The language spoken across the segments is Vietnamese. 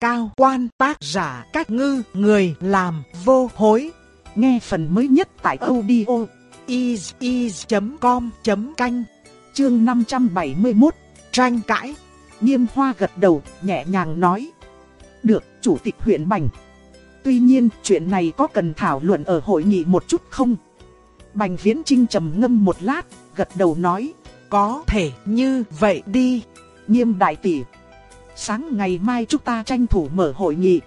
cao quan tác giả cách ngư người làm vô hối. Nghe phần mới nhất tại audio is.com.canh chương 571 tranh cãi. Nghiêm hoa gật đầu nhẹ nhàng nói. Được chủ tịch huyện Bành. Tuy nhiên chuyện này có cần thảo luận ở hội nghị một chút không? Bành Viễn Trinh trầm ngâm một lát, gật đầu nói. Có thể như vậy đi. Nghiêm đại tỷ. Sáng ngày mai chúng ta tranh thủ mở hội nghị.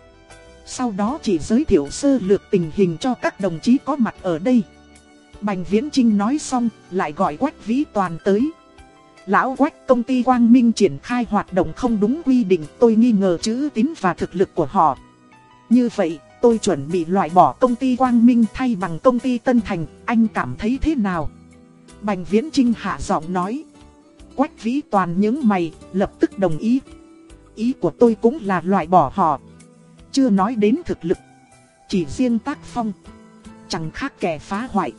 Sau đó chỉ giới thiệu sơ lược tình hình cho các đồng chí có mặt ở đây. Bành Viễn Trinh nói xong, lại gọi Quách Vĩ Toàn tới. Lão Quách công ty Quang Minh triển khai hoạt động không đúng quy định tôi nghi ngờ chữ tín và thực lực của họ. Như vậy, tôi chuẩn bị loại bỏ công ty Quang Minh thay bằng công ty Tân Thành, anh cảm thấy thế nào? Bành Viễn Trinh hạ giọng nói. Quách Vĩ Toàn những mày, lập tức đồng ý. Ý của tôi cũng là loại bỏ họ. Chưa nói đến thực lực. Chỉ riêng tác phong. Chẳng khác kẻ phá hoại.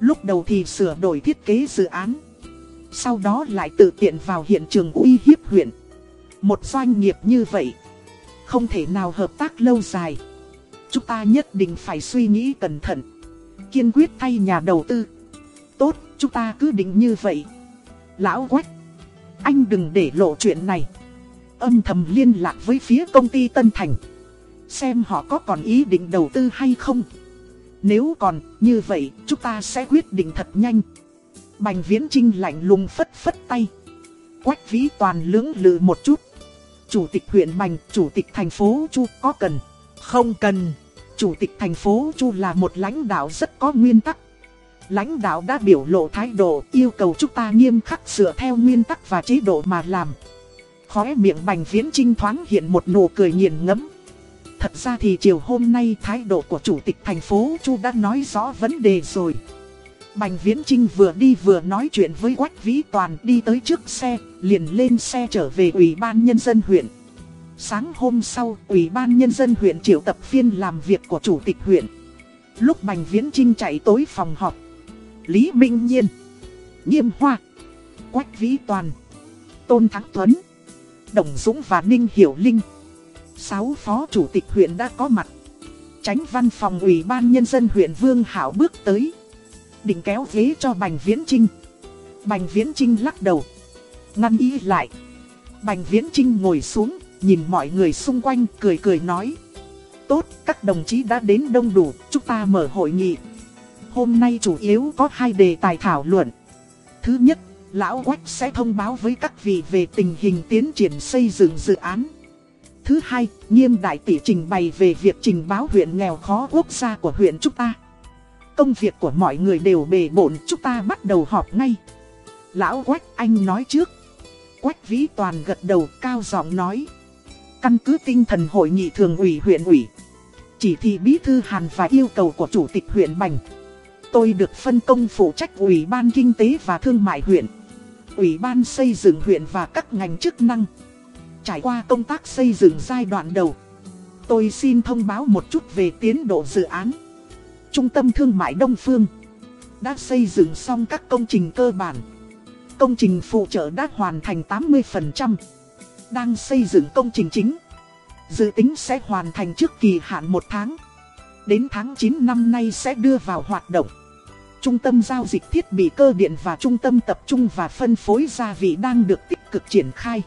Lúc đầu thì sửa đổi thiết kế dự án. Sau đó lại tự tiện vào hiện trường uy hiếp huyện. Một doanh nghiệp như vậy. Không thể nào hợp tác lâu dài. Chúng ta nhất định phải suy nghĩ cẩn thận. Kiên quyết thay nhà đầu tư. Tốt, chúng ta cứ định như vậy. Lão Quách, anh đừng để lộ chuyện này. Âm thầm liên lạc với phía công ty Tân Thành. Xem họ có còn ý định đầu tư hay không. Nếu còn, như vậy, chúng ta sẽ quyết định thật nhanh. Bành Viễn Trinh lạnh lùng phất phất tay. Quách Vĩ Toàn lưỡng lự một chút. Chủ tịch huyện Bành, chủ tịch thành phố Chu có cần? Không cần. Chủ tịch thành phố Chu là một lãnh đạo rất có nguyên tắc. Lãnh đạo đã biểu lộ thái độ yêu cầu chúng ta nghiêm khắc sửa theo nguyên tắc và chế độ mà làm. Khóe miệng Bành Viễn Trinh thoáng hiện một nụ cười nghiền ngẫm. Thật ra thì chiều hôm nay thái độ của chủ tịch thành phố Chu đã nói rõ vấn đề rồi. Bành Viễn Trinh vừa đi vừa nói chuyện với Quách Vĩ Toàn đi tới trước xe, liền lên xe trở về Ủy ban Nhân dân huyện. Sáng hôm sau, Ủy ban Nhân dân huyện triệu tập phiên làm việc của Chủ tịch huyện. Lúc Bành Viễn Trinh chạy tối phòng họp, Lý Minh Nhiên, Nghiêm Hoa, Quách Vĩ Toàn, Tôn Thắng Tuấn, Đồng Dũng và Ninh Hiểu Linh. Sáu phó chủ tịch huyện đã có mặt. Tránh văn phòng Ủy ban Nhân dân huyện Vương Hảo bước tới. Định kéo ghế cho Bành Viễn Trinh. Bành Viễn Trinh lắc đầu. Ngăn ý lại. Bành Viễn Trinh ngồi xuống, nhìn mọi người xung quanh cười cười nói. Tốt, các đồng chí đã đến đông đủ, chúng ta mở hội nghị. Hôm nay chủ yếu có hai đề tài thảo luận. Thứ nhất, Lão Quách sẽ thông báo với các vị về tình hình tiến triển xây dựng dự án. Thứ hai, nghiêm đại tỷ trình bày về việc trình báo huyện nghèo khó quốc gia của huyện chúng ta. Công việc của mọi người đều bề bộn, chúng ta bắt đầu họp ngay. Lão Quách anh nói trước. Quách Vĩ Toàn gật đầu cao giọng nói. Căn cứ tinh thần hội nghị thường ủy huyện ủy. Chỉ thị bí thư Hàn và yêu cầu của chủ tịch huyện Bành. Tôi được phân công phụ trách Ủy ban Kinh tế và Thương mại huyện, Ủy ban xây dựng huyện và các ngành chức năng. Trải qua công tác xây dựng giai đoạn đầu, tôi xin thông báo một chút về tiến độ dự án. Trung tâm Thương mại Đông Phương đã xây dựng xong các công trình cơ bản. Công trình phụ trợ đã hoàn thành 80%, đang xây dựng công trình chính. Dự tính sẽ hoàn thành trước kỳ hạn một tháng. Đến tháng 9 năm nay sẽ đưa vào hoạt động. Trung tâm giao dịch thiết bị cơ điện và trung tâm tập trung và phân phối gia vị đang được tích cực triển khai.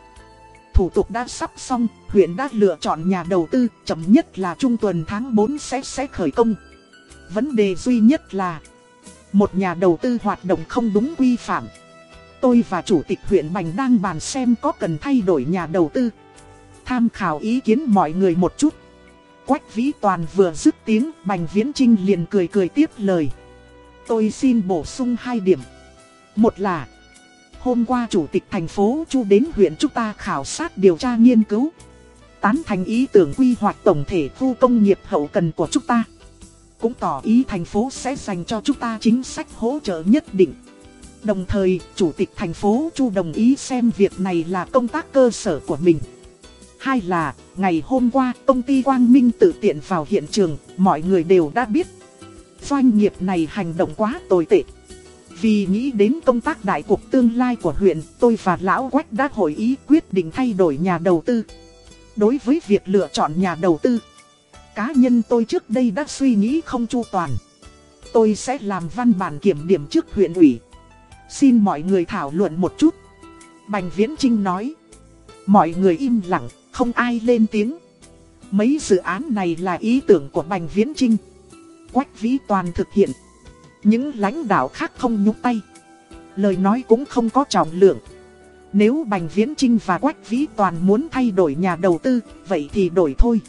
Thủ tục đã sắp xong, huyện đã lựa chọn nhà đầu tư, chậm nhất là trung tuần tháng 4 sẽ sẽ khởi công. Vấn đề duy nhất là một nhà đầu tư hoạt động không đúng quy phạm. Tôi và chủ tịch huyện Bành đang bàn xem có cần thay đổi nhà đầu tư. Tham khảo ý kiến mọi người một chút. Quách Vĩ Toàn vừa dứt tiếng, Bành Viễn Trinh liền cười cười tiếp lời. Tôi xin bổ sung hai điểm. Một là, hôm qua Chủ tịch thành phố Chu đến huyện chúng ta khảo sát điều tra nghiên cứu. Tán thành ý tưởng quy hoạch tổng thể khu công nghiệp hậu cần của chúng ta. Cũng tỏ ý thành phố sẽ dành cho chúng ta chính sách hỗ trợ nhất định. Đồng thời, Chủ tịch thành phố Chu đồng ý xem việc này là công tác cơ sở của mình. Hai là, ngày hôm qua công ty Quang Minh tự tiện vào hiện trường, mọi người đều đã biết. Doanh nghiệp này hành động quá tồi tệ. Vì nghĩ đến công tác đại cuộc tương lai của huyện, tôi và Lão Quách đã hội ý quyết định thay đổi nhà đầu tư. Đối với việc lựa chọn nhà đầu tư, cá nhân tôi trước đây đã suy nghĩ không chu toàn. Tôi sẽ làm văn bản kiểm điểm trước huyện ủy. Xin mọi người thảo luận một chút. Bành Viễn Trinh nói. Mọi người im lặng, không ai lên tiếng. Mấy dự án này là ý tưởng của Bành Viễn Trinh. Quách Vĩ Toàn thực hiện. Những lãnh đạo khác không nhúc tay. Lời nói cũng không có trọng lượng. Nếu Bành Viễn Trinh và Quách Vĩ Toàn muốn thay đổi nhà đầu tư, vậy thì đổi thôi.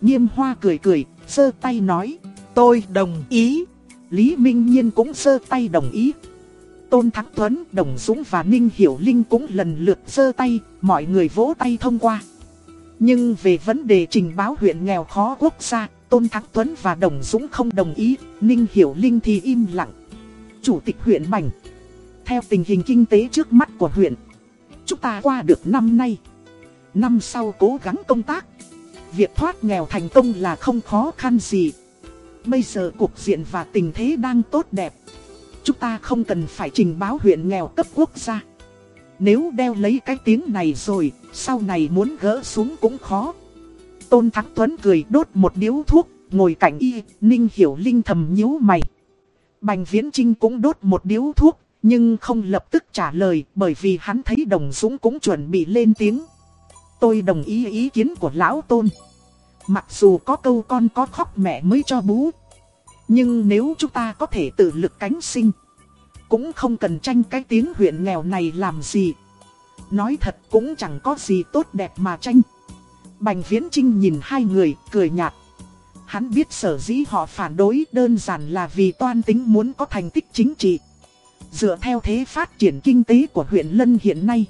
Nghiêm Hoa cười cười, sơ tay nói, tôi đồng ý. Lý Minh Nhiên cũng sơ tay đồng ý. Tôn Thắng Tuấn, Đồng Dũng và Ninh Hiểu Linh cũng lần lượt sơ tay, mọi người vỗ tay thông qua. Nhưng về vấn đề trình báo huyện nghèo khó quốc gia, Tôn Thắng Tuấn và Đồng Dũng không đồng ý, Ninh Hiểu Linh thì im lặng. Chủ tịch huyện Bành Theo tình hình kinh tế trước mắt của huyện, chúng ta qua được năm nay. Năm sau cố gắng công tác, việc thoát nghèo thành công là không khó khăn gì. Bây giờ cuộc diện và tình thế đang tốt đẹp. Chúng ta không cần phải trình báo huyện nghèo cấp quốc gia. Nếu đeo lấy cái tiếng này rồi, sau này muốn gỡ xuống cũng khó. Tôn Thắng Tuấn cười đốt một điếu thuốc, ngồi cạnh y, Ninh Hiểu Linh thầm nhíu mày. Bành Viễn Trinh cũng đốt một điếu thuốc, nhưng không lập tức trả lời bởi vì hắn thấy Đồng Dũng cũng chuẩn bị lên tiếng. Tôi đồng ý ý kiến của Lão Tôn. Mặc dù có câu con có khóc mẹ mới cho bú. Nhưng nếu chúng ta có thể tự lực cánh sinh, cũng không cần tranh cái tiếng huyện nghèo này làm gì. Nói thật cũng chẳng có gì tốt đẹp mà tranh. Bành Viễn Trinh nhìn hai người, cười nhạt. Hắn biết sở dĩ họ phản đối đơn giản là vì toan tính muốn có thành tích chính trị. Dựa theo thế phát triển kinh tế của huyện Lân hiện nay.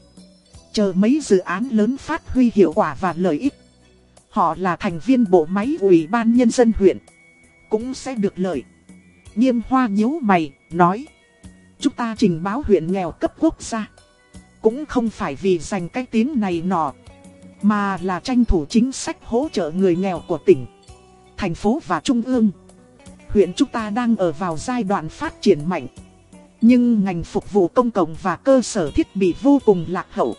Chờ mấy dự án lớn phát huy hiệu quả và lợi ích. Họ là thành viên bộ máy ủy ban nhân dân huyện. Cũng sẽ được lợi. Nghiêm hoa nhíu mày, nói. Chúng ta trình báo huyện nghèo cấp quốc gia. Cũng không phải vì giành cái tiếng này nọ. Mà là tranh thủ chính sách hỗ trợ người nghèo của tỉnh, thành phố và trung ương. Huyện chúng ta đang ở vào giai đoạn phát triển mạnh. Nhưng ngành phục vụ công cộng và cơ sở thiết bị vô cùng lạc hậu.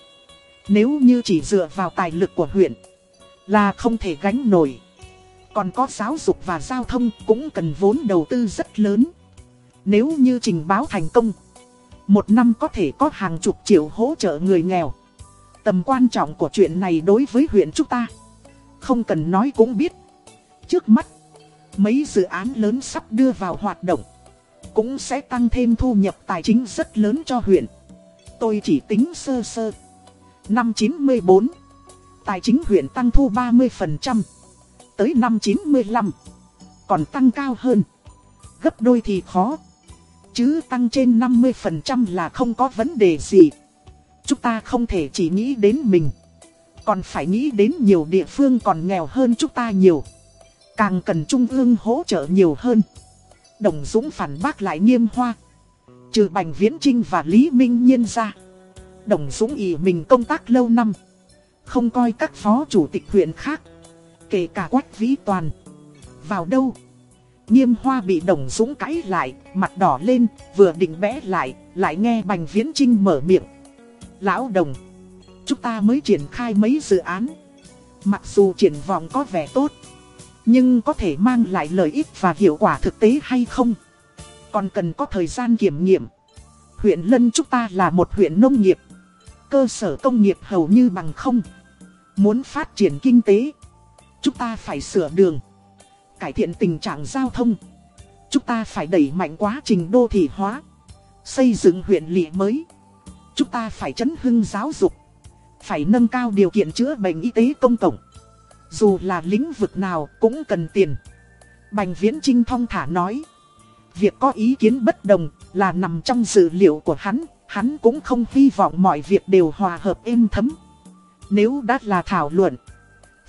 Nếu như chỉ dựa vào tài lực của huyện, là không thể gánh nổi. Còn có giáo dục và giao thông cũng cần vốn đầu tư rất lớn. Nếu như trình báo thành công, một năm có thể có hàng chục triệu hỗ trợ người nghèo. Tầm quan trọng của chuyện này đối với huyện chúng ta, không cần nói cũng biết. Trước mắt, mấy dự án lớn sắp đưa vào hoạt động, cũng sẽ tăng thêm thu nhập tài chính rất lớn cho huyện. Tôi chỉ tính sơ sơ. Năm 94, tài chính huyện tăng thu 30%, tới năm 95, còn tăng cao hơn. Gấp đôi thì khó. Chứ tăng trên 50% là không có vấn đề gì. Chúng ta không thể chỉ nghĩ đến mình. Còn phải nghĩ đến nhiều địa phương còn nghèo hơn chúng ta nhiều. Càng cần trung ương hỗ trợ nhiều hơn. Đồng Dũng phản bác lại nghiêm hoa. Trừ Bành Viễn Trinh và Lý Minh Nhiên ra. Đồng Dũng ý mình công tác lâu năm. Không coi các phó chủ tịch huyện khác. Kể cả Quách Vĩ Toàn. Vào đâu? Nghiêm hoa bị Đồng Dũng cãi lại, mặt đỏ lên, vừa định bẽ lại, lại nghe Bành Viễn Trinh mở miệng. Lão Đồng, chúng ta mới triển khai mấy dự án. Mặc dù triển vọng có vẻ tốt, nhưng có thể mang lại lợi ích và hiệu quả thực tế hay không? Còn cần có thời gian kiểm nghiệm. Huyện Lân chúng ta là một huyện nông nghiệp. Cơ sở công nghiệp hầu như bằng không. Muốn phát triển kinh tế, chúng ta phải sửa đường cải thiện tình trạng giao thông. Chúng ta phải đẩy mạnh quá trình đô thị hóa, xây dựng huyện lỵ mới. Chúng ta phải chấn hưng giáo dục, phải nâng cao điều kiện chữa bệnh y tế công cộng. Dù là lĩnh vực nào cũng cần tiền. Bành Viễn Trinh thong thả nói. Việc có ý kiến bất đồng là nằm trong dữ liệu của hắn, hắn cũng không hy vọng mọi việc đều hòa hợp êm thấm. Nếu đã là thảo luận,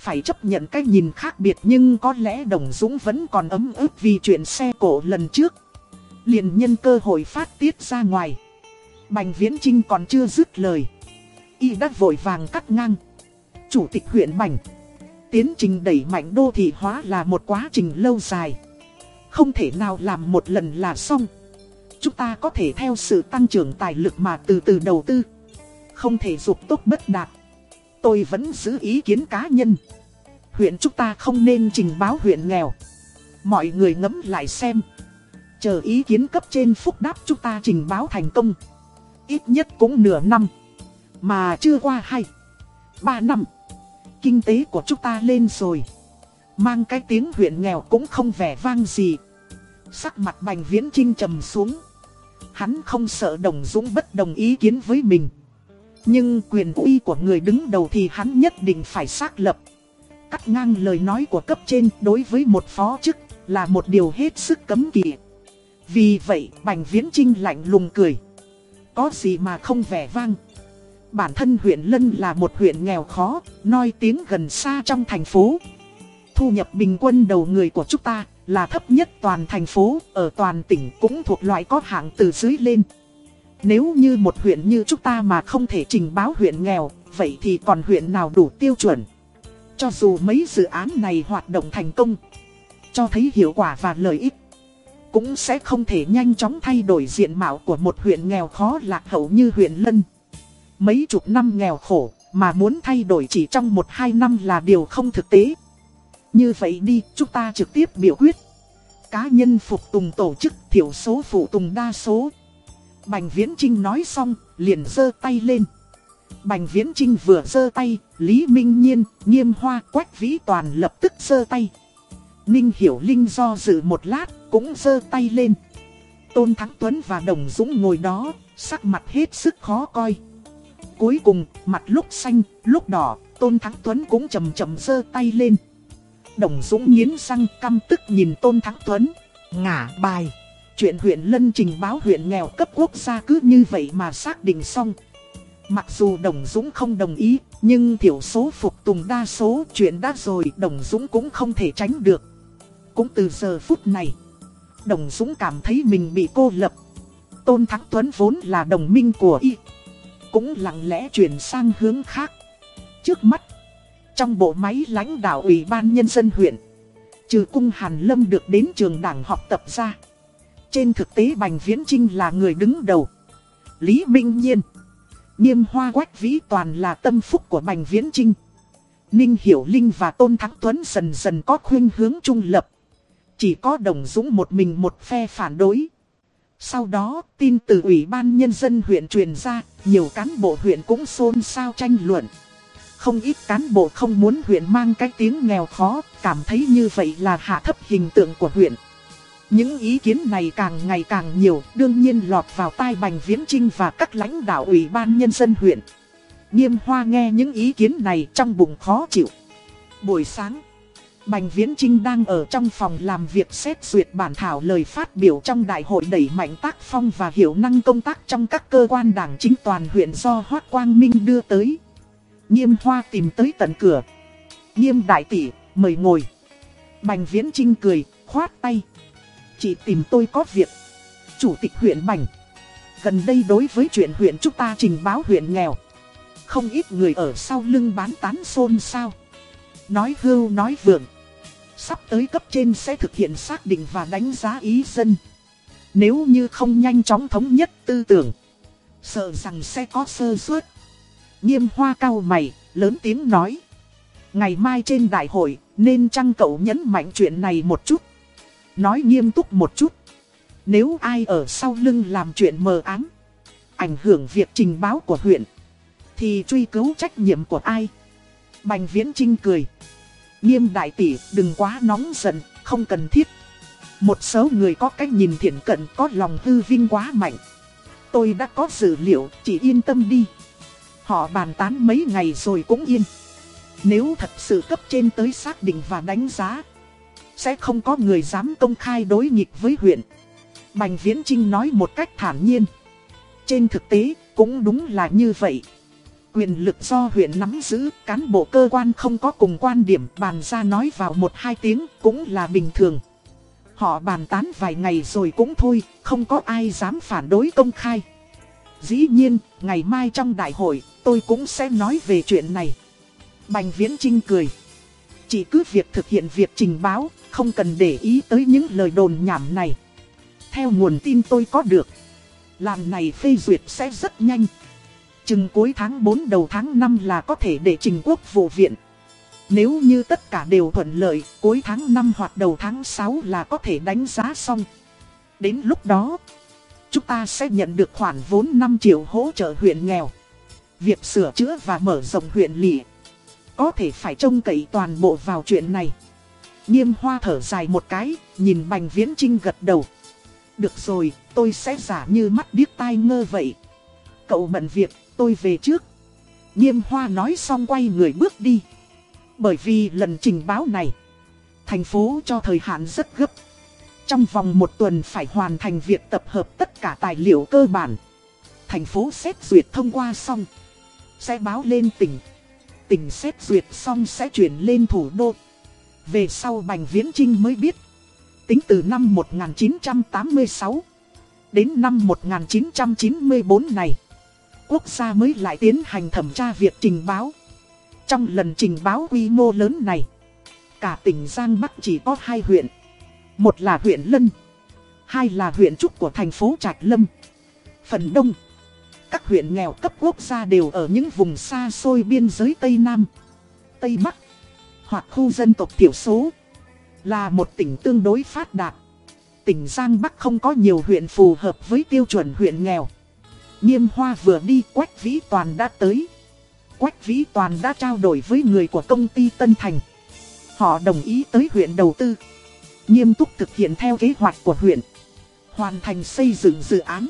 phải chấp nhận cái nhìn khác biệt nhưng có lẽ Đồng Dũng vẫn còn ấm ức vì chuyện xe cổ lần trước. Liền nhân cơ hội phát tiết ra ngoài. Bành Viễn Trinh còn chưa dứt lời. Y đã vội vàng cắt ngang. Chủ tịch huyện Bành. Tiến trình đẩy mạnh đô thị hóa là một quá trình lâu dài. Không thể nào làm một lần là xong. Chúng ta có thể theo sự tăng trưởng tài lực mà từ từ đầu tư. Không thể dục tốt bất đạt tôi vẫn giữ ý kiến cá nhân. Huyện chúng ta không nên trình báo huyện nghèo. Mọi người ngẫm lại xem. Chờ ý kiến cấp trên phúc đáp chúng ta trình báo thành công. Ít nhất cũng nửa năm. Mà chưa qua hay. Ba năm. Kinh tế của chúng ta lên rồi. Mang cái tiếng huyện nghèo cũng không vẻ vang gì. Sắc mặt Bành Viễn Trinh trầm xuống. Hắn không sợ Đồng Dũng bất đồng ý kiến với mình. Nhưng quyền uy của người đứng đầu thì hắn nhất định phải xác lập. Cắt ngang lời nói của cấp trên đối với một phó chức là một điều hết sức cấm kỵ. Vì vậy Bành Viễn Trinh lạnh lùng cười. Có gì mà không vẻ vang. Bản thân huyện Lân là một huyện nghèo khó, nói tiếng gần xa trong thành phố. Thu nhập bình quân đầu người của chúng ta là thấp nhất toàn thành phố, ở toàn tỉnh cũng thuộc loại có hạng từ dưới lên. Nếu như một huyện như chúng ta mà không thể trình báo huyện nghèo, vậy thì còn huyện nào đủ tiêu chuẩn? Cho dù mấy dự án này hoạt động thành công, cho thấy hiệu quả và lợi ích, cũng sẽ không thể nhanh chóng thay đổi diện mạo của một huyện nghèo khó lạc hậu như huyện Lân. Mấy chục năm nghèo khổ, mà muốn thay đổi chỉ trong một hai năm là điều không thực tế. Như vậy đi, chúng ta trực tiếp biểu quyết. Cá nhân phục tùng tổ chức thiểu số phụ tùng đa số. Bành Viễn Trinh nói xong, liền giơ tay lên. Bành Viễn Trinh vừa giơ tay, Lý Minh Nhiên, Nghiêm Hoa, Quách Vĩ Toàn lập tức giơ tay. Ninh Hiểu Linh do dự một lát, cũng giơ tay lên. Tôn Thắng Tuấn và Đồng Dũng ngồi đó, sắc mặt hết sức khó coi. Cuối cùng, mặt lúc xanh, lúc đỏ, Tôn Thắng Tuấn cũng chầm chầm giơ tay lên. Đồng Dũng nghiến răng căm tức nhìn Tôn Thắng Tuấn, ngả bài. Chuyện huyện Lân trình báo huyện nghèo cấp quốc gia cứ như vậy mà xác định xong. Mặc dù Đồng Dũng không đồng ý, nhưng thiểu số phục tùng đa số chuyện đã rồi Đồng Dũng cũng không thể tránh được. Cũng từ giờ phút này, Đồng Dũng cảm thấy mình bị cô lập. Tôn Thắng Tuấn vốn là đồng minh của y. Cũng lặng lẽ chuyển sang hướng khác. Trước mắt, trong bộ máy lãnh đạo Ủy ban Nhân dân huyện, trừ cung Hàn Lâm được đến trường đảng học tập ra. Trên thực tế Bành Viễn Trinh là người đứng đầu. Lý Minh Nhiên, Niêm Hoa Quách Vĩ Toàn là tâm phúc của Bành Viễn Trinh. Ninh Hiểu Linh và Tôn Thắng Tuấn dần dần có khuyên hướng trung lập. Chỉ có Đồng Dũng một mình một phe phản đối. Sau đó, tin từ Ủy ban Nhân dân huyện truyền ra, nhiều cán bộ huyện cũng xôn xao tranh luận. Không ít cán bộ không muốn huyện mang cái tiếng nghèo khó, cảm thấy như vậy là hạ thấp hình tượng của huyện. Những ý kiến này càng ngày càng nhiều, đương nhiên lọt vào tai Bành Viễn Trinh và các lãnh đạo Ủy ban Nhân dân huyện. Nghiêm Hoa nghe những ý kiến này trong bụng khó chịu. Buổi sáng, Bành Viễn Trinh đang ở trong phòng làm việc xét duyệt bản thảo lời phát biểu trong đại hội đẩy mạnh tác phong và hiệu năng công tác trong các cơ quan đảng chính toàn huyện do Hoác Quang Minh đưa tới. Nghiêm Hoa tìm tới tận cửa. Nghiêm đại tỷ, mời ngồi. Bành Viễn Trinh cười, khoát tay. Chị tìm tôi có việc. Chủ tịch huyện Bành. Gần đây đối với chuyện huyện chúng ta trình báo huyện nghèo. Không ít người ở sau lưng bán tán xôn xao. Nói hưu nói vượng. Sắp tới cấp trên sẽ thực hiện xác định và đánh giá ý dân. Nếu như không nhanh chóng thống nhất tư tưởng. Sợ rằng sẽ có sơ suất. Nghiêm hoa cao mày, lớn tiếng nói. Ngày mai trên đại hội, nên chăng cậu nhấn mạnh chuyện này một chút. Nói nghiêm túc một chút. Nếu ai ở sau lưng làm chuyện mờ ám, ảnh hưởng việc trình báo của huyện, thì truy cứu trách nhiệm của ai? Bành Viễn Trinh cười. Nghiêm đại tỷ đừng quá nóng giận, không cần thiết. Một số người có cách nhìn thiện cận có lòng hư vinh quá mạnh. Tôi đã có dữ liệu, chỉ yên tâm đi. Họ bàn tán mấy ngày rồi cũng yên. Nếu thật sự cấp trên tới xác định và đánh giá, sẽ không có người dám công khai đối nghịch với huyện. Bành Viễn Trinh nói một cách thản nhiên. Trên thực tế, cũng đúng là như vậy. Quyền lực do huyện nắm giữ, cán bộ cơ quan không có cùng quan điểm bàn ra nói vào một hai tiếng cũng là bình thường. Họ bàn tán vài ngày rồi cũng thôi, không có ai dám phản đối công khai. Dĩ nhiên, ngày mai trong đại hội, tôi cũng sẽ nói về chuyện này. Bành Viễn Trinh cười. Chỉ cứ việc thực hiện việc trình báo, không cần để ý tới những lời đồn nhảm này. Theo nguồn tin tôi có được, làm này phê duyệt sẽ rất nhanh. Chừng cuối tháng 4 đầu tháng 5 là có thể để trình quốc vụ viện. Nếu như tất cả đều thuận lợi, cuối tháng 5 hoặc đầu tháng 6 là có thể đánh giá xong. Đến lúc đó, chúng ta sẽ nhận được khoản vốn 5 triệu hỗ trợ huyện nghèo. Việc sửa chữa và mở rộng huyện lỵ có thể phải trông cậy toàn bộ vào chuyện này. Nghiêm hoa thở dài một cái, nhìn Bành Viễn Trinh gật đầu. Được rồi, tôi sẽ giả như mắt điếc tai ngơ vậy. Cậu bận việc, tôi về trước. Nghiêm hoa nói xong quay người bước đi. Bởi vì lần trình báo này, thành phố cho thời hạn rất gấp. Trong vòng một tuần phải hoàn thành việc tập hợp tất cả tài liệu cơ bản. Thành phố xét duyệt thông qua xong. Sẽ báo lên tỉnh. Tỉnh xét duyệt xong sẽ chuyển lên thủ đô. Về sau Bành Viễn Trinh mới biết. Tính từ năm 1986 đến năm 1994 này. Quốc gia mới lại tiến hành thẩm tra việc trình báo. Trong lần trình báo quy mô lớn này. Cả tỉnh Giang Bắc chỉ có hai huyện. Một là huyện Lân. Hai là huyện Trúc của thành phố Trạch Lâm. Phần Đông các huyện nghèo cấp quốc gia đều ở những vùng xa xôi biên giới Tây Nam, Tây Bắc hoặc khu dân tộc thiểu số. Là một tỉnh tương đối phát đạt. Tỉnh Giang Bắc không có nhiều huyện phù hợp với tiêu chuẩn huyện nghèo. Nghiêm Hoa vừa đi, Quách Vĩ Toàn đã tới. Quách Vĩ Toàn đã trao đổi với người của công ty Tân Thành. Họ đồng ý tới huyện đầu tư. Nghiêm túc thực hiện theo kế hoạch của huyện. Hoàn thành xây dựng dự án.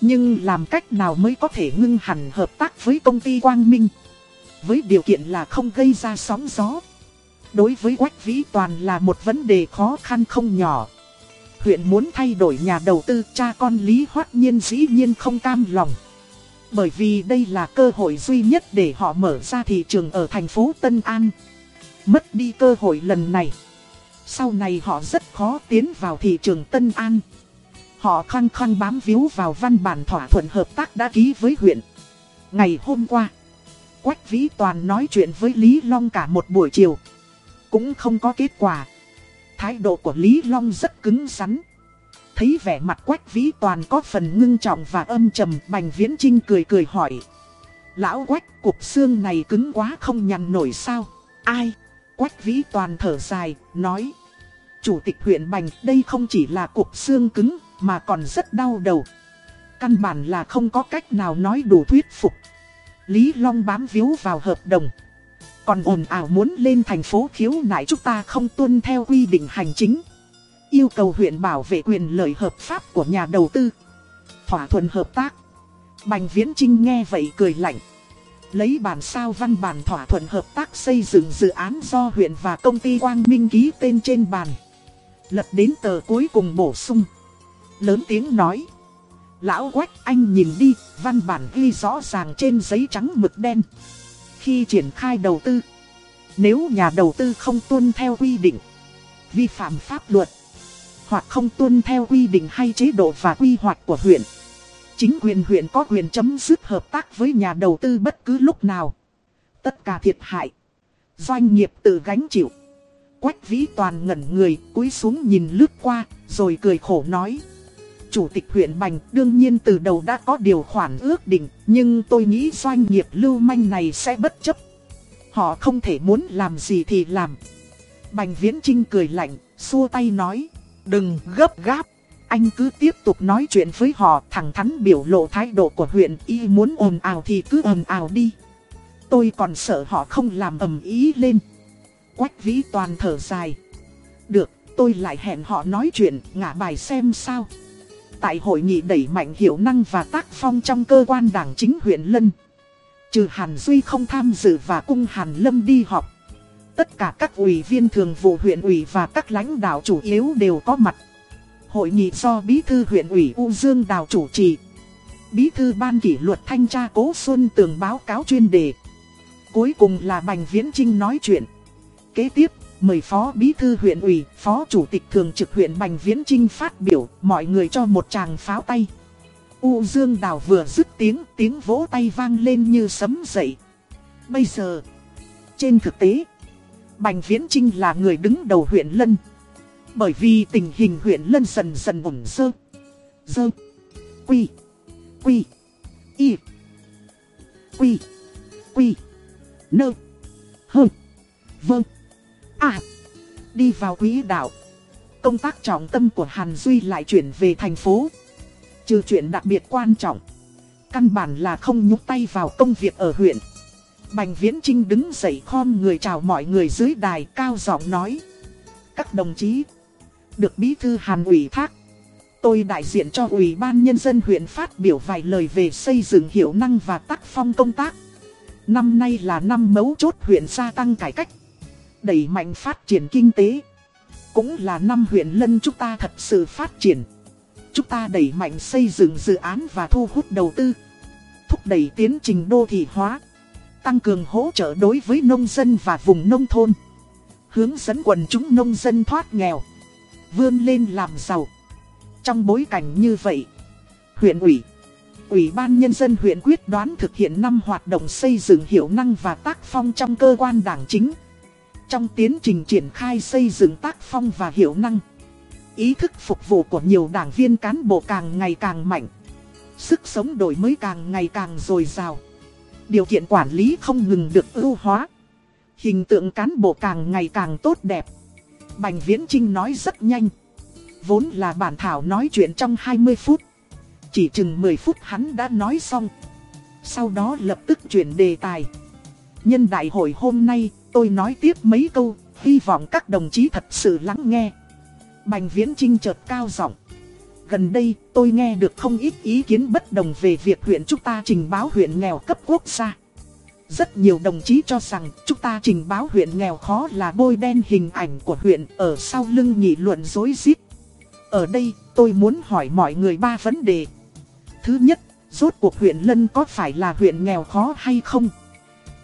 Nhưng làm cách nào mới có thể ngưng hẳn hợp tác với công ty Quang Minh? Với điều kiện là không gây ra sóng gió. Đối với Quách Vĩ Toàn là một vấn đề khó khăn không nhỏ. Huyện muốn thay đổi nhà đầu tư cha con Lý Hoát Nhiên dĩ nhiên không cam lòng. Bởi vì đây là cơ hội duy nhất để họ mở ra thị trường ở thành phố Tân An. Mất đi cơ hội lần này. Sau này họ rất khó tiến vào thị trường Tân An. Họ khăng khăng bám víu vào văn bản thỏa thuận hợp tác đã ký với huyện. Ngày hôm qua, Quách Vĩ Toàn nói chuyện với Lý Long cả một buổi chiều. Cũng không có kết quả. Thái độ của Lý Long rất cứng rắn. Thấy vẻ mặt Quách Vĩ Toàn có phần ngưng trọng và âm trầm, Bành Viễn Trinh cười cười hỏi. Lão Quách, cục xương này cứng quá không nhằn nổi sao? Ai? Quách Vĩ Toàn thở dài, nói. Chủ tịch huyện Bành, đây không chỉ là cục xương cứng, mà còn rất đau đầu. Căn bản là không có cách nào nói đủ thuyết phục. Lý Long bám víu vào hợp đồng. Còn ồn ào muốn lên thành phố khiếu nại chúng ta không tuân theo quy định hành chính. Yêu cầu huyện bảo vệ quyền lợi hợp pháp của nhà đầu tư. Thỏa thuận hợp tác. Bành Viễn Trinh nghe vậy cười lạnh. Lấy bản sao văn bản thỏa thuận hợp tác xây dựng dự án do huyện và công ty Quang Minh ký tên trên bàn. Lật đến tờ cuối cùng bổ sung. Lớn tiếng nói. Lão quách anh nhìn đi, văn bản ghi rõ ràng trên giấy trắng mực đen. Khi triển khai đầu tư, nếu nhà đầu tư không tuân theo quy định, vi phạm pháp luật, hoặc không tuân theo quy định hay chế độ và quy hoạch của huyện, chính quyền huyện có quyền chấm dứt hợp tác với nhà đầu tư bất cứ lúc nào. Tất cả thiệt hại, doanh nghiệp tự gánh chịu. Quách vĩ toàn ngẩn người, cúi xuống nhìn lướt qua, rồi cười khổ nói. Chủ tịch huyện Bành đương nhiên từ đầu đã có điều khoản ước định, nhưng tôi nghĩ doanh nghiệp lưu manh này sẽ bất chấp. Họ không thể muốn làm gì thì làm. Bành Viễn Trinh cười lạnh, xua tay nói, đừng gấp gáp. Anh cứ tiếp tục nói chuyện với họ thẳng thắn biểu lộ thái độ của huyện y muốn ồn ào thì cứ ồn ào đi. Tôi còn sợ họ không làm ầm ý lên. Quách vĩ toàn thở dài. Được, tôi lại hẹn họ nói chuyện, ngả bài xem sao. Tại hội nghị đẩy mạnh hiệu năng và tác phong trong cơ quan đảng chính huyện Lân. Trừ Hàn Duy không tham dự và cung Hàn Lâm đi họp. Tất cả các ủy viên thường vụ huyện ủy và các lãnh đạo chủ yếu đều có mặt. Hội nghị do Bí thư huyện ủy U Dương Đào chủ trì. Bí thư ban kỷ luật thanh tra Cố Xuân tường báo cáo chuyên đề. Cuối cùng là Bành Viễn Trinh nói chuyện. Kế tiếp, mời Phó Bí Thư huyện ủy, Phó Chủ tịch Thường trực huyện Bành Viễn Trinh phát biểu, mọi người cho một tràng pháo tay. U Dương Đào vừa dứt tiếng, tiếng vỗ tay vang lên như sấm dậy. Bây giờ, trên thực tế, Bành Viễn Trinh là người đứng đầu huyện Lân. Bởi vì tình hình huyện Lân dần dần ổn dơ. Dơ. Quy. Quy. Y. Quy. Quy. Nơ. Hơ. Vâng. À. Đi vào quỹ đạo. Công tác trọng tâm của Hàn Duy lại chuyển về thành phố. Trừ chuyện đặc biệt quan trọng. Căn bản là không nhúc tay vào công việc ở huyện. Bành Viễn Trinh đứng dậy khom người chào mọi người dưới đài cao giọng nói. Các đồng chí, được bí thư Hàn ủy thác. Tôi đại diện cho Ủy ban Nhân dân huyện phát biểu vài lời về xây dựng hiệu năng và tác phong công tác. Năm nay là năm mấu chốt huyện gia tăng cải cách, đẩy mạnh phát triển kinh tế. Cũng là năm huyện lân chúng ta thật sự phát triển. Chúng ta đẩy mạnh xây dựng dự án và thu hút đầu tư. Thúc đẩy tiến trình đô thị hóa. Tăng cường hỗ trợ đối với nông dân và vùng nông thôn. Hướng dẫn quần chúng nông dân thoát nghèo. Vươn lên làm giàu. Trong bối cảnh như vậy, huyện ủy, Ủy ban Nhân dân huyện quyết đoán thực hiện năm hoạt động xây dựng hiệu năng và tác phong trong cơ quan đảng chính. Trong tiến trình triển khai xây dựng tác phong và hiệu năng, ý thức phục vụ của nhiều đảng viên cán bộ càng ngày càng mạnh. Sức sống đổi mới càng ngày càng dồi dào. Điều kiện quản lý không ngừng được ưu hóa. Hình tượng cán bộ càng ngày càng tốt đẹp. Bành Viễn Trinh nói rất nhanh. Vốn là bản thảo nói chuyện trong 20 phút. Chỉ chừng 10 phút hắn đã nói xong. Sau đó lập tức chuyển đề tài. Nhân đại hội hôm nay, tôi nói tiếp mấy câu, hy vọng các đồng chí thật sự lắng nghe. Bành Viễn Trinh chợt cao giọng. Gần đây, tôi nghe được không ít ý kiến bất đồng về việc huyện chúng ta trình báo huyện nghèo cấp quốc gia. Rất nhiều đồng chí cho rằng chúng ta trình báo huyện nghèo khó là bôi đen hình ảnh của huyện ở sau lưng nghị luận dối rít Ở đây, tôi muốn hỏi mọi người ba vấn đề. Thứ nhất, rốt cuộc huyện Lân có phải là huyện nghèo khó hay không?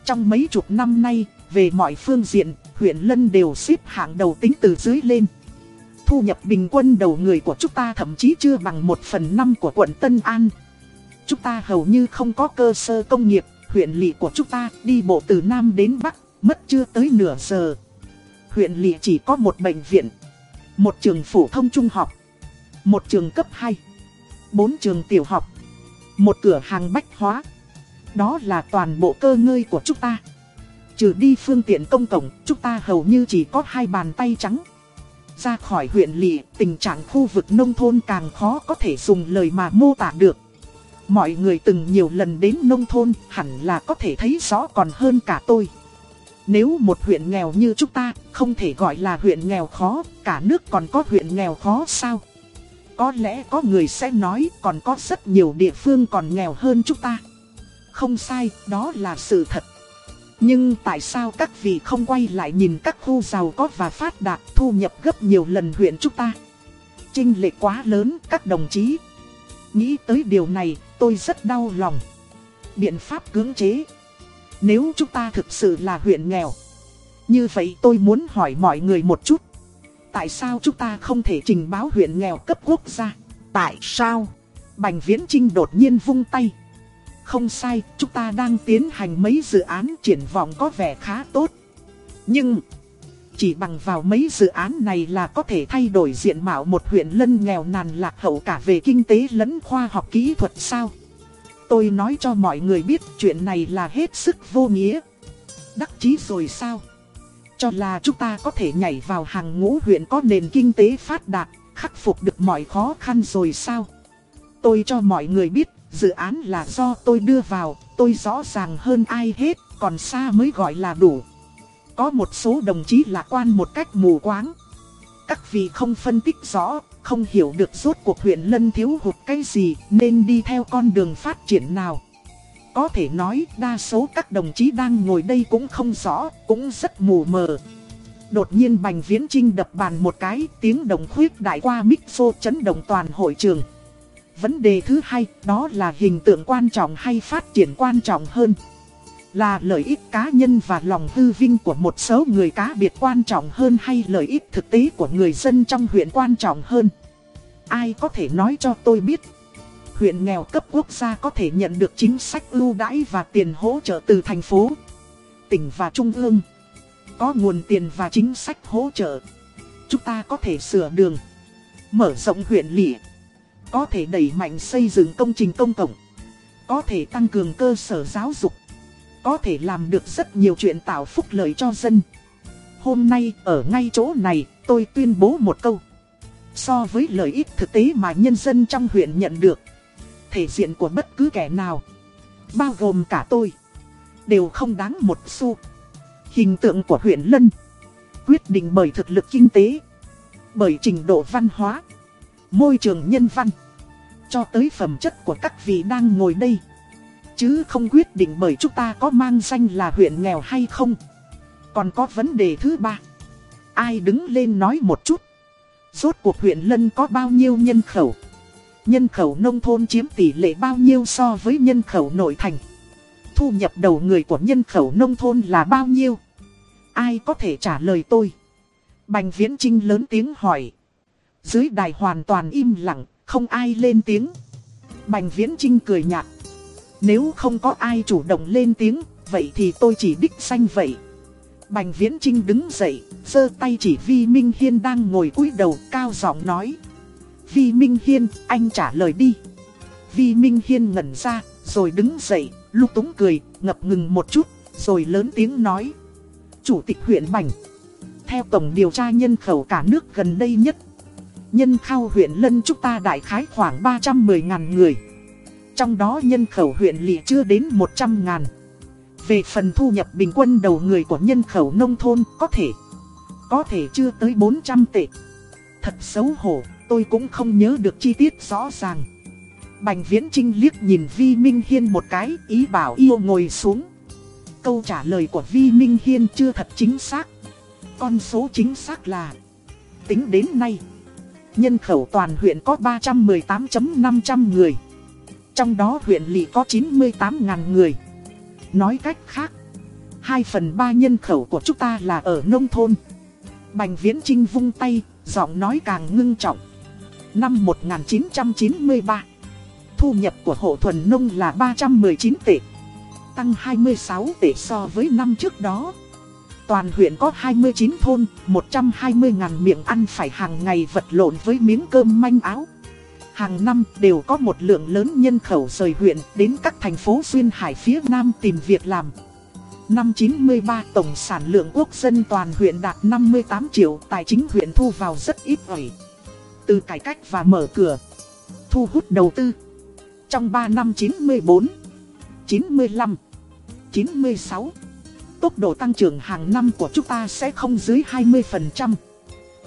Trong mấy chục năm nay, về mọi phương diện, huyện Lân đều xếp hạng đầu tính từ dưới lên. Thu nhập bình quân đầu người của chúng ta thậm chí chưa bằng 1 phần 5 của quận Tân An. Chúng ta hầu như không có cơ sở công nghiệp, huyện lỵ của chúng ta đi bộ từ Nam đến Bắc, mất chưa tới nửa giờ. Huyện lỵ chỉ có một bệnh viện, một trường phổ thông trung học, một trường cấp 2, bốn trường tiểu học, một cửa hàng bách hóa. Đó là toàn bộ cơ ngơi của chúng ta. Trừ đi phương tiện công cộng, chúng ta hầu như chỉ có hai bàn tay trắng. Ra khỏi huyện lỵ, tình trạng khu vực nông thôn càng khó có thể dùng lời mà mô tả được. Mọi người từng nhiều lần đến nông thôn hẳn là có thể thấy rõ còn hơn cả tôi. Nếu một huyện nghèo như chúng ta không thể gọi là huyện nghèo khó, cả nước còn có huyện nghèo khó sao? Có lẽ có người sẽ nói còn có rất nhiều địa phương còn nghèo hơn chúng ta. Không sai, đó là sự thật. Nhưng tại sao các vị không quay lại nhìn các khu giàu có và phát đạt thu nhập gấp nhiều lần huyện chúng ta? Trinh lệ quá lớn các đồng chí. Nghĩ tới điều này tôi rất đau lòng. Biện pháp cưỡng chế. Nếu chúng ta thực sự là huyện nghèo. Như vậy tôi muốn hỏi mọi người một chút. Tại sao chúng ta không thể trình báo huyện nghèo cấp quốc gia? Tại sao? Bành Viễn Trinh đột nhiên vung tay. Không sai, chúng ta đang tiến hành mấy dự án triển vọng có vẻ khá tốt. Nhưng, chỉ bằng vào mấy dự án này là có thể thay đổi diện mạo một huyện lân nghèo nàn lạc hậu cả về kinh tế lẫn khoa học kỹ thuật sao? Tôi nói cho mọi người biết chuyện này là hết sức vô nghĩa. Đắc chí rồi sao? Cho là chúng ta có thể nhảy vào hàng ngũ huyện có nền kinh tế phát đạt, khắc phục được mọi khó khăn rồi sao? Tôi cho mọi người biết Dự án là do tôi đưa vào, tôi rõ ràng hơn ai hết, còn xa mới gọi là đủ. Có một số đồng chí lạc quan một cách mù quáng. Các vị không phân tích rõ, không hiểu được rốt cuộc huyện Lân thiếu hụt cái gì nên đi theo con đường phát triển nào. Có thể nói đa số các đồng chí đang ngồi đây cũng không rõ, cũng rất mù mờ. Đột nhiên Bành Viễn Trinh đập bàn một cái, tiếng đồng khuyết đại qua mic phô chấn động toàn hội trường. Vấn đề thứ hai đó là hình tượng quan trọng hay phát triển quan trọng hơn. Là lợi ích cá nhân và lòng hư vinh của một số người cá biệt quan trọng hơn hay lợi ích thực tế của người dân trong huyện quan trọng hơn. Ai có thể nói cho tôi biết huyện nghèo cấp quốc gia có thể nhận được chính sách ưu đãi và tiền hỗ trợ từ thành phố, tỉnh và trung ương. Có nguồn tiền và chính sách hỗ trợ. Chúng ta có thể sửa đường, mở rộng huyện lỵ có thể đẩy mạnh xây dựng công trình công cộng, có thể tăng cường cơ sở giáo dục, có thể làm được rất nhiều chuyện tạo phúc lợi cho dân. Hôm nay ở ngay chỗ này tôi tuyên bố một câu. So với lợi ích thực tế mà nhân dân trong huyện nhận được, thể diện của bất cứ kẻ nào, bao gồm cả tôi, đều không đáng một xu. Hình tượng của huyện Lân, quyết định bởi thực lực kinh tế, bởi trình độ văn hóa, môi trường nhân văn, cho tới phẩm chất của các vị đang ngồi đây. Chứ không quyết định bởi chúng ta có mang danh là huyện nghèo hay không. Còn có vấn đề thứ ba. Ai đứng lên nói một chút. Rốt cuộc huyện Lân có bao nhiêu nhân khẩu? Nhân khẩu nông thôn chiếm tỷ lệ bao nhiêu so với nhân khẩu nội thành? Thu nhập đầu người của nhân khẩu nông thôn là bao nhiêu? Ai có thể trả lời tôi? Bành Viễn Trinh lớn tiếng hỏi. Dưới đài hoàn toàn im lặng, không ai lên tiếng. Bành Viễn Trinh cười nhạt. Nếu không có ai chủ động lên tiếng, vậy thì tôi chỉ đích danh vậy. Bành Viễn Trinh đứng dậy, giơ tay chỉ Vi Minh Hiên đang ngồi cúi đầu cao giọng nói. Vi Minh Hiên, anh trả lời đi. Vi Minh Hiên ngẩn ra, rồi đứng dậy, lúc túng cười, ngập ngừng một chút, rồi lớn tiếng nói. Chủ tịch huyện Bành. Theo tổng điều tra nhân khẩu cả nước gần đây nhất, nhân khao huyện Lân chúng ta đại khái khoảng 310.000 người. Trong đó nhân khẩu huyện lỵ chưa đến 100 ngàn. Về phần thu nhập bình quân đầu người của nhân khẩu nông thôn có thể, có thể chưa tới 400 tệ. Thật xấu hổ, tôi cũng không nhớ được chi tiết rõ ràng. Bành Viễn Trinh liếc nhìn Vi Minh Hiên một cái, ý bảo yêu ngồi xuống. Câu trả lời của Vi Minh Hiên chưa thật chính xác. Con số chính xác là, tính đến nay, nhân khẩu toàn huyện có 318.500 người. Trong đó huyện lỵ có 98.000 người. Nói cách khác, 2 phần 3 nhân khẩu của chúng ta là ở nông thôn. Bành Viễn Trinh vung tay, giọng nói càng ngưng trọng. Năm 1993, thu nhập của hộ thuần nông là 319 tệ, tăng 26 tệ so với năm trước đó. Toàn huyện có 29 thôn, 120.000 miệng ăn phải hàng ngày vật lộn với miếng cơm manh áo. Hàng năm đều có một lượng lớn nhân khẩu rời huyện đến các thành phố xuyên hải phía Nam tìm việc làm. Năm 93 tổng sản lượng quốc dân toàn huyện đạt 58 triệu, tài chính huyện thu vào rất ít ỏi. Từ cải cách và mở cửa, thu hút đầu tư. Trong 3 năm 94, 95, 96, tốc độ tăng trưởng hàng năm của chúng ta sẽ không dưới 20%.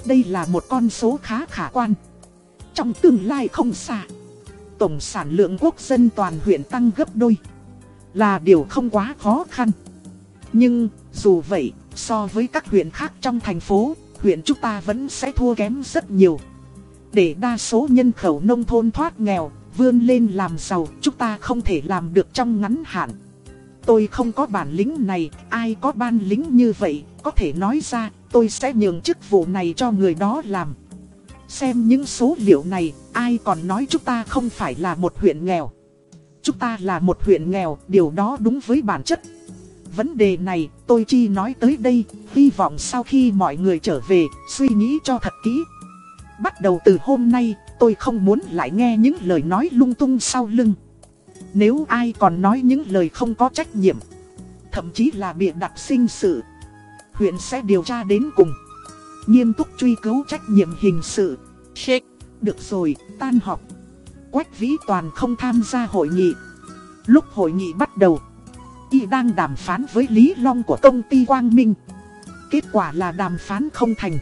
Đây là một con số khá khả quan. Trong tương lai không xa, tổng sản lượng quốc dân toàn huyện tăng gấp đôi là điều không quá khó khăn. Nhưng, dù vậy, so với các huyện khác trong thành phố, huyện chúng ta vẫn sẽ thua kém rất nhiều. Để đa số nhân khẩu nông thôn thoát nghèo, vươn lên làm giàu, chúng ta không thể làm được trong ngắn hạn. Tôi không có bản lĩnh này, ai có ban lĩnh như vậy, có thể nói ra, tôi sẽ nhường chức vụ này cho người đó làm. Xem những số liệu này, ai còn nói chúng ta không phải là một huyện nghèo. Chúng ta là một huyện nghèo, điều đó đúng với bản chất. Vấn đề này, tôi chi nói tới đây, hy vọng sau khi mọi người trở về, suy nghĩ cho thật kỹ. Bắt đầu từ hôm nay, tôi không muốn lại nghe những lời nói lung tung sau lưng. Nếu ai còn nói những lời không có trách nhiệm, thậm chí là bịa đặt sinh sự, huyện sẽ điều tra đến cùng. Nghiêm túc truy cứu trách nhiệm hình sự. Shake. Được rồi, tan họp. Quách Vĩ Toàn không tham gia hội nghị. Lúc hội nghị bắt đầu, y đang đàm phán với Lý Long của công ty Quang Minh. Kết quả là đàm phán không thành.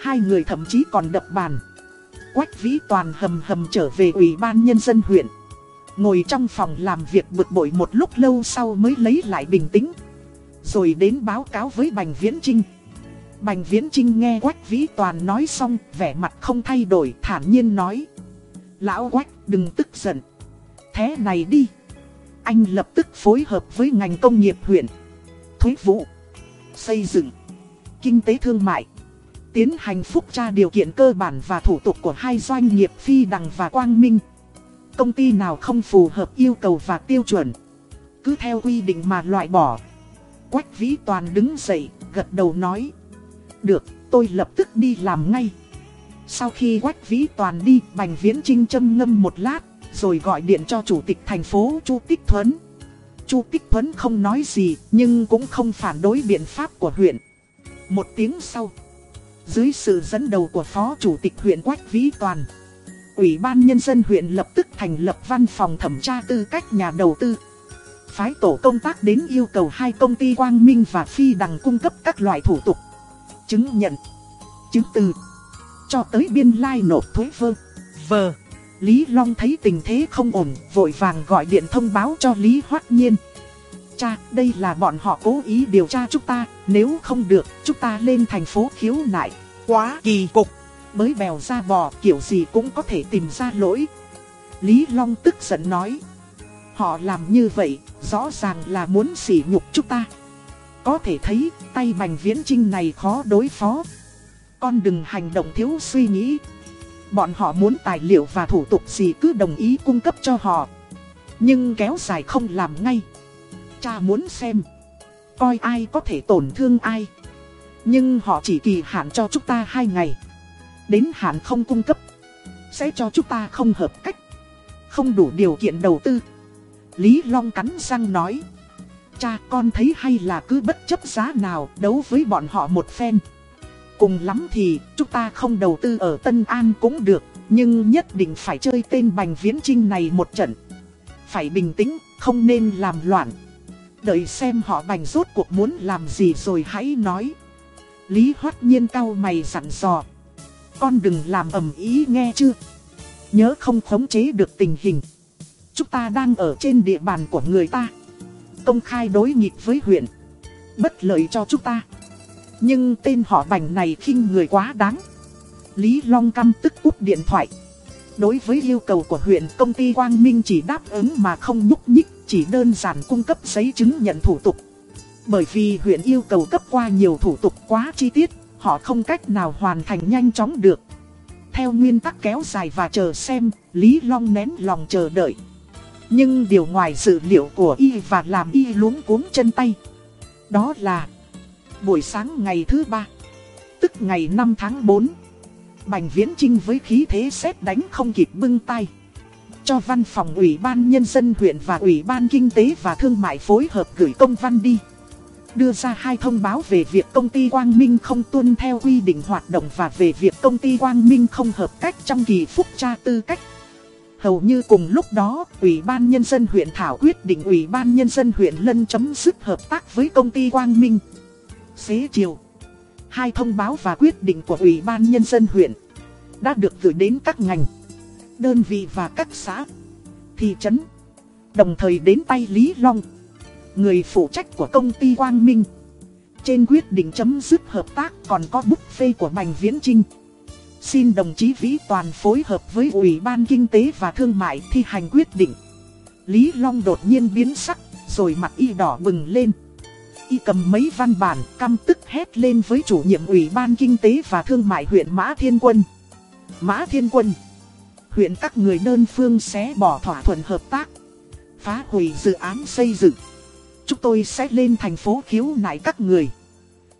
Hai người thậm chí còn đập bàn. Quách Vĩ Toàn hầm hầm trở về Ủy ban Nhân dân huyện. Ngồi trong phòng làm việc bực bội một lúc lâu sau mới lấy lại bình tĩnh. Rồi đến báo cáo với Bành Viễn Trinh. Bành Viễn Trinh nghe Quách Vĩ Toàn nói xong, vẻ mặt không thay đổi, thản nhiên nói. Lão Quách, đừng tức giận. Thế này đi. Anh lập tức phối hợp với ngành công nghiệp huyện, thuế vụ, xây dựng, kinh tế thương mại. Tiến hành phúc tra điều kiện cơ bản và thủ tục của hai doanh nghiệp Phi Đằng và Quang Minh. Công ty nào không phù hợp yêu cầu và tiêu chuẩn. Cứ theo quy định mà loại bỏ. Quách Vĩ Toàn đứng dậy, gật đầu nói. Được, tôi lập tức đi làm ngay. Sau khi Quách Vĩ Toàn đi, Bành Viễn Trinh châm ngâm một lát, rồi gọi điện cho Chủ tịch thành phố Chu Tích Thuấn. Chu Tích thuấn không nói gì, nhưng cũng không phản đối biện pháp của huyện. Một tiếng sau, dưới sự dẫn đầu của Phó Chủ tịch huyện Quách Vĩ Toàn, Ủy ban Nhân dân huyện lập tức thành lập văn phòng thẩm tra tư cách nhà đầu tư. Phái tổ công tác đến yêu cầu hai công ty Quang Minh và Phi Đằng cung cấp các loại thủ tục, chứng nhận, chứng từ, cho tới biên lai like nộp thuế vơ, vờ. Lý Long thấy tình thế không ổn, vội vàng gọi điện thông báo cho Lý Hoát Nhiên. Cha, đây là bọn họ cố ý điều tra chúng ta, nếu không được, chúng ta lên thành phố khiếu nại. Quá kỳ cục, mới bèo ra bò, kiểu gì cũng có thể tìm ra lỗi. Lý Long tức giận nói. Họ làm như vậy, rõ ràng là muốn sỉ nhục chúng ta. Có thể thấy, tay bành viễn trinh này khó đối phó. Con đừng hành động thiếu suy nghĩ. Bọn họ muốn tài liệu và thủ tục gì cứ đồng ý cung cấp cho họ. Nhưng kéo dài không làm ngay. Cha muốn xem. Coi ai có thể tổn thương ai. Nhưng họ chỉ kỳ hạn cho chúng ta hai ngày. Đến hạn không cung cấp. Sẽ cho chúng ta không hợp cách. Không đủ điều kiện đầu tư. Lý Long cắn răng nói. Cha con thấy hay là cứ bất chấp giá nào đấu với bọn họ một phen. Cùng lắm thì chúng ta không đầu tư ở Tân An cũng được, nhưng nhất định phải chơi tên Bành Viễn Trinh này một trận. Phải bình tĩnh, không nên làm loạn. Đợi xem họ Bành rốt cuộc muốn làm gì rồi hãy nói. Lý Hoát Nhiên cao mày dặn dò. Con đừng làm ầm ý nghe chưa? Nhớ không khống chế được tình hình. Chúng ta đang ở trên địa bàn của người ta. Công khai đối nghịch với huyện. Bất lợi cho chúng ta. Nhưng tên họ bành này khinh người quá đáng. Lý Long căm tức cúp điện thoại. Đối với yêu cầu của huyện công ty Quang Minh chỉ đáp ứng mà không nhúc nhích, chỉ đơn giản cung cấp giấy chứng nhận thủ tục. Bởi vì huyện yêu cầu cấp qua nhiều thủ tục quá chi tiết, họ không cách nào hoàn thành nhanh chóng được. Theo nguyên tắc kéo dài và chờ xem, Lý Long nén lòng chờ đợi. Nhưng điều ngoài dự liệu của y và làm y luống cuống chân tay. Đó là buổi sáng ngày thứ ba, tức ngày 5 tháng 4. Bành Viễn Trinh với khí thế xét đánh không kịp bưng tay. Cho văn phòng Ủy ban Nhân dân huyện và Ủy ban Kinh tế và Thương mại phối hợp gửi công văn đi. Đưa ra hai thông báo về việc công ty Quang Minh không tuân theo quy định hoạt động và về việc công ty Quang Minh không hợp cách trong kỳ phúc tra tư cách. Hầu như cùng lúc đó, Ủy ban Nhân dân huyện Thảo quyết định Ủy ban Nhân dân huyện Lân chấm dứt hợp tác với công ty Quang Minh xế chiều. Hai thông báo và quyết định của Ủy ban Nhân dân huyện đã được gửi đến các ngành, đơn vị và các xã, thị trấn, đồng thời đến tay Lý Long, người phụ trách của công ty Quang Minh. Trên quyết định chấm dứt hợp tác còn có bút phê của Bành Viễn Trinh. Xin đồng chí Vĩ Toàn phối hợp với Ủy ban Kinh tế và Thương mại thi hành quyết định. Lý Long đột nhiên biến sắc, rồi mặt y đỏ bừng lên y cầm mấy văn bản căm tức hét lên với chủ nhiệm ủy ban kinh tế và thương mại huyện Mã Thiên Quân. Mã Thiên Quân, huyện các người đơn phương sẽ bỏ thỏa thuận hợp tác, phá hủy dự án xây dựng. Chúng tôi sẽ lên thành phố khiếu nại các người.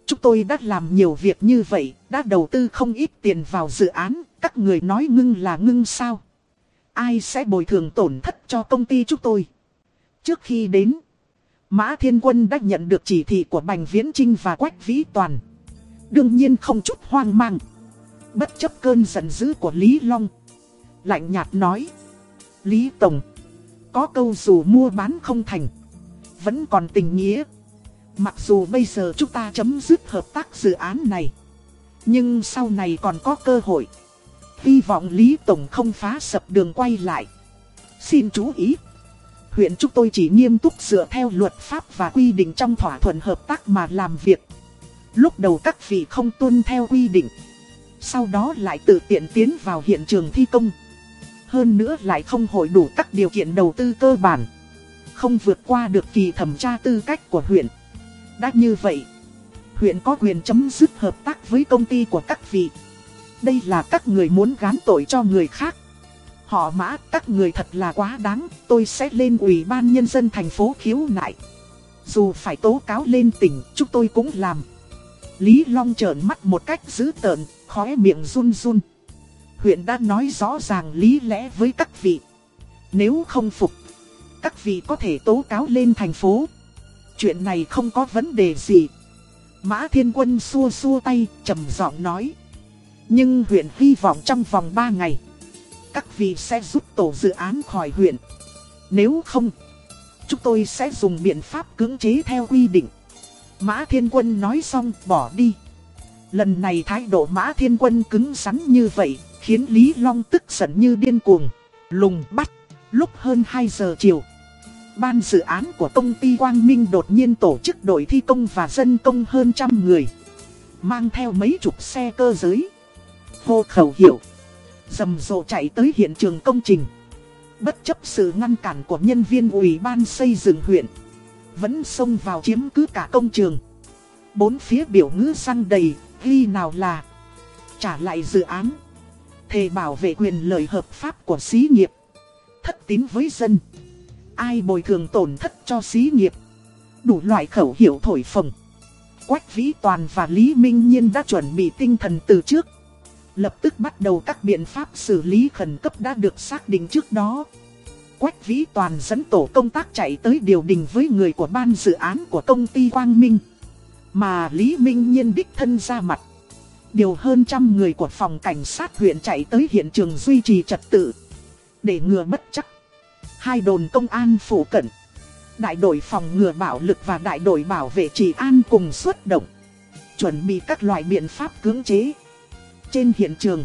Chúng tôi đã làm nhiều việc như vậy, đã đầu tư không ít tiền vào dự án, các người nói ngưng là ngưng sao. Ai sẽ bồi thường tổn thất cho công ty chúng tôi? Trước khi đến... Mã Thiên Quân đã nhận được chỉ thị của Bành Viễn Trinh và Quách Vĩ Toàn. Đương nhiên không chút hoang mang. Bất chấp cơn giận dữ của Lý Long. Lạnh nhạt nói. Lý Tổng. Có câu dù mua bán không thành. Vẫn còn tình nghĩa. Mặc dù bây giờ chúng ta chấm dứt hợp tác dự án này. Nhưng sau này còn có cơ hội. Hy vọng Lý Tổng không phá sập đường quay lại. Xin chú ý huyện chúng tôi chỉ nghiêm túc dựa theo luật pháp và quy định trong thỏa thuận hợp tác mà làm việc. Lúc đầu các vị không tuân theo quy định, sau đó lại tự tiện tiến vào hiện trường thi công. Hơn nữa lại không hội đủ các điều kiện đầu tư cơ bản, không vượt qua được kỳ thẩm tra tư cách của huyện. Đã như vậy, huyện có quyền chấm dứt hợp tác với công ty của các vị. Đây là các người muốn gán tội cho người khác. Họ mã các người thật là quá đáng, tôi sẽ lên ủy ban nhân dân thành phố khiếu nại. Dù phải tố cáo lên tỉnh, chúng tôi cũng làm. Lý Long trợn mắt một cách dữ tợn, khóe miệng run run. Huyện đã nói rõ ràng lý lẽ với các vị. Nếu không phục, các vị có thể tố cáo lên thành phố. Chuyện này không có vấn đề gì. Mã Thiên Quân xua xua tay, trầm giọng nói. Nhưng huyện hy vọng trong vòng 3 ngày, các vị sẽ giúp tổ dự án khỏi huyện. Nếu không, chúng tôi sẽ dùng biện pháp cưỡng chế theo quy định. Mã Thiên Quân nói xong bỏ đi. Lần này thái độ Mã Thiên Quân cứng rắn như vậy, khiến Lý Long tức giận như điên cuồng. Lùng bắt, lúc hơn 2 giờ chiều. Ban dự án của công ty Quang Minh đột nhiên tổ chức đội thi công và dân công hơn trăm người. Mang theo mấy chục xe cơ giới. Hô khẩu hiệu. Dầm rộ chạy tới hiện trường công trình. Bất chấp sự ngăn cản của nhân viên ủy ban xây dựng huyện. Vẫn xông vào chiếm cứ cả công trường. Bốn phía biểu ngữ răng đầy, ghi nào là trả lại dự án. Thề bảo vệ quyền lợi hợp pháp của xí nghiệp. Thất tín với dân. Ai bồi thường tổn thất cho xí nghiệp. Đủ loại khẩu hiệu thổi phồng. Quách Vĩ Toàn và Lý Minh Nhiên đã chuẩn bị tinh thần từ trước. Lập tức bắt đầu các biện pháp xử lý khẩn cấp đã được xác định trước đó. Quách Vĩ Toàn dẫn tổ công tác chạy tới điều đình với người của ban dự án của công ty Quang Minh. Mà Lý Minh Nhiên đích thân ra mặt. Điều hơn trăm người của phòng cảnh sát huyện chạy tới hiện trường duy trì trật tự. Để ngừa bất chắc. Hai đồn công an phụ cận. Đại đội phòng ngừa bạo lực và đại đội bảo vệ trị an cùng xuất động. Chuẩn bị các loại biện pháp cưỡng chế. Trên hiện trường,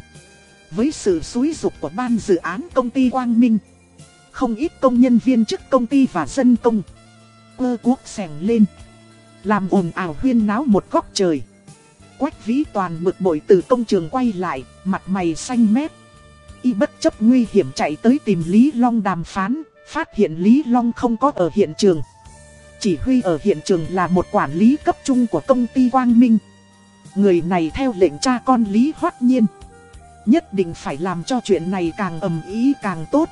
với sự xúi dục của ban dự án công ty Quang Minh, không ít công nhân viên chức công ty và dân công. Cơ cuốc sèn lên, làm ồn ào huyên náo một góc trời. Quách vĩ toàn bực bội từ công trường quay lại, mặt mày xanh mét. Y bất chấp nguy hiểm chạy tới tìm Lý Long đàm phán, phát hiện Lý Long không có ở hiện trường. Chỉ huy ở hiện trường là một quản lý cấp trung của công ty Quang Minh. Người này theo lệnh cha con Lý Hoát Nhiên. Nhất định phải làm cho chuyện này càng ầm ý càng tốt.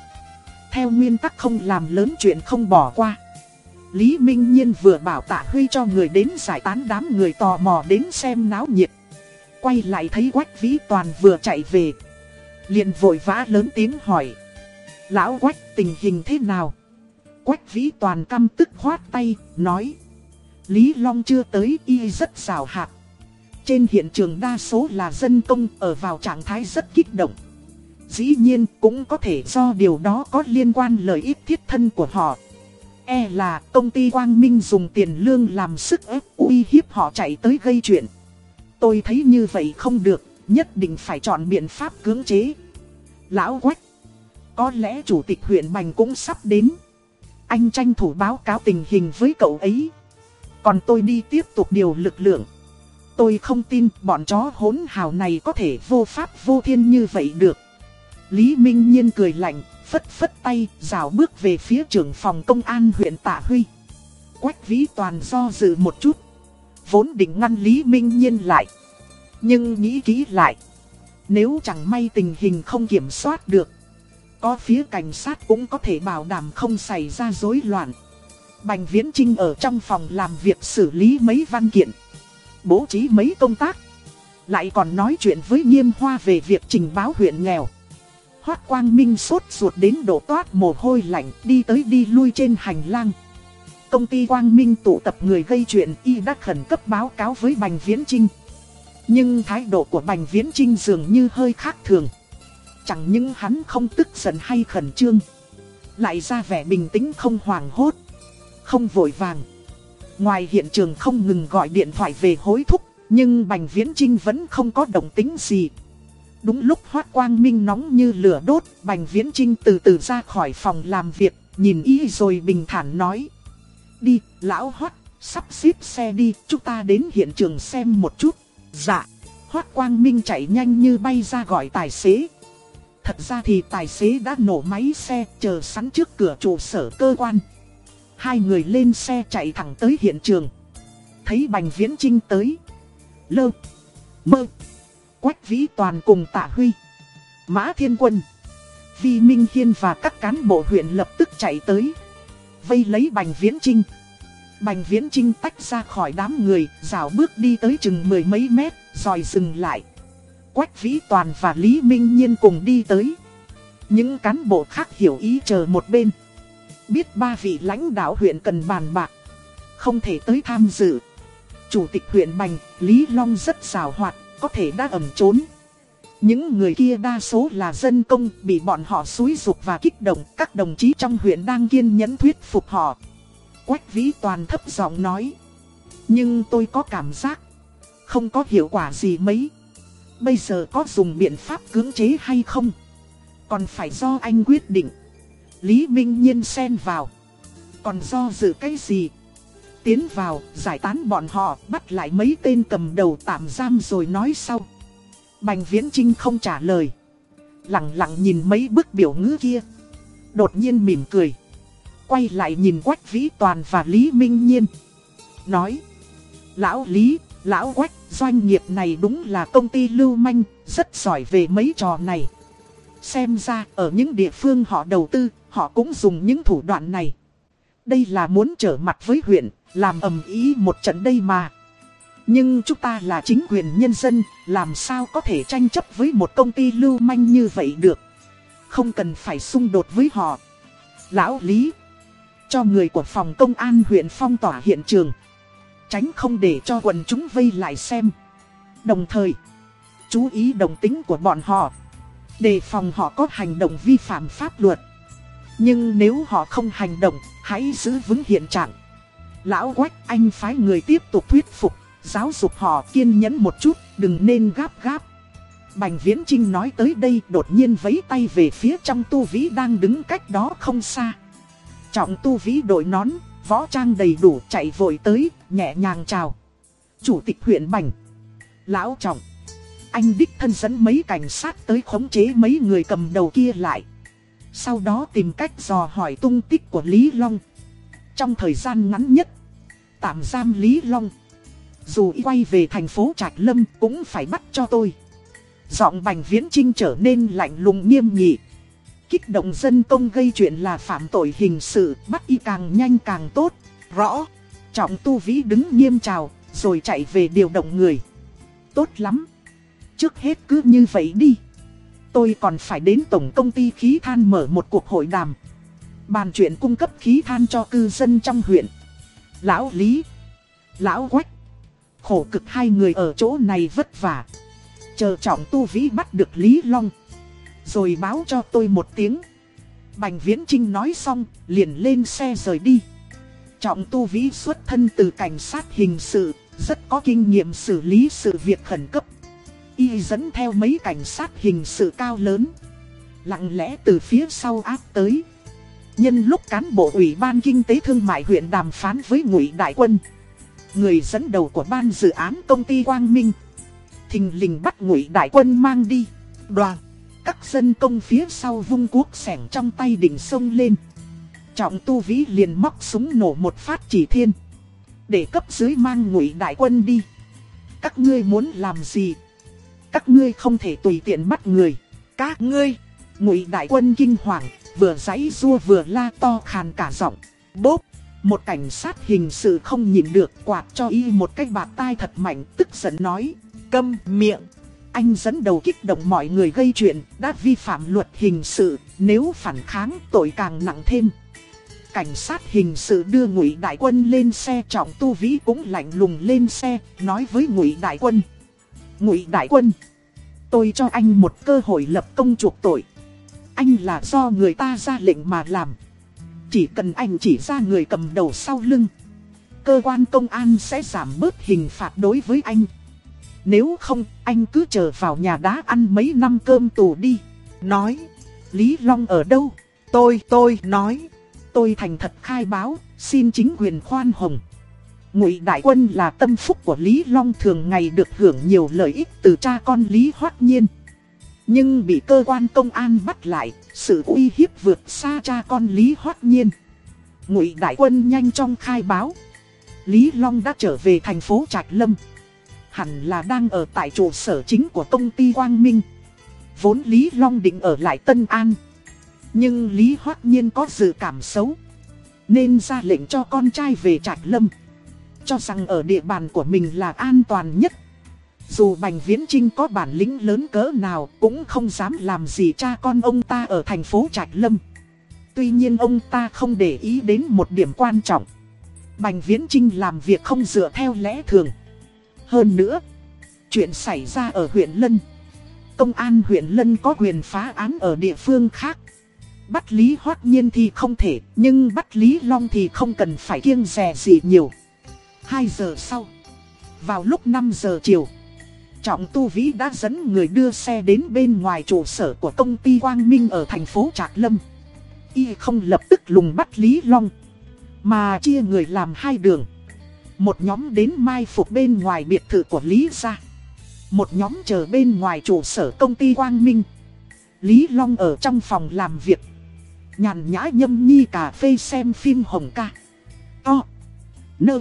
Theo nguyên tắc không làm lớn chuyện không bỏ qua. Lý Minh Nhiên vừa bảo tạ Huy cho người đến giải tán đám người tò mò đến xem náo nhiệt. Quay lại thấy Quách Vĩ Toàn vừa chạy về liền vội vã lớn tiếng hỏi. Lão Quách tình hình thế nào? Quách Vĩ Toàn căm tức khoát tay, nói. Lý Long chưa tới y rất xào hạt. Trên hiện trường đa số là dân công ở vào trạng thái rất kích động. Dĩ nhiên cũng có thể do điều đó có liên quan lợi ích thiết thân của họ. E là công ty Quang Minh dùng tiền lương làm sức ép uy hiếp họ chạy tới gây chuyện. Tôi thấy như vậy không được, nhất định phải chọn biện pháp cưỡng chế. Lão Quách, có lẽ chủ tịch huyện Bành cũng sắp đến. Anh tranh thủ báo cáo tình hình với cậu ấy. Còn tôi đi tiếp tục điều lực lượng. Tôi không tin bọn chó hỗn hào này có thể vô pháp vô thiên như vậy được. Lý Minh Nhiên cười lạnh, phất phất tay, rào bước về phía trưởng phòng công an huyện Tạ Huy. Quách Vĩ Toàn do dự một chút. Vốn định ngăn Lý Minh Nhiên lại. Nhưng nghĩ kỹ lại. Nếu chẳng may tình hình không kiểm soát được. Có phía cảnh sát cũng có thể bảo đảm không xảy ra rối loạn. Bành Viễn Trinh ở trong phòng làm việc xử lý mấy văn kiện, bố trí mấy công tác. Lại còn nói chuyện với Nghiêm Hoa về việc trình báo huyện nghèo. Hoác Quang Minh sốt ruột đến đổ toát mồ hôi lạnh, đi tới đi lui trên hành lang. Công ty Quang Minh tụ tập người gây chuyện y đã khẩn cấp báo cáo với Bành Viễn Trinh. Nhưng thái độ của Bành Viễn Trinh dường như hơi khác thường. Chẳng những hắn không tức giận hay khẩn trương. Lại ra vẻ bình tĩnh không hoảng hốt. Không vội vàng. Ngoài hiện trường không ngừng gọi điện thoại về hối thúc, nhưng Bành Viễn Trinh vẫn không có động tính gì. Đúng lúc hoát Quang Minh nóng như lửa đốt, Bành Viễn Trinh từ từ ra khỏi phòng làm việc, nhìn ý rồi bình thản nói. Đi, lão hoát, sắp xếp xe đi, chúng ta đến hiện trường xem một chút. Dạ, Hoác Quang Minh chạy nhanh như bay ra gọi tài xế. Thật ra thì tài xế đã nổ máy xe chờ sẵn trước cửa trụ sở cơ quan. Hai người lên xe chạy thẳng tới hiện trường. Thấy Bành Viễn Trinh tới. Lơ. Mơ. Quách Vĩ Toàn cùng Tạ Huy. Mã Thiên Quân. Vi Minh Hiên và các cán bộ huyện lập tức chạy tới. Vây lấy Bành Viễn Trinh. Bành Viễn Trinh tách ra khỏi đám người, rào bước đi tới chừng mười mấy mét, rồi dừng lại. Quách Vĩ Toàn và Lý Minh Nhiên cùng đi tới. Những cán bộ khác hiểu ý chờ một bên. Biết ba vị lãnh đạo huyện cần bàn bạc, không thể tới tham dự. Chủ tịch huyện Bành, Lý Long rất rào hoạt, có thể đã ẩn trốn. Những người kia đa số là dân công, bị bọn họ xúi dục và kích động. Các đồng chí trong huyện đang kiên nhẫn thuyết phục họ. Quách Vĩ Toàn thấp giọng nói. Nhưng tôi có cảm giác, không có hiệu quả gì mấy. Bây giờ có dùng biện pháp cưỡng chế hay không? Còn phải do anh quyết định. Lý Minh Nhiên xen vào. Còn do dự cái gì? Tiến vào, giải tán bọn họ, bắt lại mấy tên cầm đầu tạm giam rồi nói sau. Bành Viễn Trinh không trả lời. Lặng lặng nhìn mấy bức biểu ngữ kia. Đột nhiên mỉm cười. Quay lại nhìn Quách Vĩ Toàn và Lý Minh Nhiên. Nói. Lão Lý, Lão Quách, doanh nghiệp này đúng là công ty lưu manh, rất giỏi về mấy trò này. Xem ra, ở những địa phương họ đầu tư, họ cũng dùng những thủ đoạn này. Đây là muốn trở mặt với huyện, làm ầm ý một trận đây mà. Nhưng chúng ta là chính quyền nhân dân, làm sao có thể tranh chấp với một công ty lưu manh như vậy được. Không cần phải xung đột với họ. Lão Lý, cho người của phòng công an huyện phong tỏa hiện trường. Tránh không để cho quần chúng vây lại xem. Đồng thời, chú ý đồng tính của bọn họ. Đề phòng họ có hành động vi phạm pháp luật. Nhưng nếu họ không hành động, hãy giữ vững hiện trạng. Lão Quách anh phái người tiếp tục thuyết phục, giáo dục họ kiên nhẫn một chút, đừng nên gáp gáp. Bành Viễn Trinh nói tới đây đột nhiên vấy tay về phía trong tu vĩ đang đứng cách đó không xa. Trọng tu vĩ đội nón, võ trang đầy đủ chạy vội tới, nhẹ nhàng chào. Chủ tịch huyện Bành. Lão Trọng. Anh đích thân dẫn mấy cảnh sát tới khống chế mấy người cầm đầu kia lại. Sau đó tìm cách dò hỏi tung tích của Lý Long. Trong thời gian ngắn nhất, tạm giam Lý Long. Dù quay về thành phố Trạch Lâm cũng phải bắt cho tôi. Giọng Bành Viễn Trinh trở nên lạnh lùng nghiêm nghị. Kích động dân công gây chuyện là phạm tội hình sự, bắt y càng nhanh càng tốt. Rõ, trọng tu vĩ đứng nghiêm trào, rồi chạy về điều động người. Tốt lắm. Trước hết cứ như vậy đi. Tôi còn phải đến tổng công ty khí than mở một cuộc hội đàm. Bàn chuyện cung cấp khí than cho cư dân trong huyện. Lão Lý, Lão Quách, khổ cực hai người ở chỗ này vất vả. Chờ trọng tu vĩ bắt được Lý Long. Rồi báo cho tôi một tiếng. Bành Viễn Trinh nói xong, liền lên xe rời đi. Trọng tu vĩ xuất thân từ cảnh sát hình sự, rất có kinh nghiệm xử lý sự việc khẩn cấp. Y dẫn theo mấy cảnh sát hình sự cao lớn. Lặng lẽ từ phía sau áp tới. Nhân lúc cán bộ ủy ban kinh tế thương mại huyện đàm phán với ngụy đại quân. Người dẫn đầu của ban dự án công ty Quang Minh. Thình lình bắt ngụy đại quân mang đi. Đoàn. Các dân công phía sau vung cuốc sẻng trong tay đỉnh sông lên. Trọng tu vĩ liền móc súng nổ một phát chỉ thiên. Để cấp dưới mang ngụy đại quân đi. Các ngươi muốn làm gì? Các ngươi không thể tùy tiện bắt người. Các ngươi, ngụy đại quân kinh hoàng, vừa giãy rua vừa la to khàn cả giọng. Bốp, một cảnh sát hình sự không nhìn được quạt cho y một cái bạt tai thật mạnh tức giận nói. Câm miệng. Anh dẫn đầu kích động mọi người gây chuyện, đã vi phạm luật hình sự, nếu phản kháng tội càng nặng thêm. Cảnh sát hình sự đưa ngụy đại quân lên xe trọng tu vĩ cũng lạnh lùng lên xe, nói với ngụy đại quân. Ngụy đại quân, tôi cho anh một cơ hội lập công chuộc tội. Anh là do người ta ra lệnh mà làm. Chỉ cần anh chỉ ra người cầm đầu sau lưng. Cơ quan công an sẽ giảm bớt hình phạt đối với anh. Nếu không, anh cứ chờ vào nhà đá ăn mấy năm cơm tù đi. Nói, Lý Long ở đâu? Tôi, tôi, nói. Tôi thành thật khai báo, xin chính quyền khoan hồng. Ngụy Đại Quân là tâm phúc của Lý Long thường ngày được hưởng nhiều lợi ích từ cha con Lý Hoát Nhiên. Nhưng bị cơ quan công an bắt lại, sự uy hiếp vượt xa cha con Lý Hoát Nhiên. Ngụy Đại Quân nhanh chóng khai báo. Lý Long đã trở về thành phố Trạch Lâm. Hẳn là đang ở tại trụ sở chính của công ty Quang Minh. Vốn Lý Long định ở lại Tân An. Nhưng Lý Hoát Nhiên có dự cảm xấu. Nên ra lệnh cho con trai về Trạch Lâm. Cho rằng ở địa bàn của mình là an toàn nhất. Dù Bành Viễn Trinh có bản lĩnh lớn cỡ nào cũng không dám làm gì cha con ông ta ở thành phố Trạch Lâm. Tuy nhiên ông ta không để ý đến một điểm quan trọng. Bành Viễn Trinh làm việc không dựa theo lẽ thường. Hơn nữa, chuyện xảy ra ở huyện Lân. Công an huyện Lân có quyền phá án ở địa phương khác. Bắt Lý Hoác Nhiên thì không thể, nhưng bắt Lý Long thì không cần phải kiêng rè gì nhiều. 2 giờ sau, vào lúc 5 giờ chiều, Trọng Tu Vĩ đã dẫn người đưa xe đến bên ngoài trụ sở của công ty Quang Minh ở thành phố Trạc Lâm. Y không lập tức lùng bắt Lý Long, mà chia người làm hai đường. Một nhóm đến mai phục bên ngoài biệt thự của Lý gia. Một nhóm chờ bên ngoài trụ sở công ty Quang Minh. Lý Long ở trong phòng làm việc. Nhàn nhã nhâm nhi cà phê xem phim hồng ca. To. Nơ.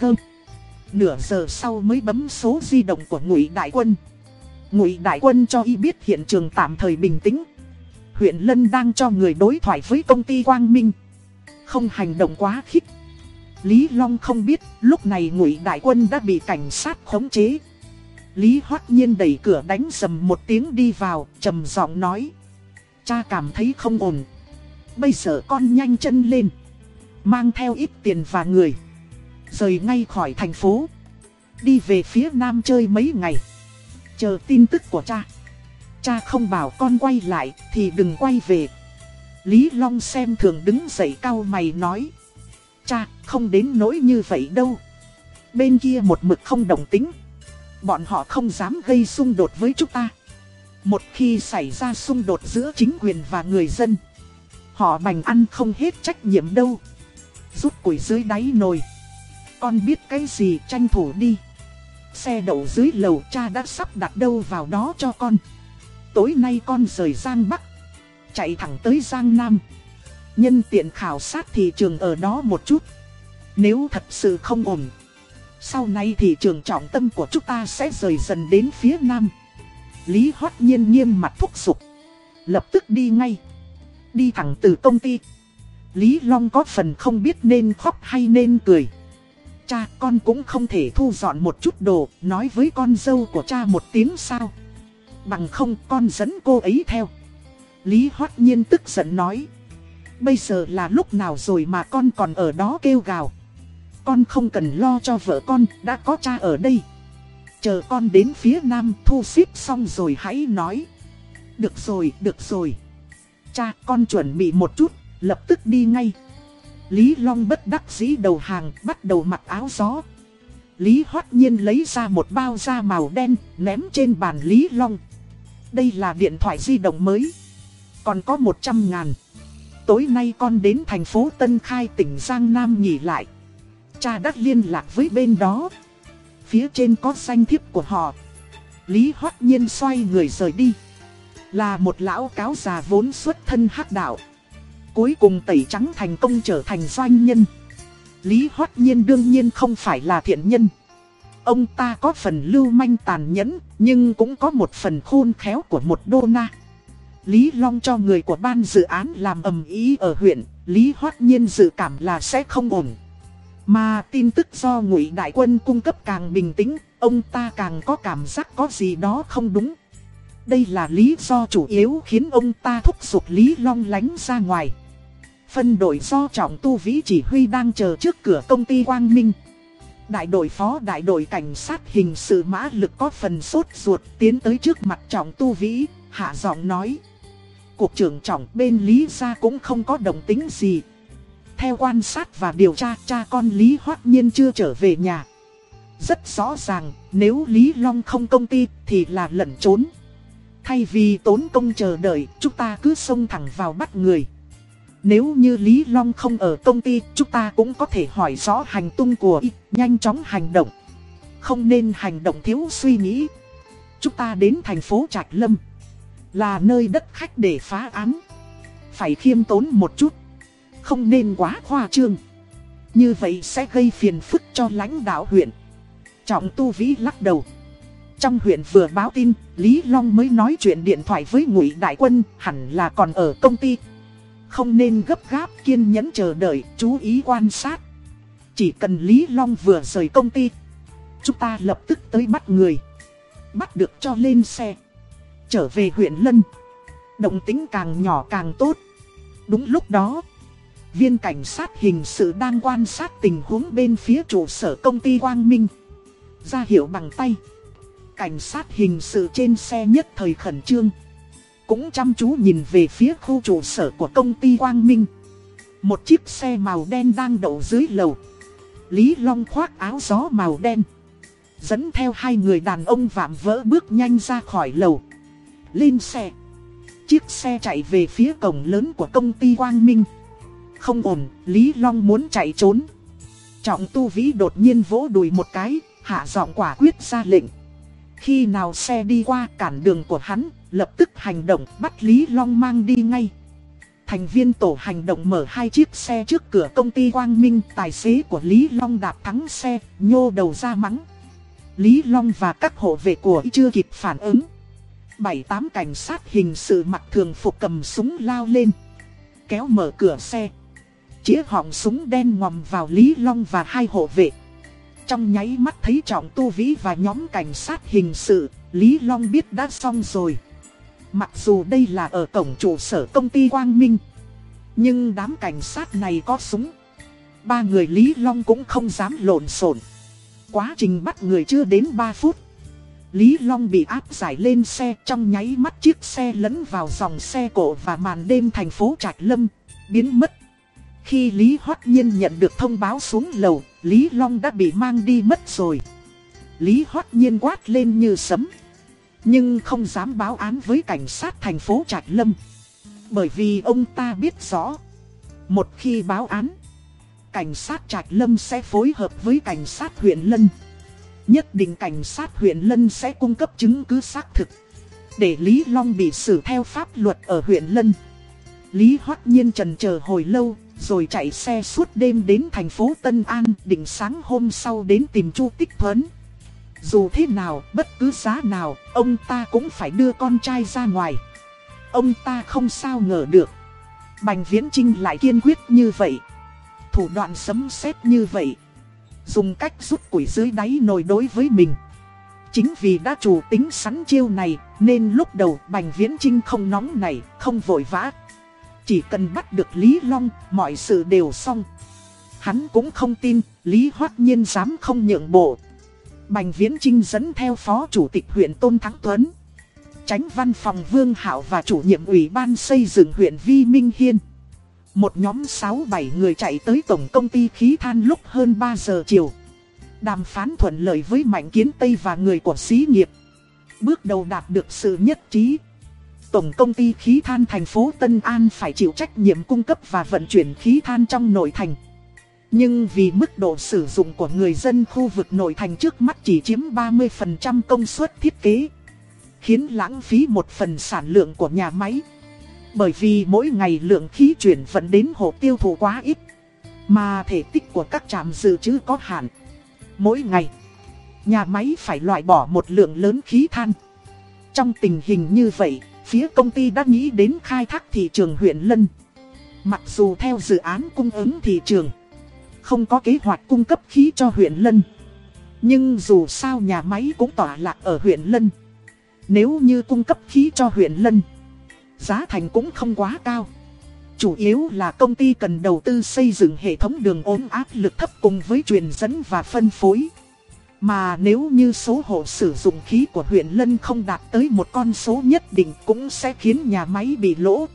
Gơm. Nửa giờ sau mới bấm số di động của ngụy đại quân. Ngụy đại quân cho y biết hiện trường tạm thời bình tĩnh. Huyện Lân đang cho người đối thoại với công ty Quang Minh. Không hành động quá khích. Lý Long không biết lúc này ngụy đại quân đã bị cảnh sát khống chế. Lý Hoắc Nhiên đẩy cửa đánh sầm một tiếng đi vào, trầm giọng nói. Cha cảm thấy không ổn. Bây giờ con nhanh chân lên. Mang theo ít tiền và người. Rời ngay khỏi thành phố. Đi về phía nam chơi mấy ngày. Chờ tin tức của cha. Cha không bảo con quay lại thì đừng quay về. Lý Long xem thường đứng dậy cao mày nói. Cha, không đến nỗi như vậy đâu. Bên kia một mực không đồng tính. Bọn họ không dám gây xung đột với chúng ta. Một khi xảy ra xung đột giữa chính quyền và người dân. Họ bành ăn không hết trách nhiệm đâu. Rút củi dưới đáy nồi. Con biết cái gì tranh thủ đi. Xe đậu dưới lầu cha đã sắp đặt đâu vào đó cho con. Tối nay con rời Giang Bắc. Chạy thẳng tới Giang Nam. Nhân tiện khảo sát thị trường ở đó một chút. Nếu thật sự không ổn. Sau này thị trường trọng tâm của chúng ta sẽ rời dần đến phía Nam. Lý Hoát Nhiên nghiêm mặt thúc giục. Lập tức đi ngay. Đi thẳng từ công ty. Lý Long có phần không biết nên khóc hay nên cười. Cha con cũng không thể thu dọn một chút đồ, nói với con dâu của cha một tiếng sao. Bằng không con dẫn cô ấy theo. Lý Hoát Nhiên tức giận nói. Bây giờ là lúc nào rồi mà con còn ở đó kêu gào. Con không cần lo cho vợ con, đã có cha ở đây. Chờ con đến phía nam thu xếp xong rồi hãy nói. Được rồi, được rồi. Cha, con chuẩn bị một chút, lập tức đi ngay. Lý Long bất đắc dĩ đầu hàng, bắt đầu mặc áo gió. Lý Hoát Nhiên lấy ra một bao da màu đen, ném trên bàn Lý Long. Đây là điện thoại di động mới. Còn có 100 ngàn. Tối nay con đến thành phố Tân Khai tỉnh Giang Nam nghỉ lại. Cha đã liên lạc với bên đó. Phía trên có danh thiếp của họ. Lý Hoát Nhiên xoay người rời đi. Là một lão cáo già vốn xuất thân hắc đạo. Cuối cùng tẩy trắng thành công trở thành doanh nhân. Lý Hoát Nhiên đương nhiên không phải là thiện nhân. Ông ta có phần lưu manh tàn nhẫn, nhưng cũng có một phần khôn khéo của một đô na. Lý Long cho người của ban dự án làm ầm ý ở huyện, Lý Hoát Nhiên dự cảm là sẽ không ổn. Mà tin tức do ngụy đại quân cung cấp càng bình tĩnh, ông ta càng có cảm giác có gì đó không đúng. Đây là lý do chủ yếu khiến ông ta thúc giục Lý Long lánh ra ngoài. Phân đội do trọng tu vĩ chỉ huy đang chờ trước cửa công ty Quang Minh. Đại đội phó đại đội cảnh sát hình sự mã lực có phần sốt ruột tiến tới trước mặt trọng tu vĩ, hạ giọng nói. Cuộc trưởng trọng bên Lý gia cũng không có động tính gì. Theo quan sát và điều tra, cha con Lý Hoác Nhiên chưa trở về nhà. Rất rõ ràng, nếu Lý Long không công ty thì là lẩn trốn. Thay vì tốn công chờ đợi, chúng ta cứ xông thẳng vào bắt người. Nếu như Lý Long không ở công ty, chúng ta cũng có thể hỏi rõ hành tung của y, nhanh chóng hành động. Không nên hành động thiếu suy nghĩ. Chúng ta đến thành phố Trạch Lâm, là nơi đất khách để phá án. Phải khiêm tốn một chút, không nên quá khoa trương. Như vậy sẽ gây phiền phức cho lãnh đạo huyện. Trọng Tu Vĩ lắc đầu. Trong huyện vừa báo tin, Lý Long mới nói chuyện điện thoại với Ngụy Đại Quân, hẳn là còn ở công ty. Không nên gấp gáp kiên nhẫn chờ đợi, chú ý quan sát. Chỉ cần Lý Long vừa rời công ty, chúng ta lập tức tới bắt người. Bắt được cho lên xe. Trở về huyện Lân. Động tính càng nhỏ càng tốt. Đúng lúc đó, viên cảnh sát hình sự đang quan sát tình huống bên phía trụ sở công ty Quang Minh. Ra hiệu bằng tay. Cảnh sát hình sự trên xe nhất thời khẩn trương. Cũng chăm chú nhìn về phía khu trụ sở của công ty Quang Minh. Một chiếc xe màu đen đang đậu dưới lầu. Lý Long khoác áo gió màu đen. Dẫn theo hai người đàn ông vạm vỡ bước nhanh ra khỏi lầu. Lên xe. Chiếc xe chạy về phía cổng lớn của công ty Quang Minh. Không ổn, Lý Long muốn chạy trốn. Trọng Tu Vĩ đột nhiên vỗ đùi một cái, hạ giọng quả quyết ra lệnh. Khi nào xe đi qua cản đường của hắn, lập tức hành động bắt Lý Long mang đi ngay. Thành viên tổ hành động mở hai chiếc xe trước cửa công ty Quang Minh, tài xế của Lý Long đạp thắng xe, nhô đầu ra mắng. Lý Long và các hộ vệ của chưa kịp phản ứng. Bảy tám cảnh sát hình sự mặc thường phục cầm súng lao lên. Kéo mở cửa xe. Chĩa họng súng đen ngòm vào Lý Long và hai hộ vệ. Trong nháy mắt thấy trọng tu vĩ và nhóm cảnh sát hình sự, Lý Long biết đã xong rồi. Mặc dù đây là ở cổng trụ sở công ty Quang Minh. Nhưng đám cảnh sát này có súng. Ba người Lý Long cũng không dám lộn xộn. Quá trình bắt người chưa đến 3 phút. Lý Long bị áp giải lên xe trong nháy mắt chiếc xe lẫn vào dòng xe cổ và màn đêm thành phố Trạch Lâm, biến mất. Khi Lý Hoắc Nhiên nhận được thông báo xuống lầu, Lý Long đã bị mang đi mất rồi. Lý Hoắc Nhiên quát lên như sấm. Nhưng không dám báo án với cảnh sát thành phố Trạch Lâm. Bởi vì ông ta biết rõ. Một khi báo án, cảnh sát Trạch Lâm sẽ phối hợp với cảnh sát huyện Lân. Nhất định cảnh sát huyện Lân sẽ cung cấp chứng cứ xác thực. Để Lý Long bị xử theo pháp luật ở huyện Lân. Lý Hoắc Nhiên trần chờ hồi lâu, rồi chạy xe suốt đêm đến thành phố Tân An, định sáng hôm sau đến tìm Chu Tích Thuấn. Dù thế nào, bất cứ giá nào, ông ta cũng phải đưa con trai ra ngoài. Ông ta không sao ngờ được. Bành Viễn Trinh lại kiên quyết như vậy. Thủ đoạn sấm sét như vậy. Dùng cách rút quỷ dưới đáy nồi đối với mình. Chính vì đã chủ tính sắn chiêu này, nên lúc đầu Bành Viễn Trinh không nóng này, không vội vã. Chỉ cần bắt được Lý Long, mọi sự đều xong. Hắn cũng không tin, Lý Hoác Nhiên dám không nhượng bộ. Bành Viễn Trinh dẫn theo Phó Chủ tịch huyện Tôn Thắng Tuấn. Tránh văn phòng Vương Hảo và chủ nhiệm ủy ban xây dựng huyện Vi Minh Hiên. Một nhóm 6-7 người chạy tới tổng công ty khí than lúc hơn 3 giờ chiều. Đàm phán thuận lợi với Mạnh Kiến Tây và người của xí nghiệp. Bước đầu đạt được sự nhất trí. Tổng công ty khí than thành phố Tân An phải chịu trách nhiệm cung cấp và vận chuyển khí than trong nội thành. Nhưng vì mức độ sử dụng của người dân khu vực nội thành trước mắt chỉ chiếm 30% công suất thiết kế, khiến lãng phí một phần sản lượng của nhà máy. Bởi vì mỗi ngày lượng khí chuyển vận đến hộ tiêu thụ quá ít, mà thể tích của các trạm dự trữ có hạn. Mỗi ngày, nhà máy phải loại bỏ một lượng lớn khí than. Trong tình hình như vậy, phía công ty đã nghĩ đến khai thác thị trường huyện Lân. Mặc dù theo dự án cung ứng thị trường, không có kế hoạch cung cấp khí cho huyện Lân. Nhưng dù sao nhà máy cũng tỏa lạc ở huyện Lân. Nếu như cung cấp khí cho huyện Lân, giá thành cũng không quá cao. Chủ yếu là công ty cần đầu tư xây dựng hệ thống đường ốm áp lực thấp cùng với truyền dẫn và phân phối. Mà nếu như số hộ sử dụng khí của huyện Lân không đạt tới một con số nhất định cũng sẽ khiến nhà máy bị lỗ.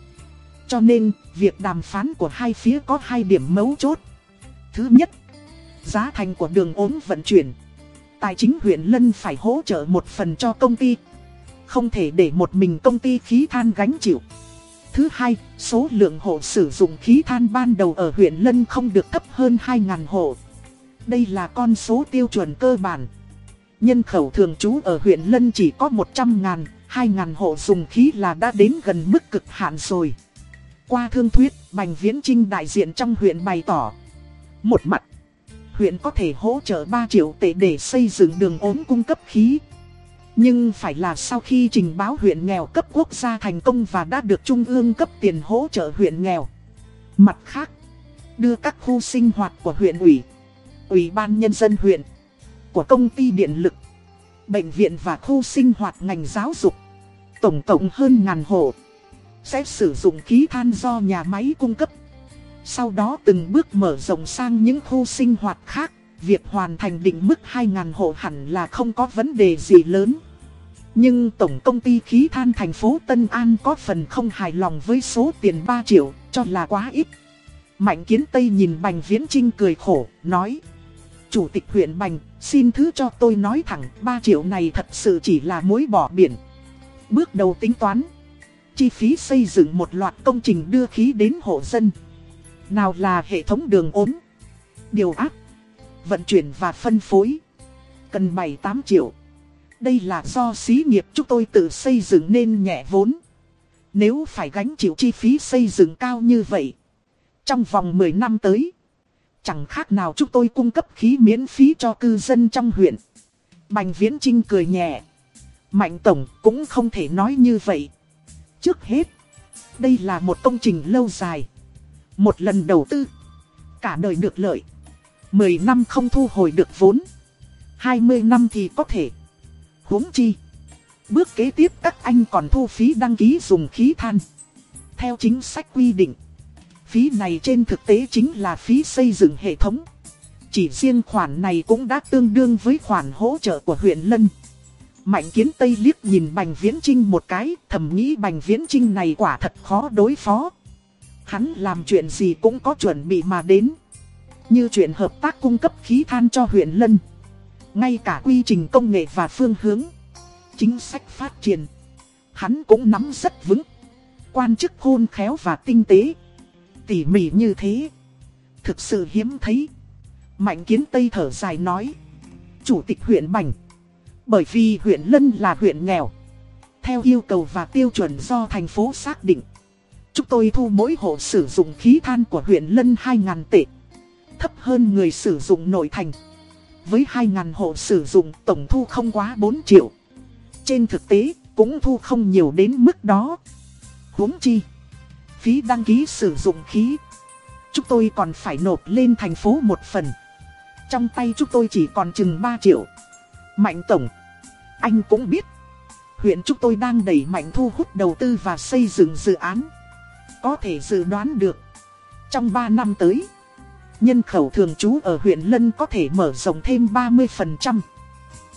Cho nên, việc đàm phán của hai phía có hai điểm mấu chốt. Thứ nhất, giá thành của đường ốm vận chuyển. Tài chính huyện Lân phải hỗ trợ một phần cho công ty. Không thể để một mình công ty khí than gánh chịu. Thứ hai, số lượng hộ sử dụng khí than ban đầu ở huyện Lân không được thấp hơn 2.000 hộ. Đây là con số tiêu chuẩn cơ bản. Nhân khẩu thường trú ở huyện Lân chỉ có 100.000, 2.000 hộ dùng khí là đã đến gần mức cực hạn rồi. Qua thương thuyết, Bành Viễn Trinh đại diện trong huyện bày tỏ. Một mặt, huyện có thể hỗ trợ 3 triệu tệ để xây dựng đường ốm cung cấp khí. Nhưng phải là sau khi trình báo huyện nghèo cấp quốc gia thành công và đã được Trung ương cấp tiền hỗ trợ huyện nghèo. Mặt khác, đưa các khu sinh hoạt của huyện ủy, ủy ban nhân dân huyện, của công ty điện lực, bệnh viện và khu sinh hoạt ngành giáo dục. Tổng cộng hơn ngàn hộ. sẽ sử dụng khí than do nhà máy cung cấp. Sau đó từng bước mở rộng sang những khu sinh hoạt khác, việc hoàn thành định mức 2.000 hộ hẳn là không có vấn đề gì lớn. Nhưng tổng công ty khí than thành phố Tân An có phần không hài lòng với số tiền 3 triệu, cho là quá ít. Mạnh Kiến Tây nhìn Bành Viễn Trinh cười khổ, nói Chủ tịch huyện Bành, xin thứ cho tôi nói thẳng 3 triệu này thật sự chỉ là mối bỏ biển. Bước đầu tính toán Chi phí xây dựng một loạt công trình đưa khí đến hộ dân. Nào là hệ thống đường ốm Điều áp Vận chuyển và phân phối Cần 7-8 triệu. Đây là do xí nghiệp chúng tôi tự xây dựng nên nhẹ vốn Nếu phải gánh chịu chi phí xây dựng cao như vậy Trong vòng 10 năm tới Chẳng khác nào chúng tôi cung cấp khí miễn phí cho cư dân trong huyện Bành Viễn Trinh cười nhẹ Mạnh Tổng cũng không thể nói như vậy Trước hết, đây là một công trình lâu dài. Một lần đầu tư, cả đời được lợi. 10 năm không thu hồi được vốn. 20 năm thì có thể huống chi. Bước kế tiếp các anh còn thu phí đăng ký dùng khí than. Theo chính sách quy định. Phí này trên thực tế chính là phí xây dựng hệ thống. Chỉ riêng khoản này cũng đã tương đương với khoản hỗ trợ của huyện Lân. Mạnh kiến Tây liếc nhìn Bành Viễn Trinh một cái, thầm nghĩ Bành Viễn Trinh này quả thật khó đối phó. Hắn làm chuyện gì cũng có chuẩn bị mà đến. Như chuyện hợp tác cung cấp khí than cho huyện Lân. Ngay cả quy trình công nghệ và phương hướng. Chính sách phát triển. Hắn cũng nắm rất vững. Quan chức khôn khéo và tinh tế. Tỉ mỉ như thế. Thực sự hiếm thấy. Mạnh kiến Tây thở dài nói. Chủ tịch huyện Bành. Bởi vì huyện Lân là huyện nghèo. Theo yêu cầu và tiêu chuẩn do thành phố xác định. Chúng tôi thu mỗi hộ sử dụng khí than của huyện Lân 2.000 tệ. Thấp hơn người sử dụng nội thành. Với 2.000 hộ sử dụng tổng thu không quá 4 triệu. Trên thực tế cũng thu không nhiều đến mức đó. huống chi. Phí đăng ký sử dụng khí. Chúng tôi còn phải nộp lên thành phố một phần. Trong tay chúng tôi chỉ còn chừng 3 triệu. Mạnh Tổng, anh cũng biết, huyện chúng tôi đang đẩy mạnh thu hút đầu tư và xây dựng dự án. Có thể dự đoán được, trong 3 năm tới, nhân khẩu thường trú ở huyện Lân có thể mở rộng thêm 30%.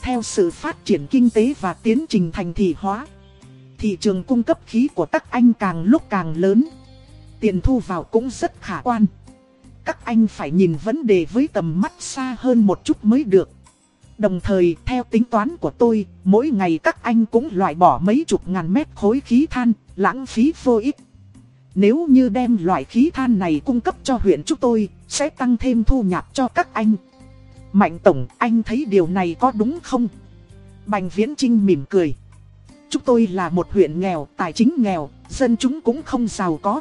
Theo sự phát triển kinh tế và tiến trình thành thị hóa, thị trường cung cấp khí của các anh càng lúc càng lớn. Tiền thu vào cũng rất khả quan. Các anh phải nhìn vấn đề với tầm mắt xa hơn một chút mới được. Đồng thời, theo tính toán của tôi, mỗi ngày các anh cũng loại bỏ mấy chục ngàn mét khối khí than, lãng phí vô ích. Nếu như đem loại khí than này cung cấp cho huyện chúng tôi, sẽ tăng thêm thu nhập cho các anh. Mạnh Tổng, anh thấy điều này có đúng không? Bành Viễn Trinh mỉm cười. Chúng tôi là một huyện nghèo, tài chính nghèo, dân chúng cũng không giàu có.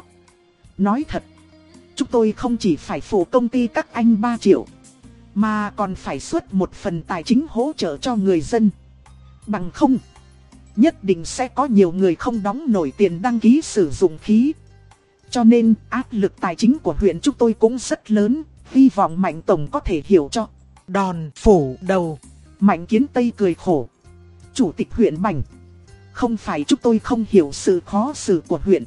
Nói thật, chúng tôi không chỉ phải phụ công ty các anh 3 triệu. Mà còn phải xuất một phần tài chính hỗ trợ cho người dân. Bằng không, nhất định sẽ có nhiều người không đóng nổi tiền đăng ký sử dụng khí. Cho nên áp lực tài chính của huyện chúng tôi cũng rất lớn, hy vọng Mạnh Tổng có thể hiểu cho. Đòn phủ đầu, Mạnh Kiến Tây cười khổ. Chủ tịch huyện Bành, không phải chúng tôi không hiểu sự khó xử của huyện.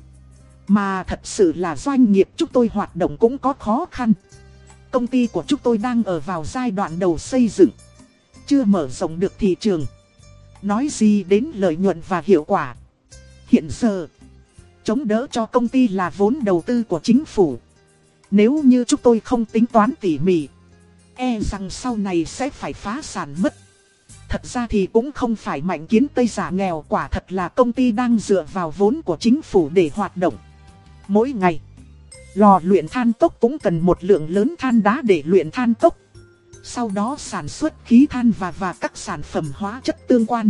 Mà thật sự là doanh nghiệp chúng tôi hoạt động cũng có khó khăn. Công ty của chúng tôi đang ở vào giai đoạn đầu xây dựng. Chưa mở rộng được thị trường. Nói gì đến lợi nhuận và hiệu quả. Hiện giờ, chống đỡ cho công ty là vốn đầu tư của chính phủ. Nếu như chúng tôi không tính toán tỉ mỉ, e rằng sau này sẽ phải phá sản mất. Thật ra thì cũng không phải mạnh kiến Tây giả nghèo quả thật là công ty đang dựa vào vốn của chính phủ để hoạt động. Mỗi ngày, Lò luyện than tốc cũng cần một lượng lớn than đá để luyện than tốc. Sau đó sản xuất khí than và và các sản phẩm hóa chất tương quan.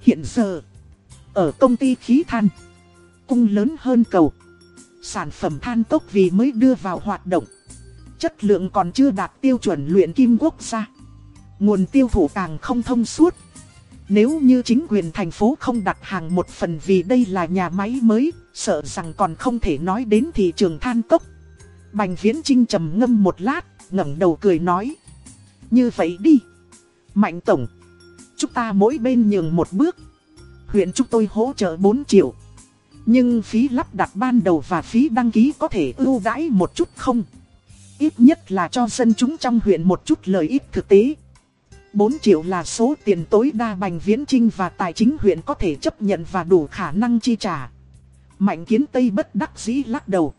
Hiện giờ, ở công ty khí than, cung lớn hơn cầu. Sản phẩm than tốc vì mới đưa vào hoạt động. Chất lượng còn chưa đạt tiêu chuẩn luyện kim quốc gia. Nguồn tiêu thụ càng không thông suốt. Nếu như chính quyền thành phố không đặt hàng một phần vì đây là nhà máy mới, sợ rằng còn không thể nói đến thị trường than cốc. Bành Viễn Trinh trầm ngâm một lát, ngẩng đầu cười nói. Như vậy đi. Mạnh Tổng, chúng ta mỗi bên nhường một bước. Huyện chúng tôi hỗ trợ 4 triệu. Nhưng phí lắp đặt ban đầu và phí đăng ký có thể ưu đãi một chút không? Ít nhất là cho dân chúng trong huyện một chút lợi ích thực tế. 4 triệu là số tiền tối đa Bành Viễn Trinh và tài chính huyện có thể chấp nhận và đủ khả năng chi trả. Mạnh kiến Tây bất đắc dĩ lắc đầu.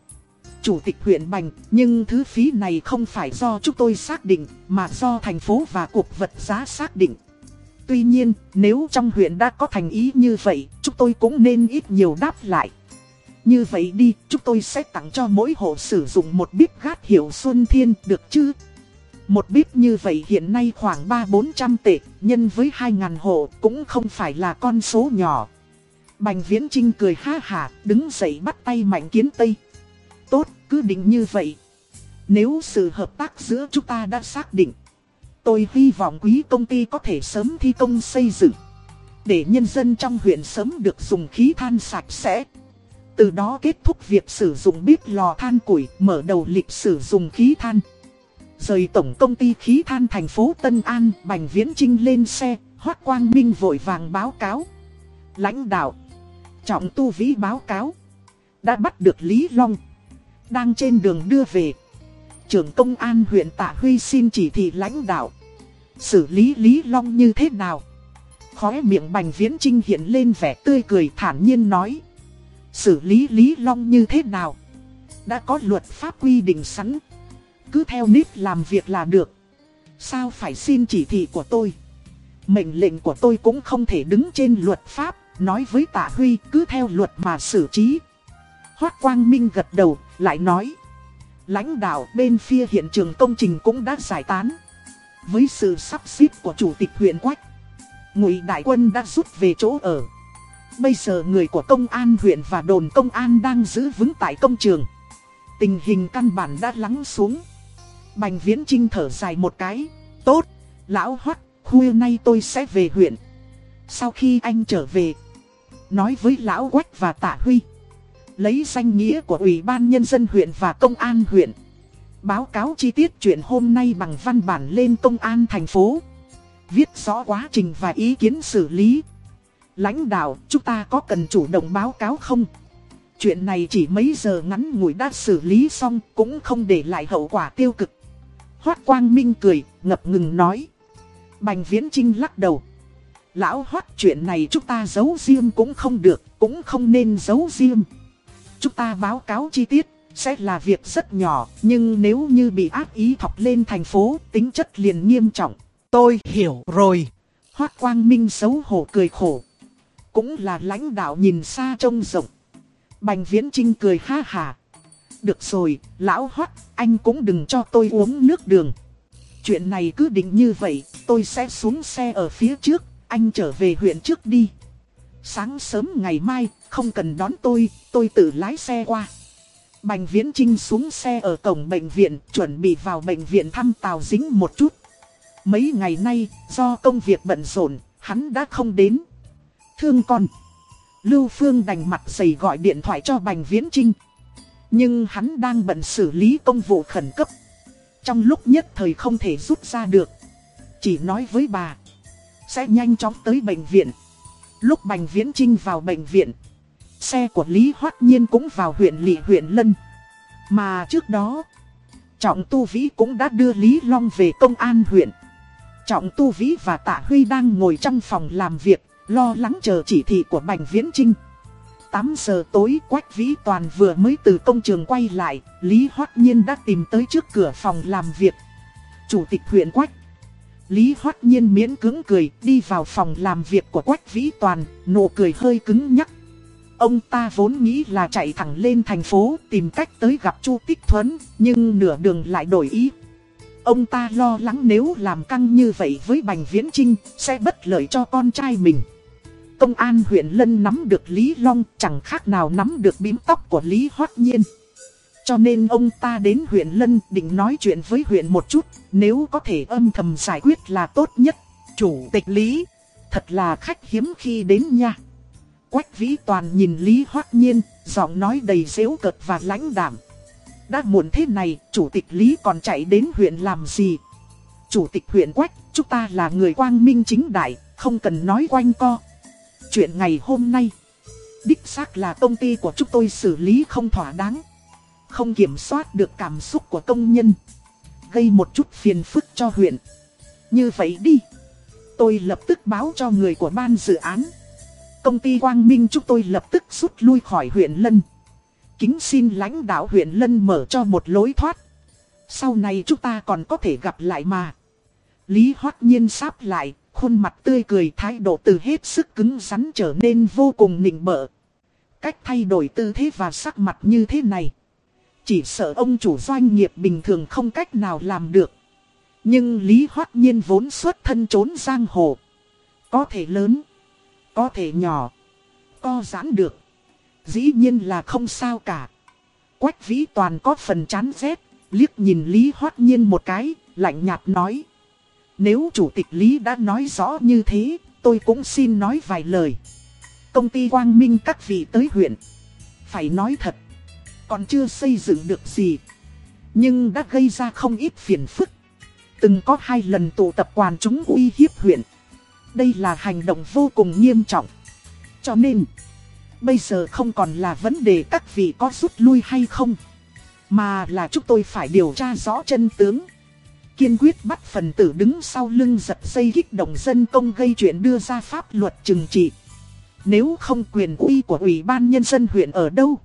Chủ tịch huyện Bành, nhưng thứ phí này không phải do chúng tôi xác định, mà do thành phố và cuộc vật giá xác định. Tuy nhiên, nếu trong huyện đã có thành ý như vậy, chúng tôi cũng nên ít nhiều đáp lại. Như vậy đi, chúng tôi sẽ tặng cho mỗi hộ sử dụng một bếp gát hiệu Xuân Thiên, được chứ? Một bếp như vậy hiện nay khoảng 3-400 tệ, nhân với 2.000 hộ cũng không phải là con số nhỏ. Bành Viễn Trinh cười ha hả, đứng dậy bắt tay Mạnh Kiến Tây. Tốt, cứ định như vậy. Nếu sự hợp tác giữa chúng ta đã xác định, tôi hy vọng quý công ty có thể sớm thi công xây dựng. Để nhân dân trong huyện sớm được dùng khí than sạch sẽ. Từ đó kết thúc việc sử dụng bếp lò than củi, mở đầu lịch sử dùng khí than. Rời tổng công ty khí than thành phố Tân An, Bành Viễn Trinh lên xe, Hoác Quang Minh vội vàng báo cáo. Lãnh đạo, trọng tu vĩ báo cáo, đã bắt được Lý Long, đang trên đường đưa về. Trưởng công an huyện Tạ Huy xin chỉ thị lãnh đạo, xử lý Lý Long như thế nào? Khóe miệng Bành Viễn Trinh hiện lên vẻ tươi cười thản nhiên nói. Xử lý Lý Long như thế nào? Đã có luật pháp quy định sẵn. Cứ theo nít làm việc là được. Sao phải xin chỉ thị của tôi? Mệnh lệnh của tôi cũng không thể đứng trên luật pháp. Nói với Tạ Huy cứ theo luật mà xử trí. Hoác Quang Minh gật đầu, lại nói. Lãnh đạo bên phía hiện trường công trình cũng đã giải tán. Với sự sắp xếp của Chủ tịch huyện Quách, Ngụy Đại Quân đã rút về chỗ ở. Bây giờ người của công an huyện và đồn công an đang giữ vững tại công trường. Tình hình căn bản đã lắng xuống. Bành Viễn Trinh thở dài một cái. Tốt, lão hoắc, khuya nay tôi sẽ về huyện. Sau khi anh trở về, nói với lão quách và tạ huy. Lấy danh nghĩa của Ủy ban Nhân dân huyện và Công an huyện. Báo cáo chi tiết chuyện hôm nay bằng văn bản lên Công an thành phố. Viết rõ quá trình và ý kiến xử lý. Lãnh đạo, chúng ta có cần chủ động báo cáo không? Chuyện này chỉ mấy giờ ngắn ngủi đã xử lý xong, cũng không để lại hậu quả tiêu cực. Hoác Quang Minh cười, ngập ngừng nói. Bành Viễn Trinh lắc đầu. Lão Hoác chuyện này chúng ta giấu riêng cũng không được, cũng không nên giấu riêng. Chúng ta báo cáo chi tiết, sẽ là việc rất nhỏ, nhưng nếu như bị ác ý thọc lên thành phố, tính chất liền nghiêm trọng. Tôi hiểu rồi. Hoác Quang Minh xấu hổ cười khổ. Cũng là lãnh đạo nhìn xa trông rộng. Bành Viễn Trinh cười ha hà. Được rồi, lão hoác, anh cũng đừng cho tôi uống nước đường. Chuyện này cứ định như vậy, tôi sẽ xuống xe ở phía trước, anh trở về huyện trước đi. Sáng sớm ngày mai, không cần đón tôi, tôi tự lái xe qua. Bành Viễn Trinh xuống xe ở cổng bệnh viện, chuẩn bị vào bệnh viện thăm Tào Dính một chút. Mấy ngày nay, do công việc bận rộn, hắn đã không đến. Thương con. Lưu Phương đành mặt dày gọi điện thoại cho Bành Viễn Trinh. Nhưng hắn đang bận xử lý công vụ khẩn cấp. Trong lúc nhất thời không thể rút ra được. Chỉ nói với bà. Sẽ nhanh chóng tới bệnh viện. Lúc Bành Viễn Trinh vào bệnh viện. Xe của Lý Hoát Nhiên cũng vào huyện Lị huyện Lân. Mà trước đó. Trọng Tu Vĩ cũng đã đưa Lý Long về công an huyện. Trọng Tu Vĩ và Tạ Huy đang ngồi trong phòng làm việc, lo lắng chờ chỉ thị của Bành Viễn Trinh. 8 giờ tối Quách Vĩ Toàn vừa mới từ công trường quay lại, Lý Hoát Nhiên đã tìm tới trước cửa phòng làm việc. Chủ tịch huyện Quách Lý Hoát Nhiên miễn cứng cười đi vào phòng làm việc của Quách Vĩ Toàn, nụ cười hơi cứng nhắc. Ông ta vốn nghĩ là chạy thẳng lên thành phố tìm cách tới gặp Chu Tích Thuấn, nhưng nửa đường lại đổi ý. Ông ta lo lắng nếu làm căng như vậy với Bành Viễn Trinh sẽ bất lợi cho con trai mình. Công an huyện Lân nắm được Lý Long chẳng khác nào nắm được bím tóc của Lý Hoát Nhiên. Cho nên ông ta đến huyện Lân định nói chuyện với huyện một chút, nếu có thể âm thầm giải quyết là tốt nhất. Chủ tịch Lý, thật là khách hiếm khi đến nha. Quách Vĩ Toàn nhìn Lý Hoắc Nhiên, giọng nói đầy dễu cợt và lãnh đảm. Đã muộn thế này, chủ tịch Lý còn chạy đến huyện làm gì? Chủ tịch huyện Quách, chúng ta là người quang minh chính đại, không cần nói quanh co. Chuyện ngày hôm nay, Đích xác là công ty của chúng tôi xử lý không thỏa đáng. Không kiểm soát được cảm xúc của công nhân. Gây một chút phiền phức cho huyện. Như vậy đi. Tôi lập tức báo cho người của ban dự án. Công ty Quang Minh chúng tôi lập tức rút lui khỏi huyện Lân. Kính xin lãnh đạo huyện Lân mở cho một lối thoát. Sau này chúng ta còn có thể gặp lại mà. Lý Hoắc Nhiên sáp lại, khuôn mặt tươi cười thái độ từ hết sức cứng rắn trở nên vô cùng nịnh bợ. Cách thay đổi tư thế và sắc mặt như thế này. Chỉ sợ ông chủ doanh nghiệp bình thường không cách nào làm được. Nhưng Lý Hoắc Nhiên vốn xuất thân trốn giang hồ. Có thể lớn, có thể nhỏ, co giãn được. Dĩ nhiên là không sao cả. Quách vĩ toàn có phần chán rét, liếc nhìn Lý Hoát Nhiên một cái, lạnh nhạt nói. Nếu chủ tịch Lý đã nói rõ như thế, tôi cũng xin nói vài lời. Công ty Quang Minh các vị tới huyện. Phải nói thật, còn chưa xây dựng được gì. Nhưng đã gây ra không ít phiền phức. Từng có hai lần tụ tập quan chúng uy hiếp huyện. Đây là hành động vô cùng nghiêm trọng. Cho nên, bây giờ không còn là vấn đề các vị có rút lui hay không. Mà là chúng tôi phải điều tra rõ chân tướng. Kiên quyết bắt phần tử đứng sau lưng giật dây kích động dân công gây chuyện đưa ra pháp luật trừng trị. Nếu không quyền uy của Ủy ban Nhân dân huyện ở đâu?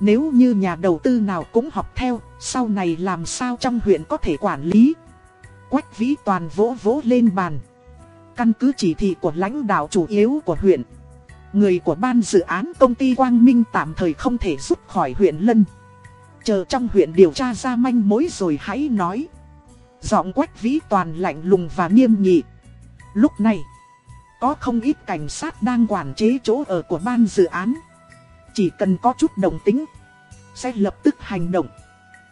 Nếu như nhà đầu tư nào cũng học theo, sau này làm sao trong huyện có thể quản lý? Quách vĩ toàn vỗ vỗ lên bàn. Căn cứ chỉ thị của lãnh đạo chủ yếu của huyện. Người của ban dự án công ty Quang Minh tạm thời không thể rút khỏi huyện Lân. Chờ trong huyện điều tra ra manh mối rồi hãy nói. Giọng quách vĩ toàn lạnh lùng và nghiêm nghị. Lúc này, có không ít cảnh sát đang quản chế chỗ ở của ban dự án. Chỉ cần có chút đồng tính, sẽ lập tức hành động.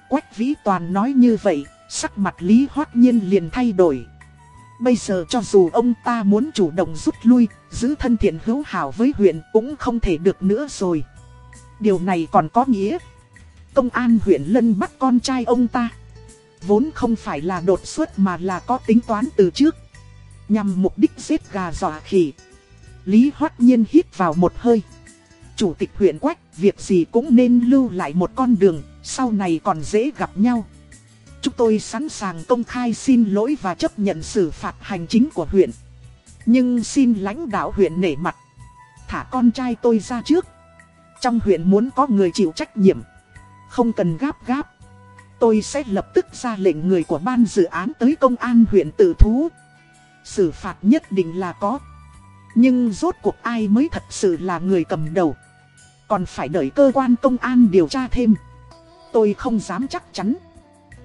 Quách vĩ toàn nói như vậy, sắc mặt Lý Hoác Nhiên liền thay đổi. Bây giờ cho dù ông ta muốn chủ động rút lui, giữ thân thiện hữu hảo với huyện cũng không thể được nữa rồi. Điều này còn có nghĩa. Công an huyện Lân bắt con trai ông ta. Vốn không phải là đột xuất mà là có tính toán từ trước. Nhằm mục đích giết gà dọa khỉ. Lý Hoát Nhiên hít vào một hơi. Chủ tịch huyện Quách, việc gì cũng nên lưu lại một con đường, sau này còn dễ gặp nhau. Chúng tôi sẵn sàng công khai xin lỗi và chấp nhận xử phạt hành chính của huyện. Nhưng xin lãnh đạo huyện nể mặt. Thả con trai tôi ra trước. Trong huyện muốn có người chịu trách nhiệm. Không cần gáp gáp. Tôi sẽ lập tức ra lệnh người của ban dự án tới công an huyện tự thú. Xử phạt nhất định là có. Nhưng rốt cuộc ai mới thật sự là người cầm đầu. Còn phải đợi cơ quan công an điều tra thêm. Tôi không dám chắc chắn.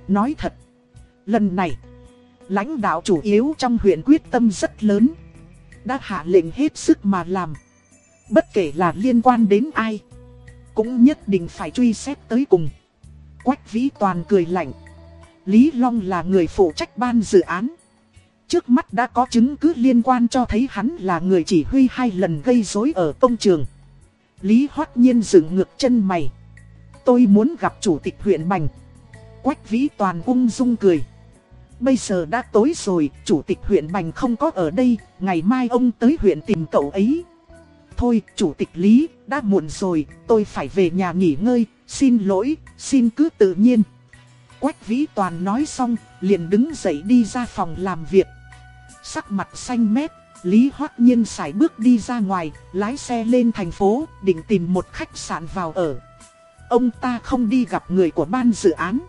Nói thật. Lần này. Lãnh đạo chủ yếu trong huyện quyết tâm rất lớn. Đã hạ lệnh hết sức mà làm. Bất kể là liên quan đến ai. Cũng nhất định phải truy xét tới cùng. Quách Vĩ Toàn cười lạnh. Lý Long là người phụ trách ban dự án. Trước mắt đã có chứng cứ liên quan cho thấy hắn là người chỉ huy hai lần gây rối ở công trường. Lý Hoát Nhiên dựng ngược chân mày. Tôi muốn gặp chủ tịch huyện Bành. Quách Vĩ Toàn ung dung cười. Bây giờ đã tối rồi, chủ tịch huyện Bành không có ở đây, ngày mai ông tới huyện tìm cậu ấy. Thôi, chủ tịch Lý, đã muộn rồi, tôi phải về nhà nghỉ ngơi, xin lỗi, xin cứ tự nhiên. Quách Vĩ Toàn nói xong, liền đứng dậy đi ra phòng làm việc. Sắc mặt xanh mét, Lý Hoắc Nhiên xài bước đi ra ngoài, lái xe lên thành phố, định tìm một khách sạn vào ở. Ông ta không đi gặp người của ban dự án.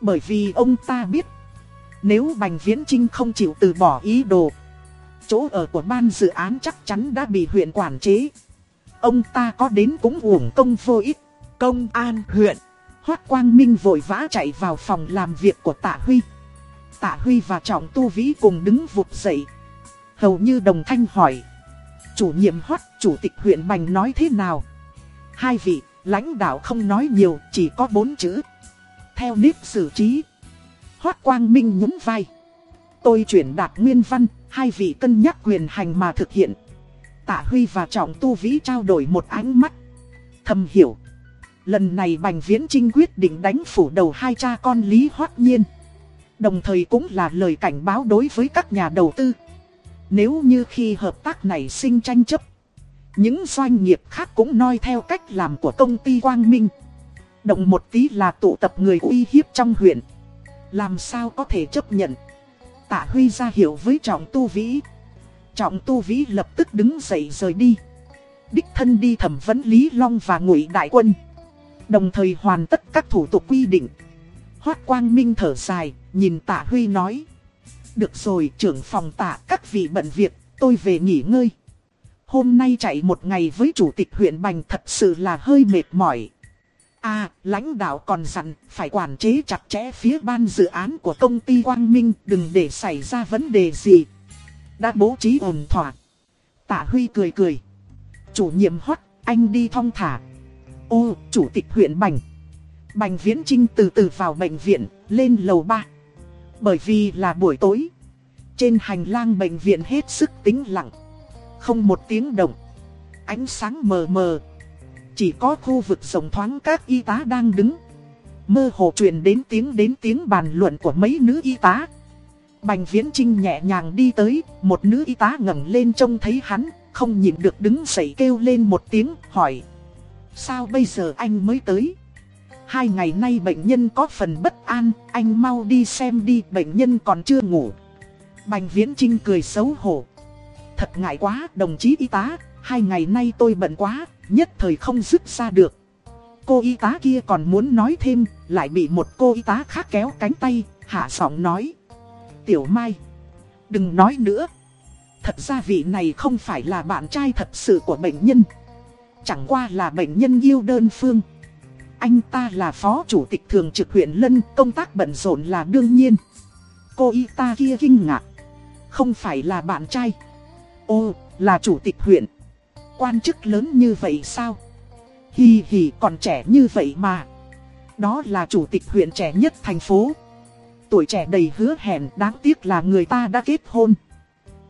Bởi vì ông ta biết, nếu Bành Viễn Trinh không chịu từ bỏ ý đồ, chỗ ở của ban dự án chắc chắn đã bị huyện quản chế. Ông ta có đến cũng uổng công vô ích. Công an huyện. Hoác Quang Minh vội vã chạy vào phòng làm việc của Tạ Huy. Tạ Huy và Trọng Tu Vĩ cùng đứng vụt dậy. Hầu như đồng thanh hỏi. Chủ nhiệm Hoác, chủ tịch huyện Bành nói thế nào? Hai vị, lãnh đạo không nói nhiều, chỉ có bốn chữ. Theo nếp xử trí. Hoác Quang Minh nhún vai. Tôi chuyển đạt nguyên văn, hai vị cân nhắc quyền hành mà thực hiện. Tạ Huy và Trọng Tu Vĩ trao đổi một ánh mắt. Thầm hiểu. Lần này Bành Viễn Trinh quyết định đánh phủ đầu hai cha con Lý Hoát Nhiên. Đồng thời cũng là lời cảnh báo đối với các nhà đầu tư. Nếu như khi hợp tác này sinh tranh chấp, Những doanh nghiệp khác cũng noi theo cách làm của công ty Quang Minh. Động một tí là tụ tập người uy hiếp trong huyện. Làm sao có thể chấp nhận. Tạ Huy ra hiểu với Trọng Tu Vĩ. Trọng Tu Vĩ lập tức đứng dậy rời đi. Đích thân đi thẩm vấn Lý Long và Ngụy Đại Quân. Đồng thời hoàn tất các thủ tục quy định. Hoác Quang Minh thở dài, nhìn Tạ Huy nói. Được rồi, trưởng phòng tạ các vị bận việc, tôi về nghỉ ngơi. Hôm nay chạy một ngày với chủ tịch huyện Bành thật sự là hơi mệt mỏi. À, lãnh đạo còn dặn, phải quản chế chặt chẽ phía ban dự án của công ty Quang Minh, đừng để xảy ra vấn đề gì. Đã bố trí ổn thỏa. Tạ Huy cười cười. Chủ nhiệm hót, anh đi thong thả. Ô, chủ tịch huyện Bành. Bành Viễn Trinh từ từ vào bệnh viện, lên lầu 3. Bởi vì là buổi tối. Trên hành lang bệnh viện hết sức tĩnh lặng. Không một tiếng động. Ánh sáng mờ mờ. Chỉ có khu vực rộng thoáng các y tá đang đứng. Mơ hồ truyền đến tiếng đến tiếng bàn luận của mấy nữ y tá. Bành Viễn Trinh nhẹ nhàng đi tới, một nữ y tá ngẩng lên trông thấy hắn, không nhịn được đứng dậy kêu lên một tiếng, hỏi. Sao bây giờ anh mới tới? Hai ngày nay bệnh nhân có phần bất an, anh mau đi xem đi, bệnh nhân còn chưa ngủ. Bành Viễn Trinh cười xấu hổ. Thật ngại quá, đồng chí y tá, hai ngày nay tôi bận quá, nhất thời không dứt ra được. Cô y tá kia còn muốn nói thêm, lại bị một cô y tá khác kéo cánh tay, hạ giọng nói. Tiểu Mai, đừng nói nữa. Thật ra vị này không phải là bạn trai thật sự của bệnh nhân. Chẳng qua là bệnh nhân yêu đơn phương. Anh ta là phó chủ tịch thường trực huyện Lân, công tác bận rộn là đương nhiên. Cô y tá kia kinh ngạc. Không phải là bạn trai. Ô, là chủ tịch huyện. Quan chức lớn như vậy sao? Hì hì còn trẻ như vậy mà. Đó là chủ tịch huyện trẻ nhất thành phố. Tuổi trẻ đầy hứa hẹn đáng tiếc là người ta đã kết hôn.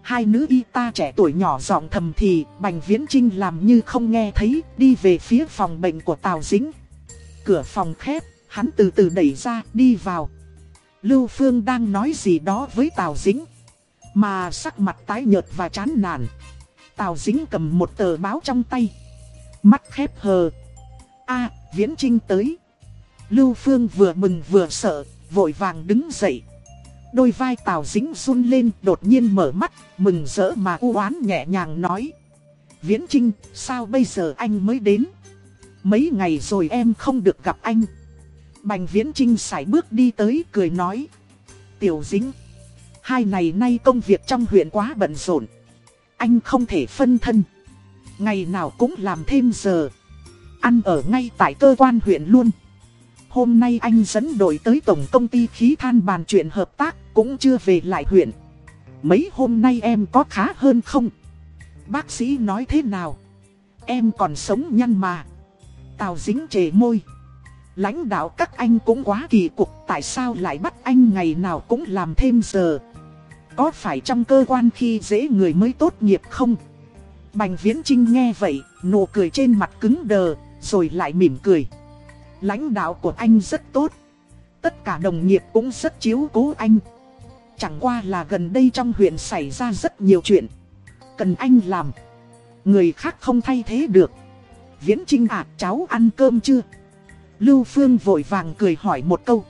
Hai nữ y ta trẻ tuổi nhỏ giọng thầm thì, Bành Viễn Trinh làm như không nghe thấy, đi về phía phòng bệnh của Tào Dính. Cửa phòng khép, hắn từ từ đẩy ra, đi vào. Lưu Phương đang nói gì đó với Tào Dính. Mà sắc mặt tái nhợt và chán nản. Tào Dính cầm một tờ báo trong tay. Mắt khép hờ. a Viễn Trinh tới. Lưu Phương vừa mừng vừa sợ, vội vàng đứng dậy. Đôi vai Tào Dính run lên đột nhiên mở mắt, mừng rỡ mà u oán nhẹ nhàng nói. Viễn Trinh, sao bây giờ anh mới đến? Mấy ngày rồi em không được gặp anh. Bành Viễn Trinh sải bước đi tới cười nói. Tiểu Dính, hai ngày nay công việc trong huyện quá bận rộn. Anh không thể phân thân. Ngày nào cũng làm thêm giờ. Ăn ở ngay tại cơ quan huyện luôn. Hôm nay anh dẫn đội tới tổng công ty khí than bàn chuyện hợp tác, cũng chưa về lại huyện. Mấy hôm nay em có khá hơn không? Bác sĩ nói thế nào? Em còn sống nhăn mà. Tào dính trề môi. Lãnh đạo các anh cũng quá kỳ cục, tại sao lại bắt anh ngày nào cũng làm thêm giờ? Có phải trong cơ quan khi dễ người mới tốt nghiệp không? Bành Viễn Trinh nghe vậy, nụ cười trên mặt cứng đờ, rồi lại mỉm cười. Lãnh đạo của anh rất tốt. Tất cả đồng nghiệp cũng rất chiếu cố anh. Chẳng qua là gần đây trong huyện xảy ra rất nhiều chuyện. Cần anh làm. Người khác không thay thế được. Viễn Trinh à, cháu ăn cơm chưa? Lưu Phương vội vàng cười hỏi một câu.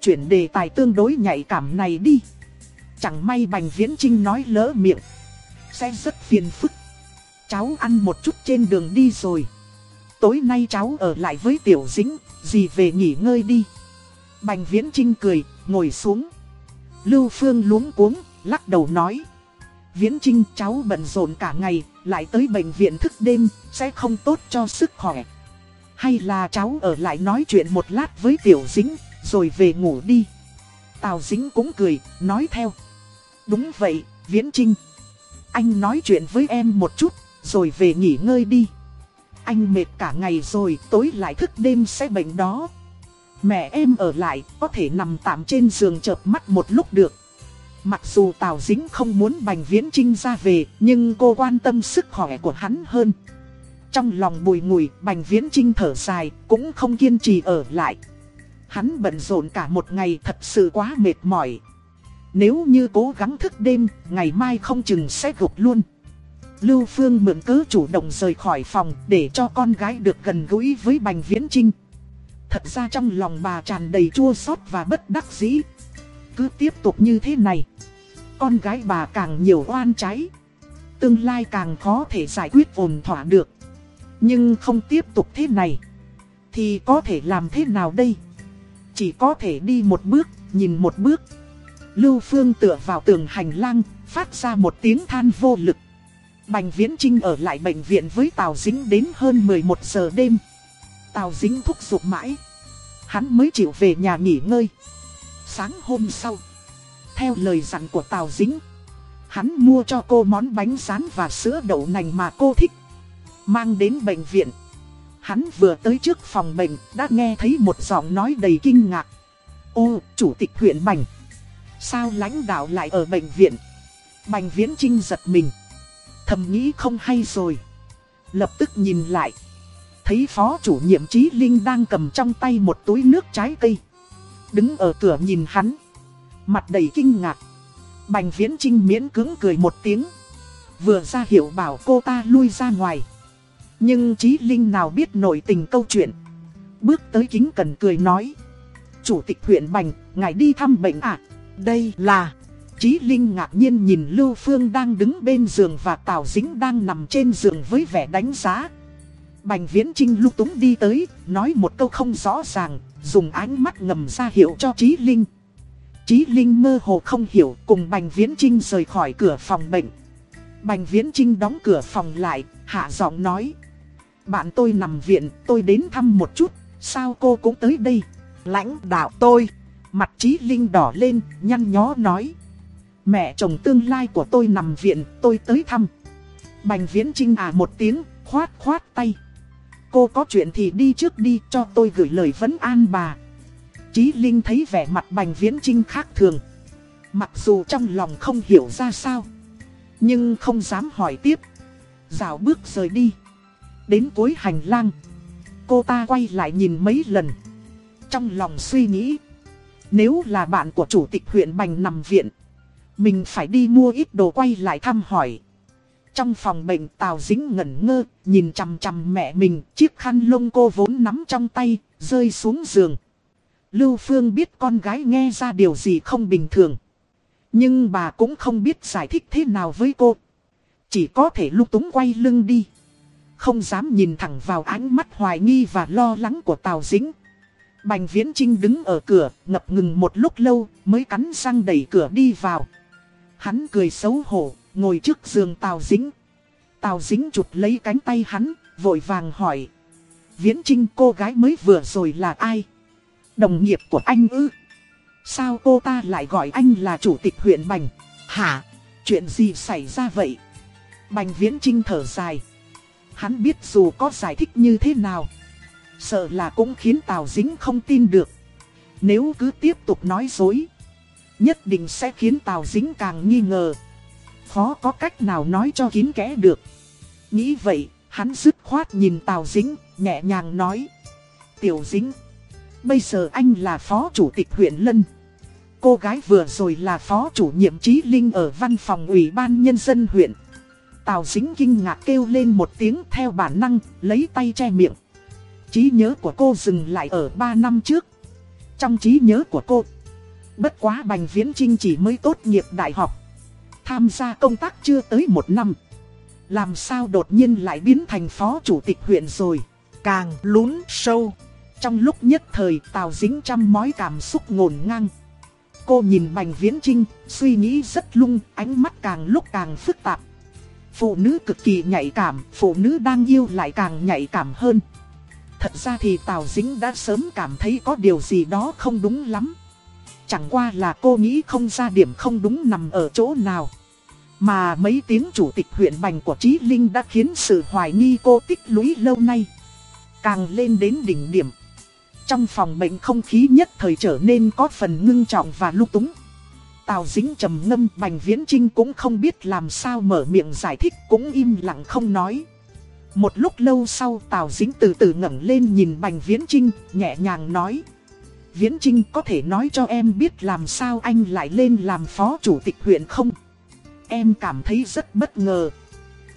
Chuyển đề tài tương đối nhạy cảm này đi. Chẳng may Bành Viễn Trinh nói lỡ miệng. Sẽ rất phiền phức. Cháu ăn một chút trên đường đi rồi. Tối nay cháu ở lại với Tiểu Dĩnh, dì về nghỉ ngơi đi. Bành Viễn Trinh cười, ngồi xuống. Lưu Phương luống cuống, lắc đầu nói. Viễn Trinh cháu bận rộn cả ngày, lại tới bệnh viện thức đêm, sẽ không tốt cho sức khỏe. Hay là cháu ở lại nói chuyện một lát với Tiểu Dĩnh rồi về ngủ đi. Tào Dĩnh cũng cười, nói theo. Đúng vậy, Viễn Trinh. Anh nói chuyện với em một chút, rồi về nghỉ ngơi đi. Anh mệt cả ngày rồi, tối lại thức đêm sẽ bệnh đó. Mẹ em ở lại, có thể nằm tạm trên giường chợp mắt một lúc được. Mặc dù Tào Dính không muốn Bành Viễn Trinh ra về, nhưng cô quan tâm sức khỏe của hắn hơn. Trong lòng bùi ngùi, Bành Viễn Trinh thở dài, cũng không kiên trì ở lại. Hắn bận rộn cả một ngày thật sự quá mệt mỏi. Nếu như cố gắng thức đêm, ngày mai không chừng sẽ gục luôn. Lưu Phương mượn cớ chủ động rời khỏi phòng để cho con gái được gần gũi với Bành Viễn Trinh. Thật ra trong lòng bà tràn đầy chua xót và bất đắc dĩ. Cứ tiếp tục như thế này, con gái bà càng nhiều oan trái. Tương lai càng khó thể giải quyết ổn thỏa được. Nhưng không tiếp tục thế này, thì có thể làm thế nào đây? Chỉ có thể đi một bước, nhìn một bước. Lưu Phương tựa vào tường hành lang, phát ra một tiếng than vô lực. Bành Viễn Trinh ở lại bệnh viện với Tào Dính đến hơn 11 giờ đêm. Tào Dính thúc giục mãi. Hắn mới chịu về nhà nghỉ ngơi. Sáng hôm sau, theo lời dặn của Tào Dính, hắn mua cho cô món bánh rán và sữa đậu nành mà cô thích. Mang đến bệnh viện. Hắn vừa tới trước phòng bệnh đã nghe thấy một giọng nói đầy kinh ngạc. Ô, chủ tịch huyện Bành. Sao lãnh đạo lại ở bệnh viện? Bành Viễn Trinh giật mình. Thầm nghĩ không hay rồi. Lập tức nhìn lại. Thấy phó chủ nhiệm Trí Linh đang cầm trong tay một túi nước trái cây. Đứng ở cửa nhìn hắn. Mặt đầy kinh ngạc. Bành Viễn Trinh miễn cứng cười một tiếng. Vừa ra hiệu bảo cô ta lui ra ngoài. Nhưng Trí Linh nào biết nổi tình câu chuyện. Bước tới kính cần cười nói. Chủ tịch huyện Bành, ngài đi thăm bệnh à? Đây là... Chí Linh ngạc nhiên nhìn Lưu Phương đang đứng bên giường và Tào Dính đang nằm trên giường với vẻ đánh giá. Bành Viễn Trinh lúc túng đi tới, nói một câu không rõ ràng, dùng ánh mắt ngầm ra hiệu cho Chí Linh. Chí Linh mơ hồ không hiểu cùng Bành Viễn Trinh rời khỏi cửa phòng bệnh. Bành Viễn Trinh đóng cửa phòng lại, hạ giọng nói. Bạn tôi nằm viện, tôi đến thăm một chút, sao cô cũng tới đây? Lãnh đạo tôi, mặt trí Linh đỏ lên, nhăn nhó nói. Mẹ chồng tương lai của tôi nằm viện, tôi tới thăm. Bành Viễn Trinh à một tiếng, khoát khoát tay. Cô có chuyện thì đi trước đi cho tôi gửi lời vấn an bà. Chí Linh thấy vẻ mặt Bành Viễn Trinh khác thường. Mặc dù trong lòng không hiểu ra sao. Nhưng không dám hỏi tiếp. Rào bước rời đi. Đến cuối hành lang. Cô ta quay lại nhìn mấy lần. Trong lòng suy nghĩ. Nếu là bạn của chủ tịch huyện Bành nằm viện. Mình phải đi mua ít đồ quay lại thăm hỏi. Trong phòng bệnh Tào Dính ngẩn ngơ, nhìn chằm chằm mẹ mình, chiếc khăn lông cô vốn nắm trong tay, rơi xuống giường. Lưu Phương biết con gái nghe ra điều gì không bình thường. Nhưng bà cũng không biết giải thích thế nào với cô. Chỉ có thể lúc túng quay lưng đi. Không dám nhìn thẳng vào ánh mắt hoài nghi và lo lắng của Tào Dính. Bành Viễn Trinh đứng ở cửa, ngập ngừng một lúc lâu, mới cắn răng đẩy cửa đi vào. Hắn cười xấu hổ, ngồi trước giường Tào Dính. Tào Dính chụp lấy cánh tay hắn, vội vàng hỏi. Viễn Trinh cô gái mới vừa rồi là ai? Đồng nghiệp của anh ư? Sao cô ta lại gọi anh là chủ tịch huyện Bành? Hả? Chuyện gì xảy ra vậy? Bành Viễn Trinh thở dài. Hắn biết dù có giải thích như thế nào. Sợ là cũng khiến Tào Dính không tin được. Nếu cứ tiếp tục nói dối. Nhất định sẽ khiến Tào Dính càng nghi ngờ. Khó có cách nào nói cho kín kẽ được. Nghĩ vậy, hắn dứt khoát nhìn Tào Dính, nhẹ nhàng nói. Tiểu Dính, bây giờ anh là phó chủ tịch huyện Lân. Cô gái vừa rồi là phó chủ nhiệm trí linh ở văn phòng ủy ban nhân dân huyện. Tào Dính kinh ngạc kêu lên một tiếng theo bản năng, lấy tay che miệng. Trí nhớ của cô dừng lại ở 3 năm trước. Trong trí nhớ của cô, Bất quá Bành Viễn Trinh chỉ mới tốt nghiệp đại học. Tham gia công tác chưa tới một năm. Làm sao đột nhiên lại biến thành phó chủ tịch huyện rồi. Càng lún sâu. Trong lúc nhất thời Tào Dính trăm mối cảm xúc ngổn ngang. Cô nhìn Bành Viễn Trinh, suy nghĩ rất lung, ánh mắt càng lúc càng phức tạp. Phụ nữ cực kỳ nhạy cảm, phụ nữ đang yêu lại càng nhạy cảm hơn. Thật ra thì Tào Dính đã sớm cảm thấy có điều gì đó không đúng lắm. Chẳng qua là cô nghĩ không ra điểm không đúng nằm ở chỗ nào. Mà mấy tiếng chủ tịch huyện Bành của Trí Linh đã khiến sự hoài nghi cô tích lũy lâu nay. Càng lên đến đỉnh điểm. Trong phòng bệnh không khí nhất thời trở nên có phần ngưng trọng và lúc túng. Tào dính trầm ngâm, Bành Viễn Trinh cũng không biết làm sao mở miệng giải thích, cũng im lặng không nói. Một lúc lâu sau Tào dính từ từ ngẩng lên nhìn Bành Viễn Trinh nhẹ nhàng nói. Viễn Trinh có thể nói cho em biết làm sao anh lại lên làm phó chủ tịch huyện không? Em cảm thấy rất bất ngờ.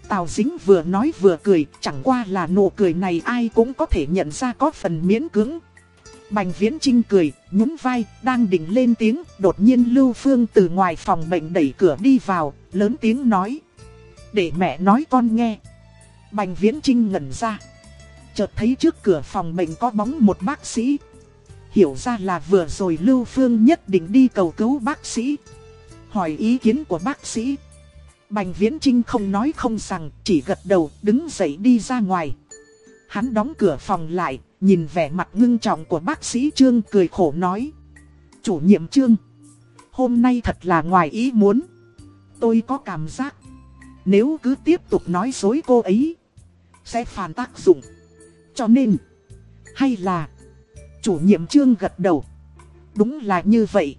Tào Dính vừa nói vừa cười, chẳng qua là nụ cười này ai cũng có thể nhận ra có phần miễn cưỡng. Bành Viễn Trinh cười, nhún vai, đang định lên tiếng, đột nhiên Lưu Phương từ ngoài phòng bệnh đẩy cửa đi vào, lớn tiếng nói. Để mẹ nói con nghe. Bành Viễn Trinh ngẩn ra. Chợt thấy trước cửa phòng bệnh có bóng một bác sĩ. Hiểu ra là vừa rồi Lưu Phương nhất định đi cầu cứu bác sĩ. Hỏi ý kiến của bác sĩ. Bành Viễn Trinh không nói không rằng, chỉ gật đầu, đứng dậy đi ra ngoài. Hắn đóng cửa phòng lại, nhìn vẻ mặt ngưng trọng của bác sĩ Trương cười khổ nói. Chủ nhiệm Trương, hôm nay thật là ngoài ý muốn. Tôi có cảm giác, nếu cứ tiếp tục nói dối cô ấy, sẽ phản tác dụng. Cho nên, hay là, chủ nhiệm Trương gật đầu. Đúng là như vậy.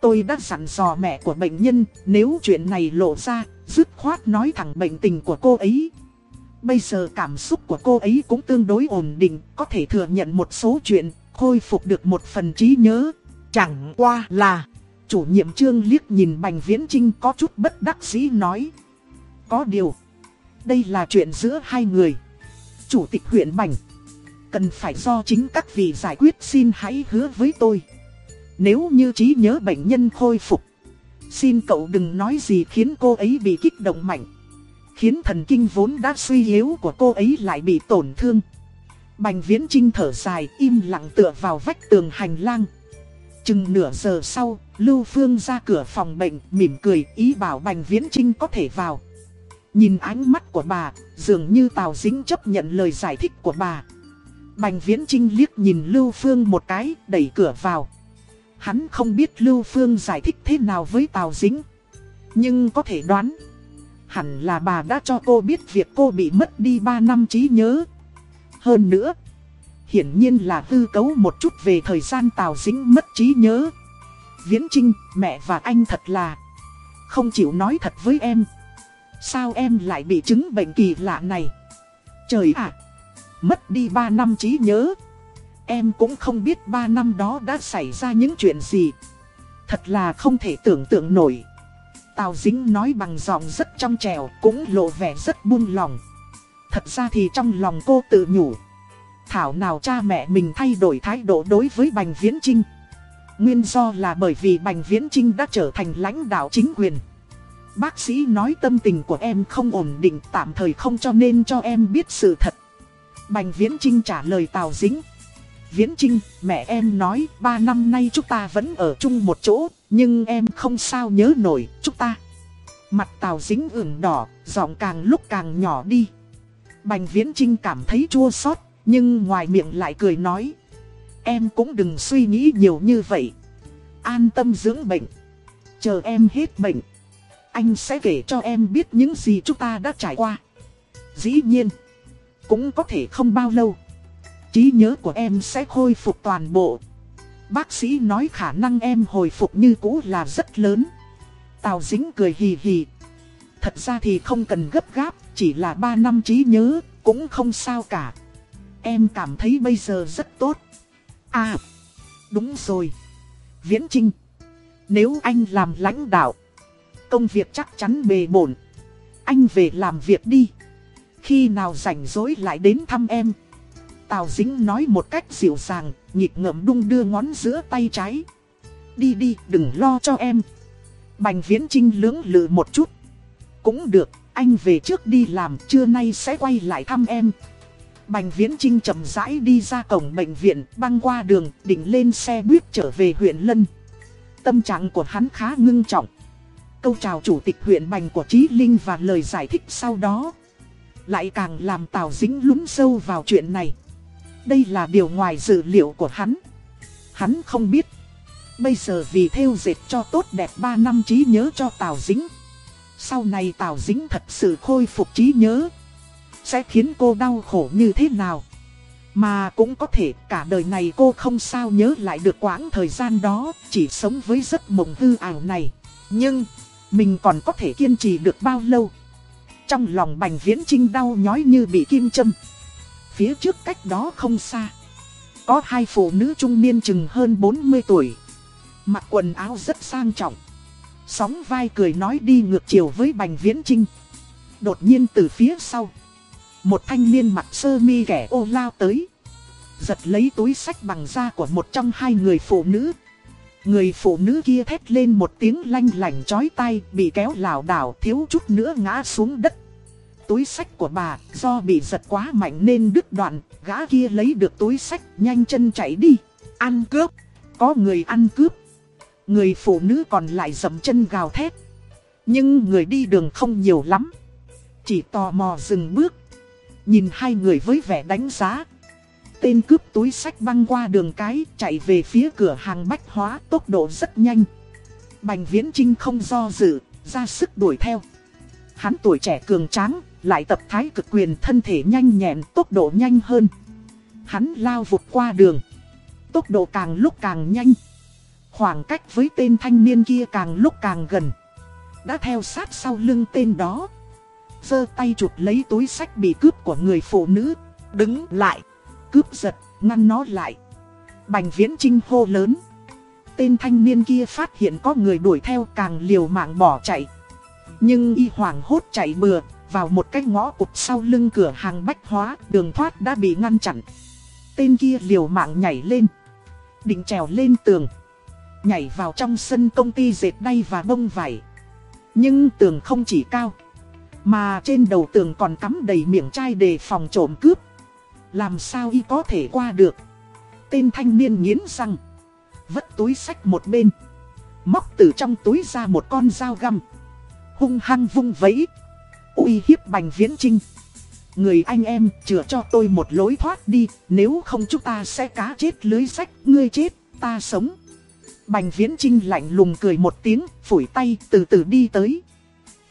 Tôi đã dặn dò mẹ của bệnh nhân, nếu chuyện này lộ ra, dứt khoát nói thẳng bệnh tình của cô ấy. Bây giờ cảm xúc của cô ấy cũng tương đối ổn định, có thể thừa nhận một số chuyện, khôi phục được một phần trí nhớ. Chẳng qua là, chủ nhiệm trương liếc nhìn Bành Viễn Trinh có chút bất đắc dĩ nói. Có điều, đây là chuyện giữa hai người. Chủ tịch huyện Bành, cần phải do chính các vị giải quyết xin hãy hứa với tôi. Nếu như trí nhớ bệnh nhân khôi phục, xin cậu đừng nói gì khiến cô ấy bị kích động mạnh. Khiến thần kinh vốn đã suy yếu của cô ấy lại bị tổn thương. Bành viễn trinh thở dài im lặng tựa vào vách tường hành lang. Chừng nửa giờ sau, Lưu Phương ra cửa phòng bệnh mỉm cười ý bảo Bành Viễn Trinh có thể vào. Nhìn ánh mắt của bà, dường như Tào Dính chấp nhận lời giải thích của bà. Bành Viễn Trinh liếc nhìn Lưu Phương một cái, đẩy cửa vào. Hắn không biết Lưu Phương giải thích thế nào với Tào Dính. Nhưng có thể đoán. Hẳn là bà đã cho cô biết việc cô bị mất đi 3 năm trí nhớ. Hơn nữa, hiển nhiên là hư cấu một chút về thời gian Tào Dính mất trí nhớ. Viễn Trinh, mẹ và anh thật là không chịu nói thật với em. Sao em lại bị chứng bệnh kỳ lạ này? Trời ạ! mất đi 3 năm trí nhớ. Em cũng không biết 3 năm đó đã xảy ra những chuyện gì. Thật là không thể tưởng tượng nổi. Tào Dính nói bằng giọng rất trong trèo, cũng lộ vẻ rất buông lòng. Thật ra thì trong lòng cô tự nhủ. Thảo nào cha mẹ mình thay đổi thái độ đối với Bành Viễn Trinh. Nguyên do là bởi vì Bành Viễn Trinh đã trở thành lãnh đạo chính quyền. Bác sĩ nói tâm tình của em không ổn định tạm thời không cho nên cho em biết sự thật. Bành Viễn Trinh trả lời Tào Dính. Viễn Trinh, mẹ em nói, ba năm nay chúng ta vẫn ở chung một chỗ, nhưng em không sao nhớ nổi, chúng ta. Mặt Tào Dính ửng đỏ, giọng càng lúc càng nhỏ đi. Bành Viễn Trinh cảm thấy chua xót, nhưng ngoài miệng lại cười nói. Em cũng đừng suy nghĩ nhiều như vậy. An tâm dưỡng bệnh. Chờ em hết bệnh. Anh sẽ kể cho em biết những gì chúng ta đã trải qua. Dĩ nhiên, cũng có thể không bao lâu trí nhớ của em sẽ khôi phục toàn bộ. Bác sĩ nói khả năng em hồi phục như cũ là rất lớn. Tào dính cười hì hì. Thật ra thì không cần gấp gáp, chỉ là 3 năm trí nhớ, cũng không sao cả. Em cảm thấy bây giờ rất tốt. À, đúng rồi. Viễn Trinh, nếu anh làm lãnh đạo, công việc chắc chắn bề bổn. Anh về làm việc đi. Khi nào rảnh rỗi lại đến thăm em. Tào Dính nói một cách dịu dàng, nhịp ngậm đung đưa ngón giữa tay trái. Đi đi, đừng lo cho em. Bành Viễn Trinh lưỡng lự một chút. Cũng được, anh về trước đi làm, trưa nay sẽ quay lại thăm em. Bành Viễn Trinh chậm rãi đi ra cổng bệnh viện, băng qua đường, định lên xe buýt trở về huyện Lân. Tâm trạng của hắn khá ngưng trọng. Câu chào chủ tịch huyện Bành của Trí Linh và lời giải thích sau đó. Lại càng làm Tào Dính lún sâu vào chuyện này. Đây là điều ngoài dự liệu của hắn. Hắn không biết. Bây giờ vì theo dệt cho tốt đẹp 3 năm trí nhớ cho Tào Dính. Sau này Tào Dính thật sự khôi phục trí nhớ. Sẽ khiến cô đau khổ như thế nào. Mà cũng có thể cả đời này cô không sao nhớ lại được quãng thời gian đó, chỉ sống với giấc mộng hư ảo này. Nhưng, mình còn có thể kiên trì được bao lâu? Trong lòng Bành Viễn Trinh đau nhói như bị kim châm. Phía trước cách đó không xa. Có hai phụ nữ trung niên chừng hơn 40 tuổi. Mặc quần áo rất sang trọng. Sóng vai cười nói đi ngược chiều với Bành Viễn Trinh. Đột nhiên từ phía sau. Một thanh niên mặc sơ mi kẻ ô lao tới. Giật lấy túi sách bằng da của một trong hai người phụ nữ. Người phụ nữ kia thét lên một tiếng lanh lành chói tay bị kéo lảo đảo thiếu chút nữa ngã xuống đất. Túi sách của bà do bị giật quá mạnh nên đứt đoạn, gã kia lấy được túi sách nhanh chân chạy đi. Ăn cướp, có người ăn cướp. Người phụ nữ còn lại dầm chân gào thét. Nhưng người đi đường không nhiều lắm. Chỉ tò mò dừng bước. Nhìn hai người với vẻ đánh giá. Tên cướp túi sách băng qua đường cái chạy về phía cửa hàng bách hóa tốc độ rất nhanh. Bành Viễn Trinh không do dự, ra sức đuổi theo. Hắn tuổi trẻ cường tráng, lại tập thái cực quyền thân thể nhanh nhẹn, tốc độ nhanh hơn. Hắn lao vụt qua đường. Tốc độ càng lúc càng nhanh. Khoảng cách với tên thanh niên kia càng lúc càng gần. Đã theo sát sau lưng tên đó. giơ tay chụp lấy túi sách bị cướp của người phụ nữ. Đứng lại cướp giật, ngăn nó lại. Bành viễn trinh hô lớn. Tên thanh niên kia phát hiện có người đuổi theo càng liều mạng bỏ chạy. Nhưng y hoàng hốt chạy bừa, vào một cái ngõ cụt sau lưng cửa hàng bách hóa, đường thoát đã bị ngăn chặn. Tên kia liều mạng nhảy lên, định trèo lên tường, nhảy vào trong sân công ty dệt đay và bông vải. Nhưng tường không chỉ cao, mà trên đầu tường còn cắm đầy miệng chai để phòng trộm cướp. Làm sao y có thể qua được? Tên thanh niên nghiến răng. Vất túi sách một bên. Móc từ trong túi ra một con dao găm. Hung hăng vung vẫy. Uy hiếp bành viễn trinh Người anh em chữa cho tôi một lối thoát đi. Nếu không chúng ta sẽ cá chết lưới sách. Ngươi chết, ta sống. Bành viễn trinh lạnh lùng cười một tiếng, Phủi tay, từ từ đi tới.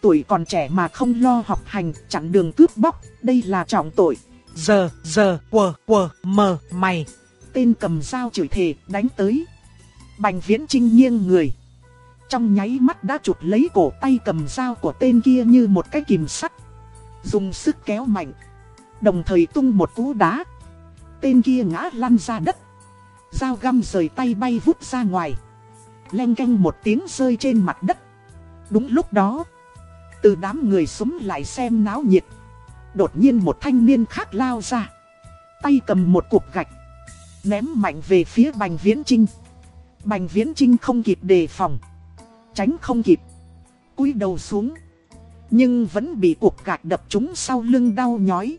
Tuổi còn trẻ mà không lo học hành, Chặn đường cướp bóc. Đây là trọng tội giờ, giờ, quờ, quờ, mờ, mày. Tên cầm dao chửi thề, đánh tới. Bành viễn trinh nghiêng người. Trong nháy mắt đã chụp lấy cổ tay cầm dao của tên kia như một cái kìm sắt. Dùng sức kéo mạnh. Đồng thời tung một cú đá. Tên kia ngã lăn ra đất. Dao găm rời tay bay vút ra ngoài. Len canh một tiếng rơi trên mặt đất. Đúng lúc đó. Từ đám người súng lại xem náo nhiệt. Đột nhiên một thanh niên khác lao ra. Tay cầm một cục gạch, Ném mạnh về phía Bành Viễn Trinh Bành Viễn Trinh không kịp đề phòng, Tránh không kịp, cúi đầu xuống. Nhưng vẫn bị cục gạch đập trúng sau lưng đau nhói,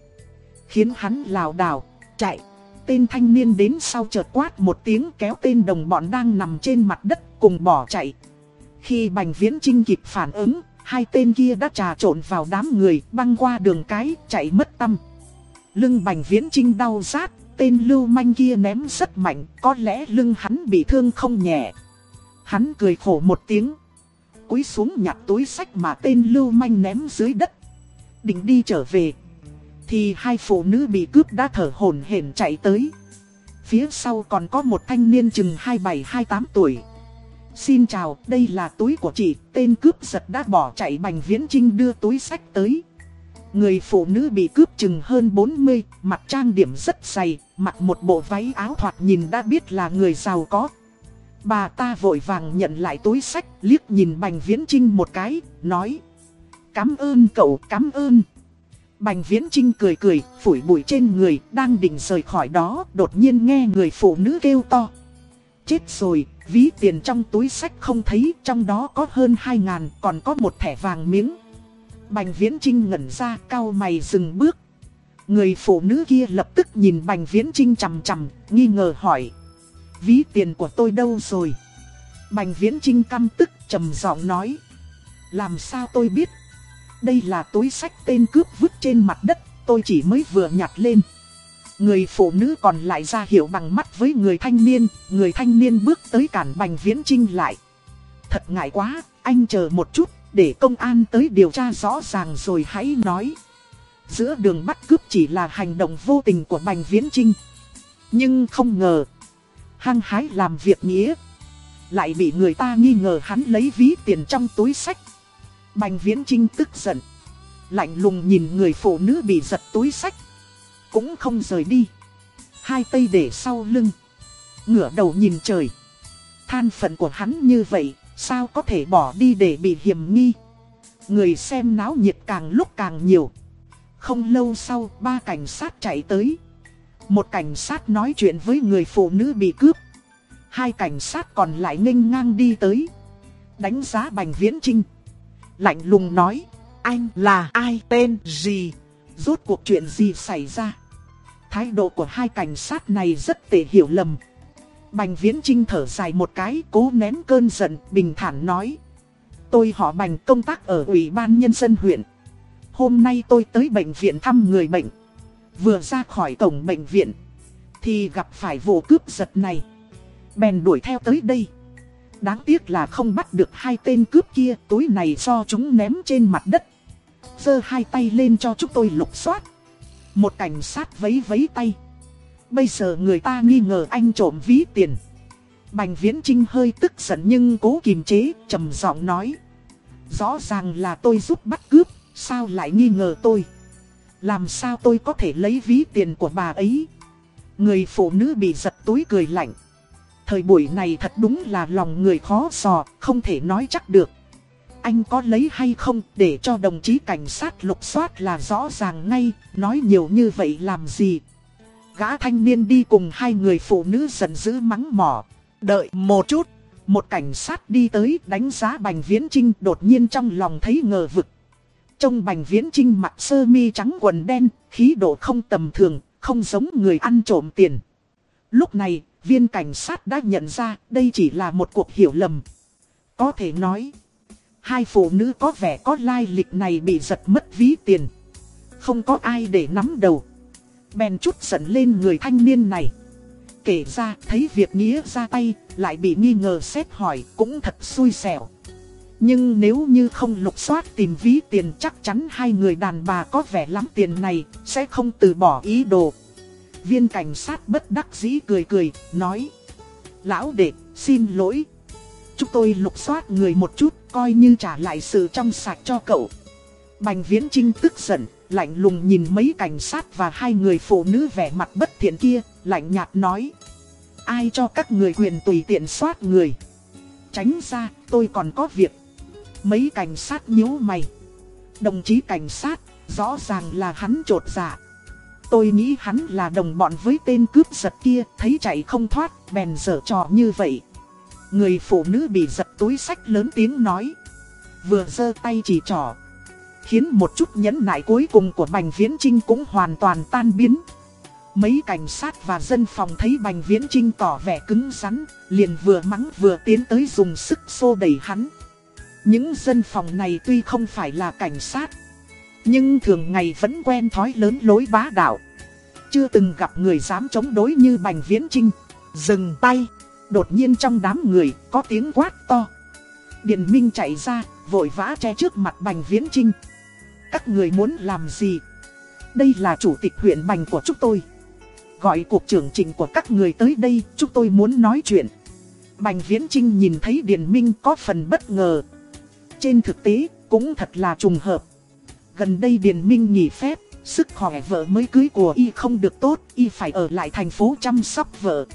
Khiến hắn lảo đảo, Chạy. Tên thanh niên đến sau chợt quát một tiếng kéo tên đồng bọn đang nằm trên mặt đất cùng bỏ chạy. Khi Bành Viễn Trinh kịp phản ứng Hai tên kia đã trà trộn vào đám người, băng qua đường cái, chạy mất tâm. Lưng bành viễn trinh đau rát, tên lưu manh kia ném rất mạnh, có lẽ lưng hắn bị thương không nhẹ. Hắn cười khổ một tiếng, cúi xuống nhặt túi sách mà tên lưu manh ném dưới đất. Định đi trở về, thì hai phụ nữ bị cướp đã thở hổn hển chạy tới. Phía sau còn có một thanh niên chừng 27-28 tuổi. Xin chào, đây là túi của chị, tên cướp giật đã bỏ chạy Bành Viễn Trinh đưa túi sách tới. Người phụ nữ bị cướp chừng hơn 40, mặt trang điểm rất dày, mặc một bộ váy áo thoạt nhìn đã biết là người giàu có. Bà ta vội vàng nhận lại túi sách, liếc nhìn Bành Viễn Trinh một cái, nói Cám ơn cậu, cám ơn. Bành Viễn Trinh cười cười, phủi bụi trên người, đang định rời khỏi đó, đột nhiên nghe người phụ nữ kêu to. Chết rồi, ví tiền trong túi sách không thấy, trong đó có hơn 2 ngàn, còn có một thẻ vàng miếng. Bành Viễn Trinh ngẩn ra, cao mày dừng bước. Người phụ nữ kia lập tức nhìn Bành Viễn Trinh chầm chầm, nghi ngờ hỏi. Ví tiền của tôi đâu rồi? Bành Viễn Trinh căm tức trầm giọng nói. Làm sao tôi biết? Đây là túi sách tên cướp vứt trên mặt đất, tôi chỉ mới vừa nhặt lên. Người phụ nữ còn lại ra hiểu bằng mắt với người thanh niên, người thanh niên bước tới cản Bành Viễn Trinh lại. Thật ngại quá, anh chờ một chút, để công an tới điều tra rõ ràng rồi hãy nói. Giữa đường bắt cướp chỉ là hành động vô tình của Bành Viễn Trinh. Nhưng không ngờ, hăng hái làm việc nghĩa. Lại bị người ta nghi ngờ hắn lấy ví tiền trong túi sách. Bành Viễn Trinh tức giận. Lạnh lùng nhìn người phụ nữ bị giật túi sách cũng không rời đi. Hai tay để sau lưng. Ngửa đầu nhìn trời. Than phận của hắn như vậy, sao có thể bỏ đi để bị hiểm nghi. Người xem náo nhiệt càng lúc càng nhiều. Không lâu sau, ba cảnh sát chạy tới. Một cảnh sát nói chuyện với người phụ nữ bị cướp. Hai cảnh sát còn lại nghênh ngang đi tới. Đánh giá Bành Viễn Trinh. Lạnh lùng nói. Anh là ai tên gì? Rốt cuộc chuyện gì xảy ra? Thái độ của hai cảnh sát này rất tệ hiểu lầm. Bành Viễn Trinh thở dài một cái, cố nén cơn giận, bình thản nói. Tôi họ Bành công tác ở Ủy ban Nhân dân huyện. Hôm nay tôi tới bệnh viện thăm người bệnh. Vừa ra khỏi cổng bệnh viện, thì gặp phải vụ cướp giật này. Bèn đuổi theo tới đây. Đáng tiếc là không bắt được hai tên cướp kia, túi này do chúng ném trên mặt đất. giơ hai tay lên cho chúng tôi lục soát. Một cảnh sát vấy vấy tay. Bây giờ người ta nghi ngờ anh trộm ví tiền. Bành Viễn Trinh hơi tức giận nhưng cố kìm chế, trầm giọng nói. Rõ ràng là tôi giúp bắt cướp, sao lại nghi ngờ tôi? Làm sao tôi có thể lấy ví tiền của bà ấy? Người phụ nữ bị giật túi cười lạnh. Thời buổi này thật đúng là lòng người khó sò, không thể nói chắc được. Anh có lấy hay không để cho đồng chí cảnh sát lục soát là rõ ràng ngay, nói nhiều như vậy làm gì? Gã thanh niên đi cùng hai người phụ nữ giận dữ mắng mỏ. Đợi một chút, một cảnh sát đi tới đánh giá Bành Viễn Trinh đột nhiên trong lòng thấy ngờ vực. Trông Bành Viễn Trinh mặc sơ mi trắng quần đen, khí độ không tầm thường, không giống người ăn trộm tiền. Lúc này, viên cảnh sát đã nhận ra đây chỉ là một cuộc hiểu lầm. Có thể nói, hai phụ nữ có vẻ có lai lịch này bị giật mất ví tiền. Không có ai để nắm đầu. Bèn chút giận lên người thanh niên này. Kể ra thấy việc nghĩa ra tay lại bị nghi ngờ xét hỏi cũng thật xui xẻo. Nhưng nếu như không lục soát tìm ví tiền chắc chắn hai người đàn bà có vẻ lắm tiền này sẽ không từ bỏ ý đồ. Viên cảnh sát bất đắc dĩ cười cười, nói Lão đệ, xin lỗi Chúng tôi lục soát người một chút, coi như trả lại sự trong sạch cho cậu. Bành Viễn Trinh tức giận, lạnh lùng nhìn mấy cảnh sát và hai người phụ nữ vẻ mặt bất thiện kia, lạnh nhạt nói. Ai cho các người quyền tùy tiện soát người? Tránh ra, tôi còn có việc. Mấy cảnh sát nhíu mày. Đồng chí cảnh sát, rõ ràng là hắn trột dạ. Tôi nghĩ hắn là đồng bọn với tên cướp giật kia, thấy chạy không thoát, bèn dở trò như vậy. Người phụ nữ bị giật túi sách lớn tiếng nói. Vừa giơ tay chỉ trỏ. Khiến một chút nhẫn nại cuối cùng của Bành Viễn Trinh cũng hoàn toàn tan biến. Mấy cảnh sát và dân phòng thấy Bành Viễn Trinh tỏ vẻ cứng rắn, liền vừa mắng vừa tiến tới dùng sức xô đẩy hắn. Những dân phòng này tuy không phải là cảnh sát, nhưng thường ngày vẫn quen thói lớn lối bá đạo Chưa từng gặp người dám chống đối như Bành Viễn Trinh Dừng tay Đột nhiên trong đám người có tiếng quát to. Điền Minh chạy ra vội vã che trước mặt Bành Viễn Trinh Các người muốn làm gì? Đây là chủ tịch huyện Bành của chúng tôi. Gọi cuộc trưởng trình của các người tới đây Chúng tôi muốn nói chuyện. Bành Viễn Trinh nhìn thấy Điền Minh có phần bất ngờ. Trên thực tế cũng thật là trùng hợp. Gần đây Điền Minh nghỉ phép, sức khỏe vợ mới cưới của y không được tốt, y phải ở lại thành phố chăm sóc vợ.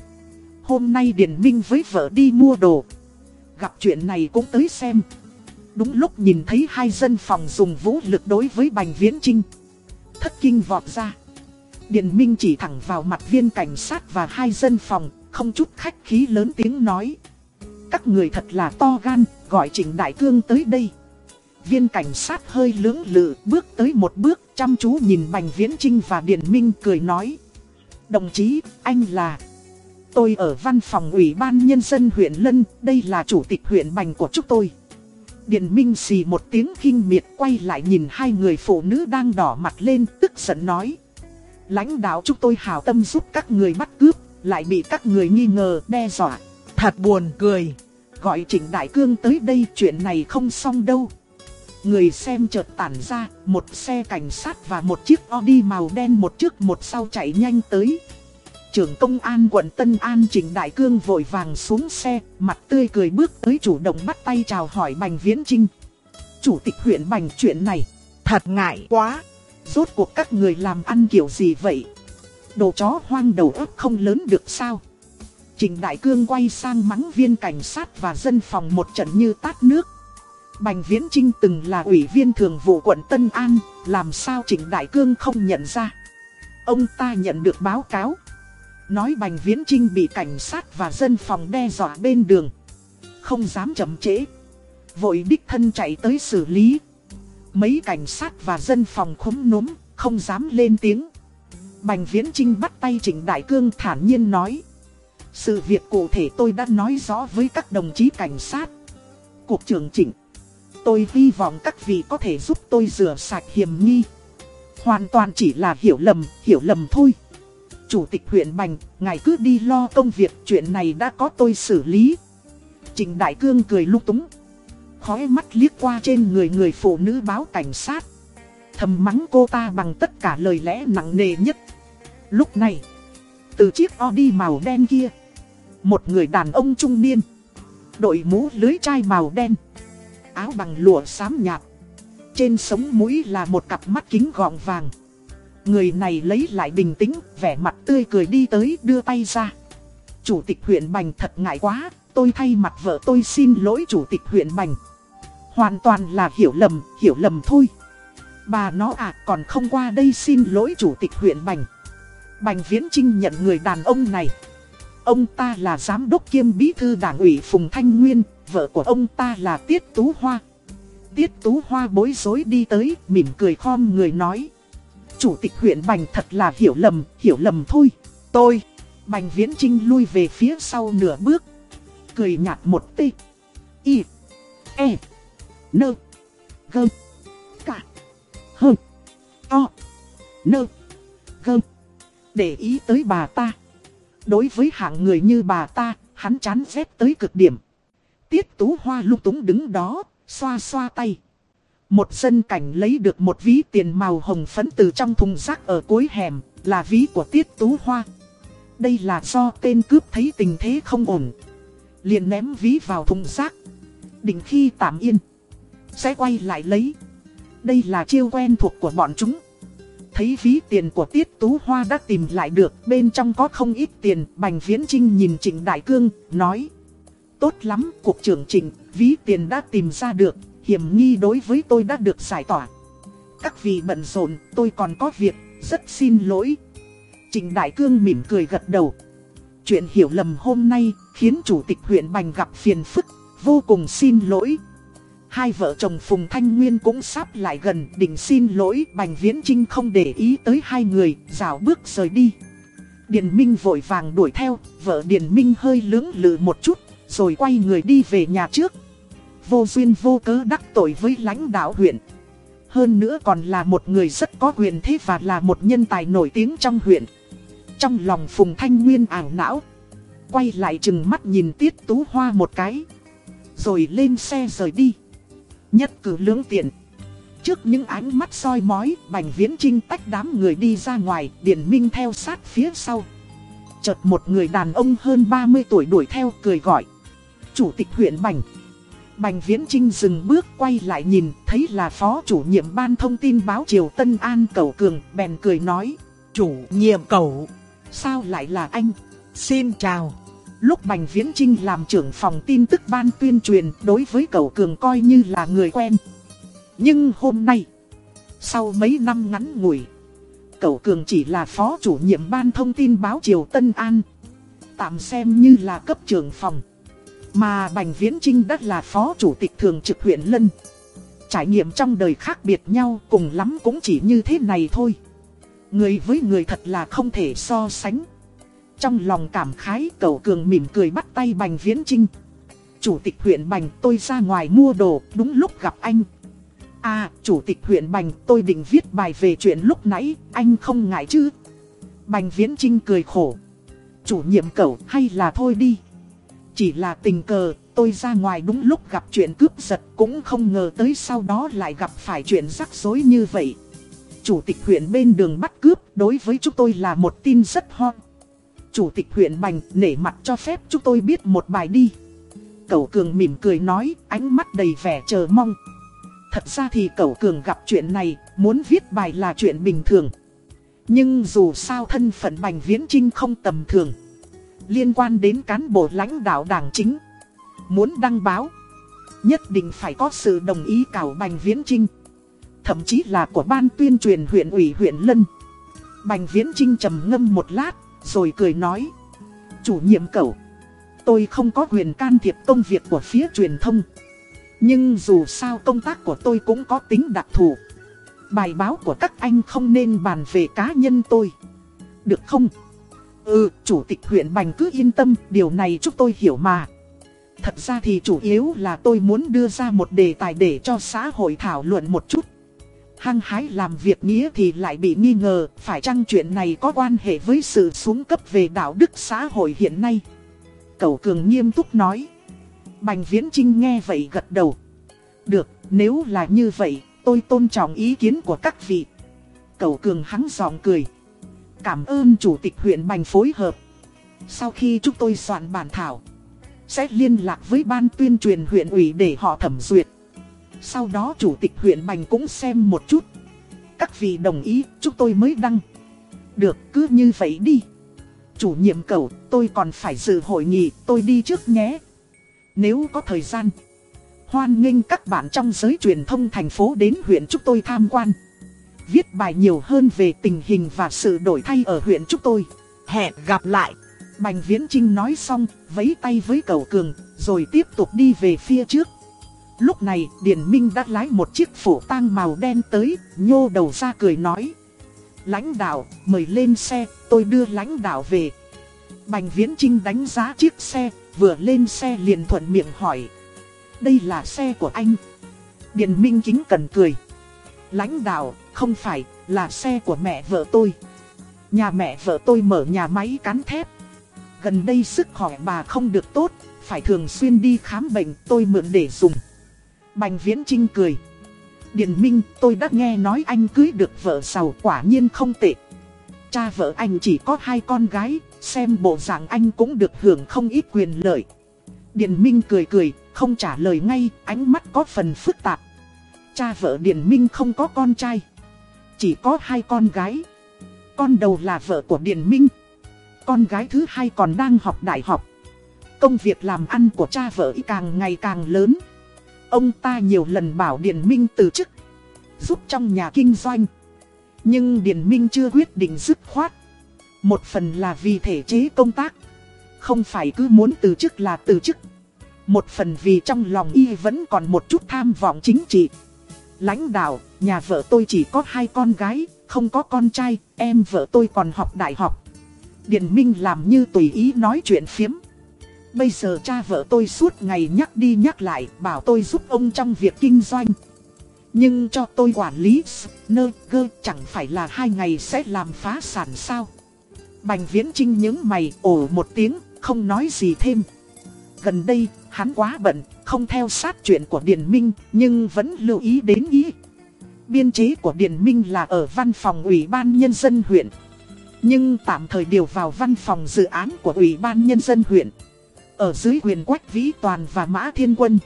Hôm nay Điền Minh với vợ đi mua đồ. Gặp chuyện này cũng tới xem. Đúng lúc nhìn thấy hai dân phòng dùng vũ lực đối với Bành Viễn Trinh. Thất kinh vọt ra. Điền Minh chỉ thẳng vào mặt viên cảnh sát và hai dân phòng, không chút khách khí lớn tiếng nói. Các người thật là to gan, gọi Trịnh Đại Cương tới đây. Viên cảnh sát hơi lưỡng lự bước tới một bước chăm chú nhìn Bành Viễn Trinh và Điền Minh cười nói. Đồng chí, anh là... Tôi ở văn phòng ủy ban nhân dân huyện Lân, đây là chủ tịch huyện Bành của chúng tôi. Điền Minh xì một tiếng khinh miệt quay lại nhìn hai người phụ nữ đang đỏ mặt lên tức giận nói. Lãnh đạo chúng tôi hào tâm giúp các người bắt cướp, lại bị các người nghi ngờ đe dọa. Thật buồn cười. Gọi Trịnh Đại Cương tới đây chuyện này không xong đâu. Người xem chợt tản ra, một xe cảnh sát và một chiếc Audi màu đen một trước một sau chạy nhanh tới. Trưởng công an quận Tân An Trình Đại Cương vội vàng xuống xe, mặt tươi cười bước tới chủ động bắt tay chào hỏi Bành Viễn Trinh. Chủ tịch huyện Bành chuyện này, thật ngại quá. Rốt cuộc các người làm ăn kiểu gì vậy? Đồ chó hoang đầu ấp không lớn được sao? Trình Đại Cương quay sang mắng viên cảnh sát và dân phòng một trận như tát nước. Bành Viễn Trinh từng là ủy viên thường vụ quận Tân An, làm sao Trịnh Đại Cương không nhận ra. Ông ta nhận được báo cáo. Nói Bành Viễn Trinh bị cảnh sát và dân phòng đe dọa bên đường. Không dám chậm trễ. Vội đích thân chạy tới xử lý. Mấy cảnh sát và dân phòng khống núm, không dám lên tiếng. Bành Viễn Trinh bắt tay Trịnh Đại Cương thản nhiên nói. Sự việc cụ thể tôi đã nói rõ với các đồng chí cảnh sát. Cục trưởng Trịnh. Tôi hy vọng các vị có thể giúp tôi rửa sạch hiểm nghi. Hoàn toàn chỉ là hiểu lầm, hiểu lầm thôi. Chủ tịch huyện Bành, ngài cứ đi lo công việc, chuyện này đã có tôi xử lý. Trịnh Đại Cương cười lúc túng. Khói mắt liếc qua trên người người phụ nữ báo cảnh sát. Thầm mắng cô ta bằng tất cả lời lẽ nặng nề nhất. Lúc này, từ chiếc Audi màu đen kia, một người đàn ông trung niên, đội mũ lưới chai màu đen, áo bằng lụa xám nhạt. Trên sống mũi là một cặp mắt kính gọng vàng. Người này lấy lại bình tĩnh, vẻ mặt tươi cười đi tới đưa tay ra. Chủ tịch huyện Bành thật ngại quá, tôi thay mặt vợ tôi xin lỗi chủ tịch huyện Bành. Hoàn toàn là hiểu lầm, hiểu lầm thôi. Bà nó à còn không qua đây xin lỗi chủ tịch huyện Bành. Bành Viễn Trinh nhận người đàn ông này. Ông ta là giám đốc kiêm bí thư đảng ủy Phùng Thanh Nguyên, vợ của ông ta là Tiết Tú Hoa. Tiết Tú Hoa bối rối đi tới, mỉm cười khom người nói. Chủ tịch huyện Bành thật là hiểu lầm, hiểu lầm thôi. Tôi, Bành Viễn Trinh lui về phía sau nửa bước. Cười nhạt một tê. Y. E. Nơ. Gơ. Cả. Hơ. To. Nơ. Gơ. Để ý tới bà ta. Đối với hạng người như bà ta, hắn chán ghét tới cực điểm. Tiết Tú Hoa lung túng đứng đó, xoa xoa tay. Một dân cảnh lấy được một ví tiền màu hồng phấn từ trong thùng rác ở cuối hẻm, là ví của Tiết Tú Hoa. Đây là do tên cướp thấy tình thế không ổn. liền ném ví vào thùng rác. Định khi tạm yên. Sẽ quay lại lấy. Đây là chiêu quen thuộc của bọn chúng. Thấy ví tiền của Tiết Tú Hoa đã tìm lại được, bên trong có không ít tiền, Bành Viễn Trinh nhìn Trịnh Đại Cương, nói. Tốt lắm, Cục trưởng Trịnh, ví tiền đã tìm ra được, hiểm nghi đối với tôi đã được giải tỏa. Các vị bận rộn, tôi còn có việc, rất xin lỗi. Trịnh Đại Cương mỉm cười gật đầu. Chuyện hiểu lầm hôm nay khiến Chủ tịch huyện Bành gặp phiền phức, vô cùng xin lỗi. Hai vợ chồng Phùng Thanh Nguyên cũng sắp lại gần định xin lỗi Bành Viễn Trinh không để ý tới hai người, rào bước rời đi. Điền Minh vội vàng đuổi theo, vợ Điền Minh hơi lưỡng lự một chút, rồi quay người đi về nhà trước. Vô duyên vô cớ đắc tội với lãnh đạo huyện. Hơn nữa còn là một người rất có quyền thế và là một nhân tài nổi tiếng trong huyện. Trong lòng Phùng Thanh Nguyên ảo não. Quay lại chừng mắt nhìn Tiết Tú Hoa một cái. Rồi lên xe rời đi. Nhất cử lưỡng tiện. Trước những ánh mắt soi mói, Bành Viễn Trinh tách đám người đi ra ngoài, điển Minh theo sát phía sau. Chợt một người đàn ông hơn 30 tuổi đuổi theo cười gọi. Chủ tịch huyện Bành. Bành Viễn Trinh dừng bước quay lại nhìn, thấy là phó chủ nhiệm ban thông tin báo Triều Tân An Cầu Cường, bèn cười nói. Chủ nhiệm cầu. Sao lại là anh? Xin chào. Lúc Bành Viễn Trinh làm trưởng phòng tin tức ban tuyên truyền đối với Cầu Cường coi như là người quen. Nhưng hôm nay, sau mấy năm ngắn ngủi, Cầu Cường chỉ là phó chủ nhiệm ban thông tin báo Triều Tân An. Tạm xem như là cấp trưởng phòng. Mà Bành Viễn Trinh đã là phó chủ tịch thường trực huyện Lân. Trải nghiệm trong đời khác biệt nhau cùng lắm cũng chỉ như thế này thôi. Người với người thật là không thể so sánh. Trong lòng cảm khái cậu cường mỉm cười bắt tay Bành Viễn Trinh. Chủ tịch huyện Bành tôi ra ngoài mua đồ đúng lúc gặp anh. À, chủ tịch huyện Bành tôi định viết bài về chuyện lúc nãy, anh không ngại chứ? Bành Viễn Trinh cười khổ. Chủ nhiệm cậu hay là thôi đi. Chỉ là tình cờ, tôi ra ngoài đúng lúc gặp chuyện cướp giật cũng không ngờ tới sau đó lại gặp phải chuyện rắc rối như vậy. Chủ tịch huyện bên đường bắt cướp đối với chúng tôi là một tin rất hot. Chủ tịch huyện Bành nể mặt cho phép chúng tôi biết một bài đi. Cậu Cường mỉm cười nói, ánh mắt đầy vẻ chờ mong. Thật ra thì cậu Cường gặp chuyện này, muốn viết bài là chuyện bình thường. Nhưng dù sao thân phận Bành Viễn Trinh không tầm thường. Liên quan đến cán bộ lãnh đạo đảng chính. Muốn đăng báo. Nhất định phải có sự đồng ý cảo Bành Viễn Trinh Thậm chí là của ban tuyên truyền huyện ủy huyện Lân Bành Viễn Trinh trầm ngâm một lát, Rồi cười nói, Chủ nhiệm cậu, Tôi không có quyền can thiệp công việc của phía truyền thông Nhưng dù sao công tác của tôi cũng có tính đặc thù Bài báo của các anh không nên bàn về cá nhân tôi Được không? Ừ, chủ tịch huyện Bành cứ yên tâm, điều này chúng tôi hiểu mà. Thật ra thì chủ yếu là tôi muốn đưa ra một đề tài để cho xã hội thảo luận một chút. Hăng hái làm việc nghĩa thì lại bị nghi ngờ Phải chăng chuyện này có quan hệ với sự xuống cấp về đạo đức xã hội hiện nay? Cậu cường nghiêm túc nói. Bành Viễn Trinh nghe vậy gật đầu. Được, nếu là như vậy, tôi tôn trọng ý kiến của các vị. Cậu cường hắng giọng cười. Cảm ơn Chủ tịch huyện Bành phối hợp. Sau khi chúng tôi soạn bản thảo, Sẽ liên lạc với ban tuyên truyền huyện ủy để họ thẩm duyệt. Sau đó Chủ tịch huyện Bành cũng xem một chút. Các vị đồng ý, chúng tôi mới đăng. Được, cứ như vậy đi. Chủ nhiệm cầu, tôi còn phải dự hội nghị, tôi đi trước nhé. Nếu có thời gian, Hoan nghênh các bạn trong giới truyền thông thành phố đến huyện chúng tôi tham quan. Viết bài nhiều hơn về tình hình và sự đổi thay ở huyện chúng tôi Hẹn gặp lại Bành Viễn Trinh nói xong, vấy tay với cầu cường, rồi tiếp tục đi về phía trước. Lúc này, Điền Minh đã lái một chiếc phủ tang màu đen tới, nhô đầu ra cười nói. Lãnh đạo, mời lên xe, tôi đưa lãnh đạo về. Bành Viễn Trinh đánh giá chiếc xe, vừa lên xe liền thuận miệng hỏi. Đây là xe của anh. Điền Minh kính cần cười. Lãnh đạo, không phải, là xe của mẹ vợ tôi. Nhà mẹ vợ tôi mở nhà máy cán thép. Gần đây sức khỏe bà không được tốt, phải thường xuyên đi khám bệnh tôi mượn để dùng. Bành Viễn Trinh cười. Điền Minh, tôi đã nghe nói anh cưới được vợ giàu quả nhiên không tệ. Cha vợ anh chỉ có hai con gái, xem bộ dạng anh cũng được hưởng không ít quyền lợi. Điền Minh cười cười, không trả lời ngay, ánh mắt có phần phức tạp. Cha vợ Điền Minh không có con trai, chỉ có hai con gái. Con đầu là vợ của Điền Minh, con gái thứ hai còn đang học đại học. Công việc làm ăn của cha vợ càng ngày càng lớn. Ông ta nhiều lần bảo Điền Minh từ chức, giúp trong nhà kinh doanh. Nhưng Điền Minh chưa quyết định dứt khoát. Một phần là vì thể chế công tác. Không phải cứ muốn từ chức là từ chức. Một phần vì trong lòng y vẫn còn một chút tham vọng chính trị. Lãnh đạo, nhà vợ tôi chỉ có hai con gái, không có con trai, em vợ tôi còn học đại học. Điền Minh làm như tùy ý nói chuyện phiếm. Bây giờ cha vợ tôi suốt ngày nhắc đi nhắc lại bảo tôi giúp ông trong việc kinh doanh. Nhưng cho tôi quản lý nơ gơ chẳng phải là hai ngày sẽ làm phá sản sao. Bành Viễn Trinh những mày ổ một tiếng, không nói gì thêm. Gần đây, hắn quá bận, không theo sát chuyện của Điền Minh, nhưng vẫn lưu ý đến ý. Biên chế của Điền Minh là ở văn phòng Ủy ban Nhân dân huyện. Nhưng tạm thời điều vào văn phòng dự án của Ủy ban Nhân dân huyện. Ở dưới quyền Quách Vĩ Toàn và Mã Thiên Quân.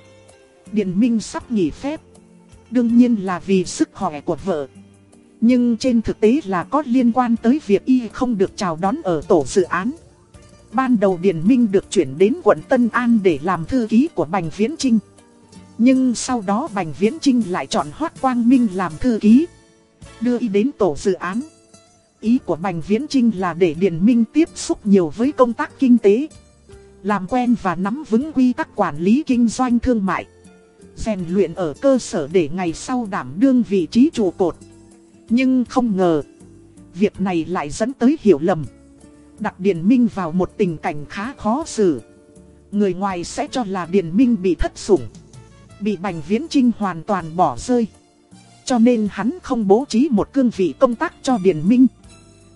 Điền Minh sắp nghỉ phép. Đương nhiên là vì sức khỏe của vợ. Nhưng trên thực tế là có liên quan tới việc y không được chào đón ở tổ dự án. Ban đầu Điền Minh được chuyển đến quận Tân An để làm thư ký của Bành Viễn Trinh. Nhưng sau đó Bành Viễn Trinh lại chọn Hoác Quang Minh làm thư ký. Đưa y đến tổ dự án. Ý của Bành Viễn Trinh là để Điền Minh tiếp xúc nhiều với công tác kinh tế. Làm quen và nắm vững quy tắc quản lý kinh doanh thương mại. rèn luyện ở cơ sở để ngày sau đảm đương vị trí trụ cột. Nhưng không ngờ, việc này lại dẫn tới hiểu lầm. Đặt Điền Minh vào một tình cảnh khá khó xử. Người ngoài sẽ cho là Điền Minh bị thất sủng. Bị Bành Viễn Trinh hoàn toàn bỏ rơi. Cho nên hắn không bố trí một cương vị công tác cho Điền Minh.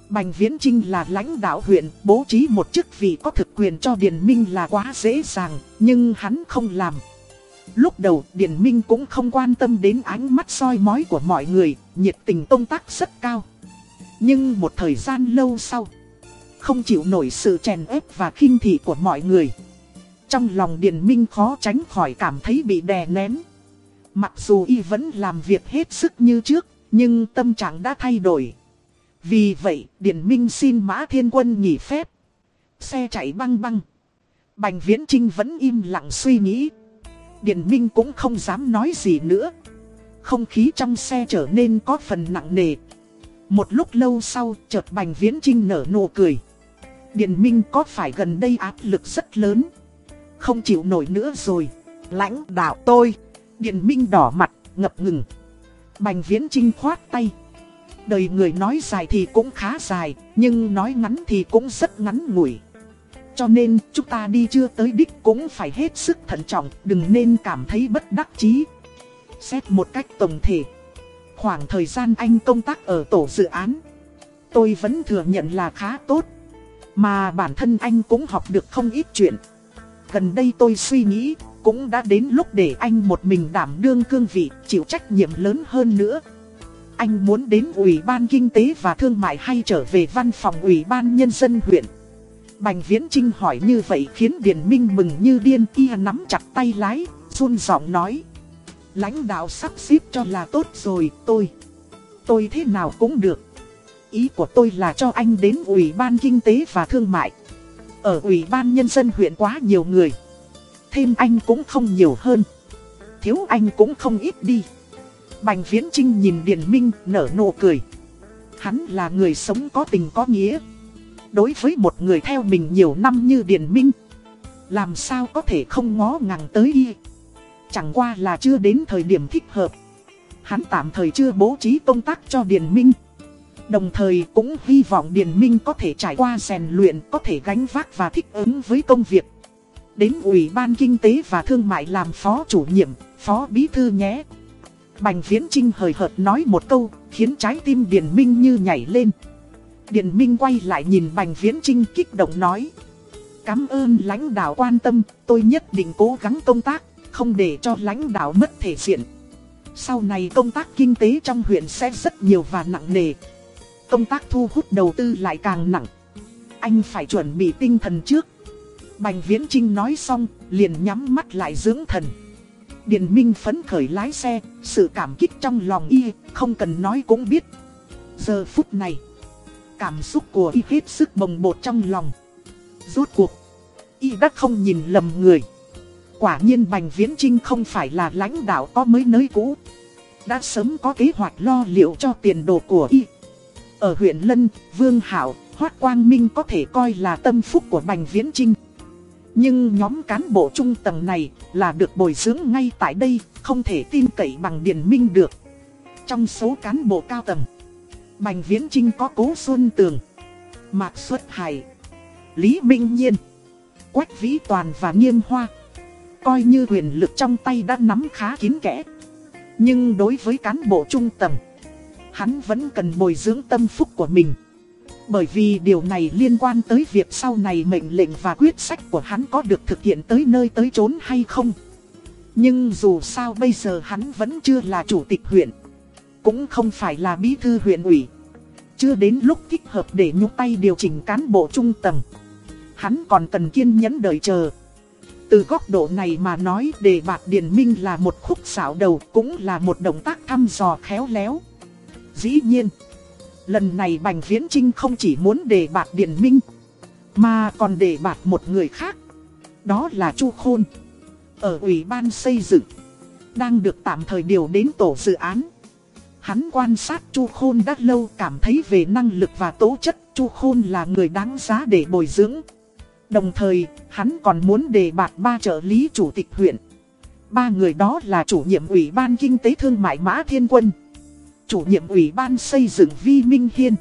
Bành Viễn Trinh là lãnh đạo huyện, bố trí một chức vị có thực quyền cho Điền Minh là quá dễ dàng, nhưng hắn không làm. Lúc đầu Điền Minh cũng không quan tâm đến ánh mắt soi mói của mọi người, nhiệt tình công tác rất cao. Nhưng một thời gian lâu sau, không chịu nổi sự chèn ép và khinh thị của mọi người. Trong lòng Điền Minh khó tránh khỏi cảm thấy bị đè nén. Mặc dù y vẫn làm việc hết sức như trước, nhưng tâm trạng đã thay đổi. Vì vậy, Điền Minh xin Mã Thiên Quân nghỉ phép. Xe chạy băng băng. Bành Viễn Trinh vẫn im lặng suy nghĩ. Điền Minh cũng không dám nói gì nữa. Không khí trong xe trở nên có phần nặng nề. Một lúc lâu sau, chợt Bành Viễn Trinh nở nụ cười. Điền Minh có phải gần đây áp lực rất lớn. Không chịu nổi nữa rồi. Lãnh đạo tôi. Điền Minh đỏ mặt, ngập ngừng. Bành Viễn Trinh khoát tay. Đời người nói dài thì cũng khá dài, nhưng nói ngắn thì cũng rất ngắn ngủi. Cho nên chúng ta đi chưa tới đích cũng phải hết sức thận trọng, đừng nên cảm thấy bất đắc chí. Xét một cách tổng thể. Khoảng thời gian anh công tác ở tổ dự án, tôi vẫn thừa nhận là khá tốt. Mà bản thân anh cũng học được không ít chuyện. Gần đây tôi suy nghĩ, cũng đã đến lúc để anh một mình đảm đương cương vị, chịu trách nhiệm lớn hơn nữa. Anh muốn đến Ủy ban Kinh tế và Thương mại hay trở về văn phòng Ủy ban Nhân dân huyện. Bành Viễn Trinh hỏi như vậy khiến Điền Minh mừng như điên kia nắm chặt tay lái, run giọng nói. Lãnh đạo sắp xếp cho là tốt rồi, tôi. Tôi thế nào cũng được. Ý của tôi là cho anh đến Ủy ban Kinh tế và Thương mại. Ở Ủy ban Nhân dân huyện quá nhiều người. Thêm anh cũng không nhiều hơn. Thiếu anh cũng không ít đi. Bành Viễn Trinh nhìn Điền Minh nở nụ cười. Hắn là người sống có tình có nghĩa. Đối với một người theo mình nhiều năm như Điền Minh, làm sao có thể không ngó ngàng tới y. Chẳng qua là chưa đến thời điểm thích hợp. Hắn tạm thời chưa bố trí công tác cho Điền Minh. Đồng thời cũng hy vọng Điền Minh có thể trải qua rèn luyện, có thể gánh vác và thích ứng với công việc. Đến Ủy ban Kinh tế và Thương mại làm phó chủ nhiệm, phó bí thư nhé. Bành Viễn Trinh hời hợt nói một câu, khiến trái tim Điền Minh như nhảy lên. Điền Minh quay lại nhìn Bành Viễn Trinh kích động nói. Cảm ơn lãnh đạo quan tâm, tôi nhất định cố gắng công tác, không để cho lãnh đạo mất thể diện. Sau này công tác kinh tế trong huyện sẽ rất nhiều và nặng nề. Công tác thu hút đầu tư lại càng nặng. Anh phải chuẩn bị tinh thần trước. Bành Viễn Trinh nói xong, liền nhắm mắt lại dưỡng thần. Điền Minh phấn khởi lái xe, sự cảm kích trong lòng y, không cần nói cũng biết. Giờ phút này, cảm xúc của y hết sức bồng bột trong lòng. Rốt cuộc, y đã không nhìn lầm người. Quả nhiên Bành Viễn Trinh không phải là lãnh đạo có mới nới cũ. Đã sớm có kế hoạch lo liệu cho tiền đồ của y. Ở huyện Lân, Vương Hảo, Hoát Quang Minh có thể coi là tâm phúc của Bành Viễn Trinh. Nhưng nhóm cán bộ trung tầng này là được bồi dưỡng ngay tại đây, không thể tin cậy bằng Điền Minh được. Trong số cán bộ cao tầng, Bành Viễn Trinh có Cố Xuân Tường, Mạc Xuất Hải, Lý Minh Nhiên, Quách Vĩ Toàn và Nghiêm Hoa. Coi như quyền lực trong tay đã nắm khá kín kẽ. Nhưng đối với cán bộ trung tầng, hắn vẫn cần bồi dưỡng tâm phúc của mình. Bởi vì điều này liên quan tới việc sau này mệnh lệnh và quyết sách của hắn có được thực hiện tới nơi tới chốn hay không. Nhưng dù sao bây giờ hắn vẫn chưa là chủ tịch huyện. Cũng không phải là bí thư huyện ủy. Chưa đến lúc thích hợp để nhúc tay điều chỉnh cán bộ trung tầng. Hắn còn cần kiên nhẫn đợi chờ. Từ góc độ này mà nói, đề bạt Điền Minh là một khúc xảo đầu, cũng là một động tác thăm dò khéo léo. Dĩ nhiên. Lần này Bành Viễn Trinh không chỉ muốn đề bạt Điền Minh, mà còn đề bạt một người khác. Đó là Chu Khôn. Ở Ủy ban xây dựng, đang được tạm thời điều đến tổ dự án. Hắn quan sát Chu Khôn đã lâu cảm thấy về năng lực và tố chất Chu Khôn là người đáng giá để bồi dưỡng. Đồng thời, hắn còn muốn đề bạt ba trợ lý chủ tịch huyện. Ba người đó là chủ nhiệm Ủy ban Kinh tế Thương mại Mã Thiên Quân chủ nhiệm ủy ban xây dựng Vi Minh Hiên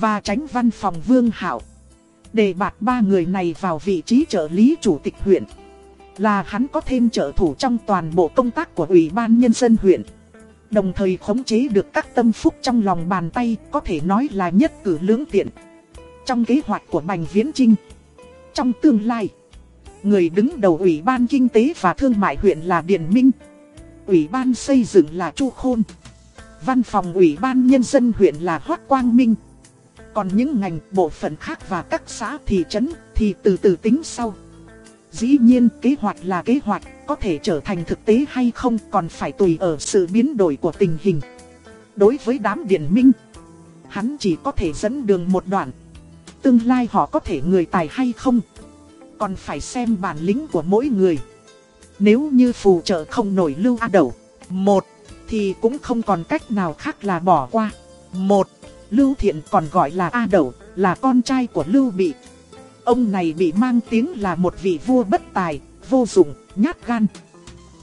và tránh văn phòng Vương Hảo. Để bạt ba người này vào vị trí trợ lý chủ tịch huyện là hắn có thêm trợ thủ trong toàn bộ công tác của Ủy ban Nhân dân huyện. Đồng thời khống chế được các tâm phúc trong lòng bàn tay có thể nói là nhất cử lưỡng tiện. Trong kế hoạch của Bành Viễn Trinh, trong tương lai, người đứng đầu Ủy ban Kinh tế và Thương mại huyện là Điền Minh, Ủy ban xây dựng là Chu Khôn. Văn phòng Ủy ban Nhân dân huyện là Hoác Quang Minh. Còn những ngành bộ phận khác và các xã thị trấn thì từ từ tính sau. Dĩ nhiên kế hoạch là kế hoạch, có thể trở thành thực tế hay không còn phải tùy ở sự biến đổi của tình hình. Đối với đám điện minh, hắn chỉ có thể dẫn đường một đoạn. Tương lai họ có thể người tài hay không, còn phải xem bản lĩnh của mỗi người. Nếu như phù trợ không nổi Lưu A Đầu, một, thì cũng không còn cách nào khác là bỏ qua. Một, Lưu Thiện còn gọi là A Đầu, là con trai của Lưu Bị. Ông này bị mang tiếng là một vị vua bất tài, vô dụng, nhát gan.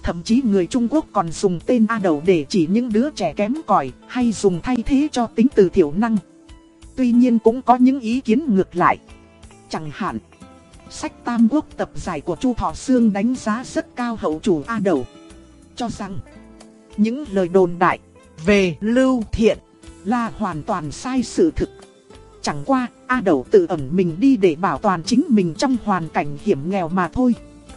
Thậm chí người Trung Quốc còn dùng tên A Đầu để chỉ những đứa trẻ kém cỏi hay dùng thay thế cho tính từ thiểu năng. Tuy nhiên cũng có những ý kiến ngược lại. Chẳng hạn, sách Tam Quốc tập giải của Chu Thọ Sương đánh giá rất cao hậu chủ A Đầu. Cho rằng, những lời đồn đại về Lưu Thiện là hoàn toàn sai sự thực. Chẳng qua, A Đầu tự ẩn mình đi để bảo toàn chính mình trong hoàn cảnh hiểm nghèo mà thôi.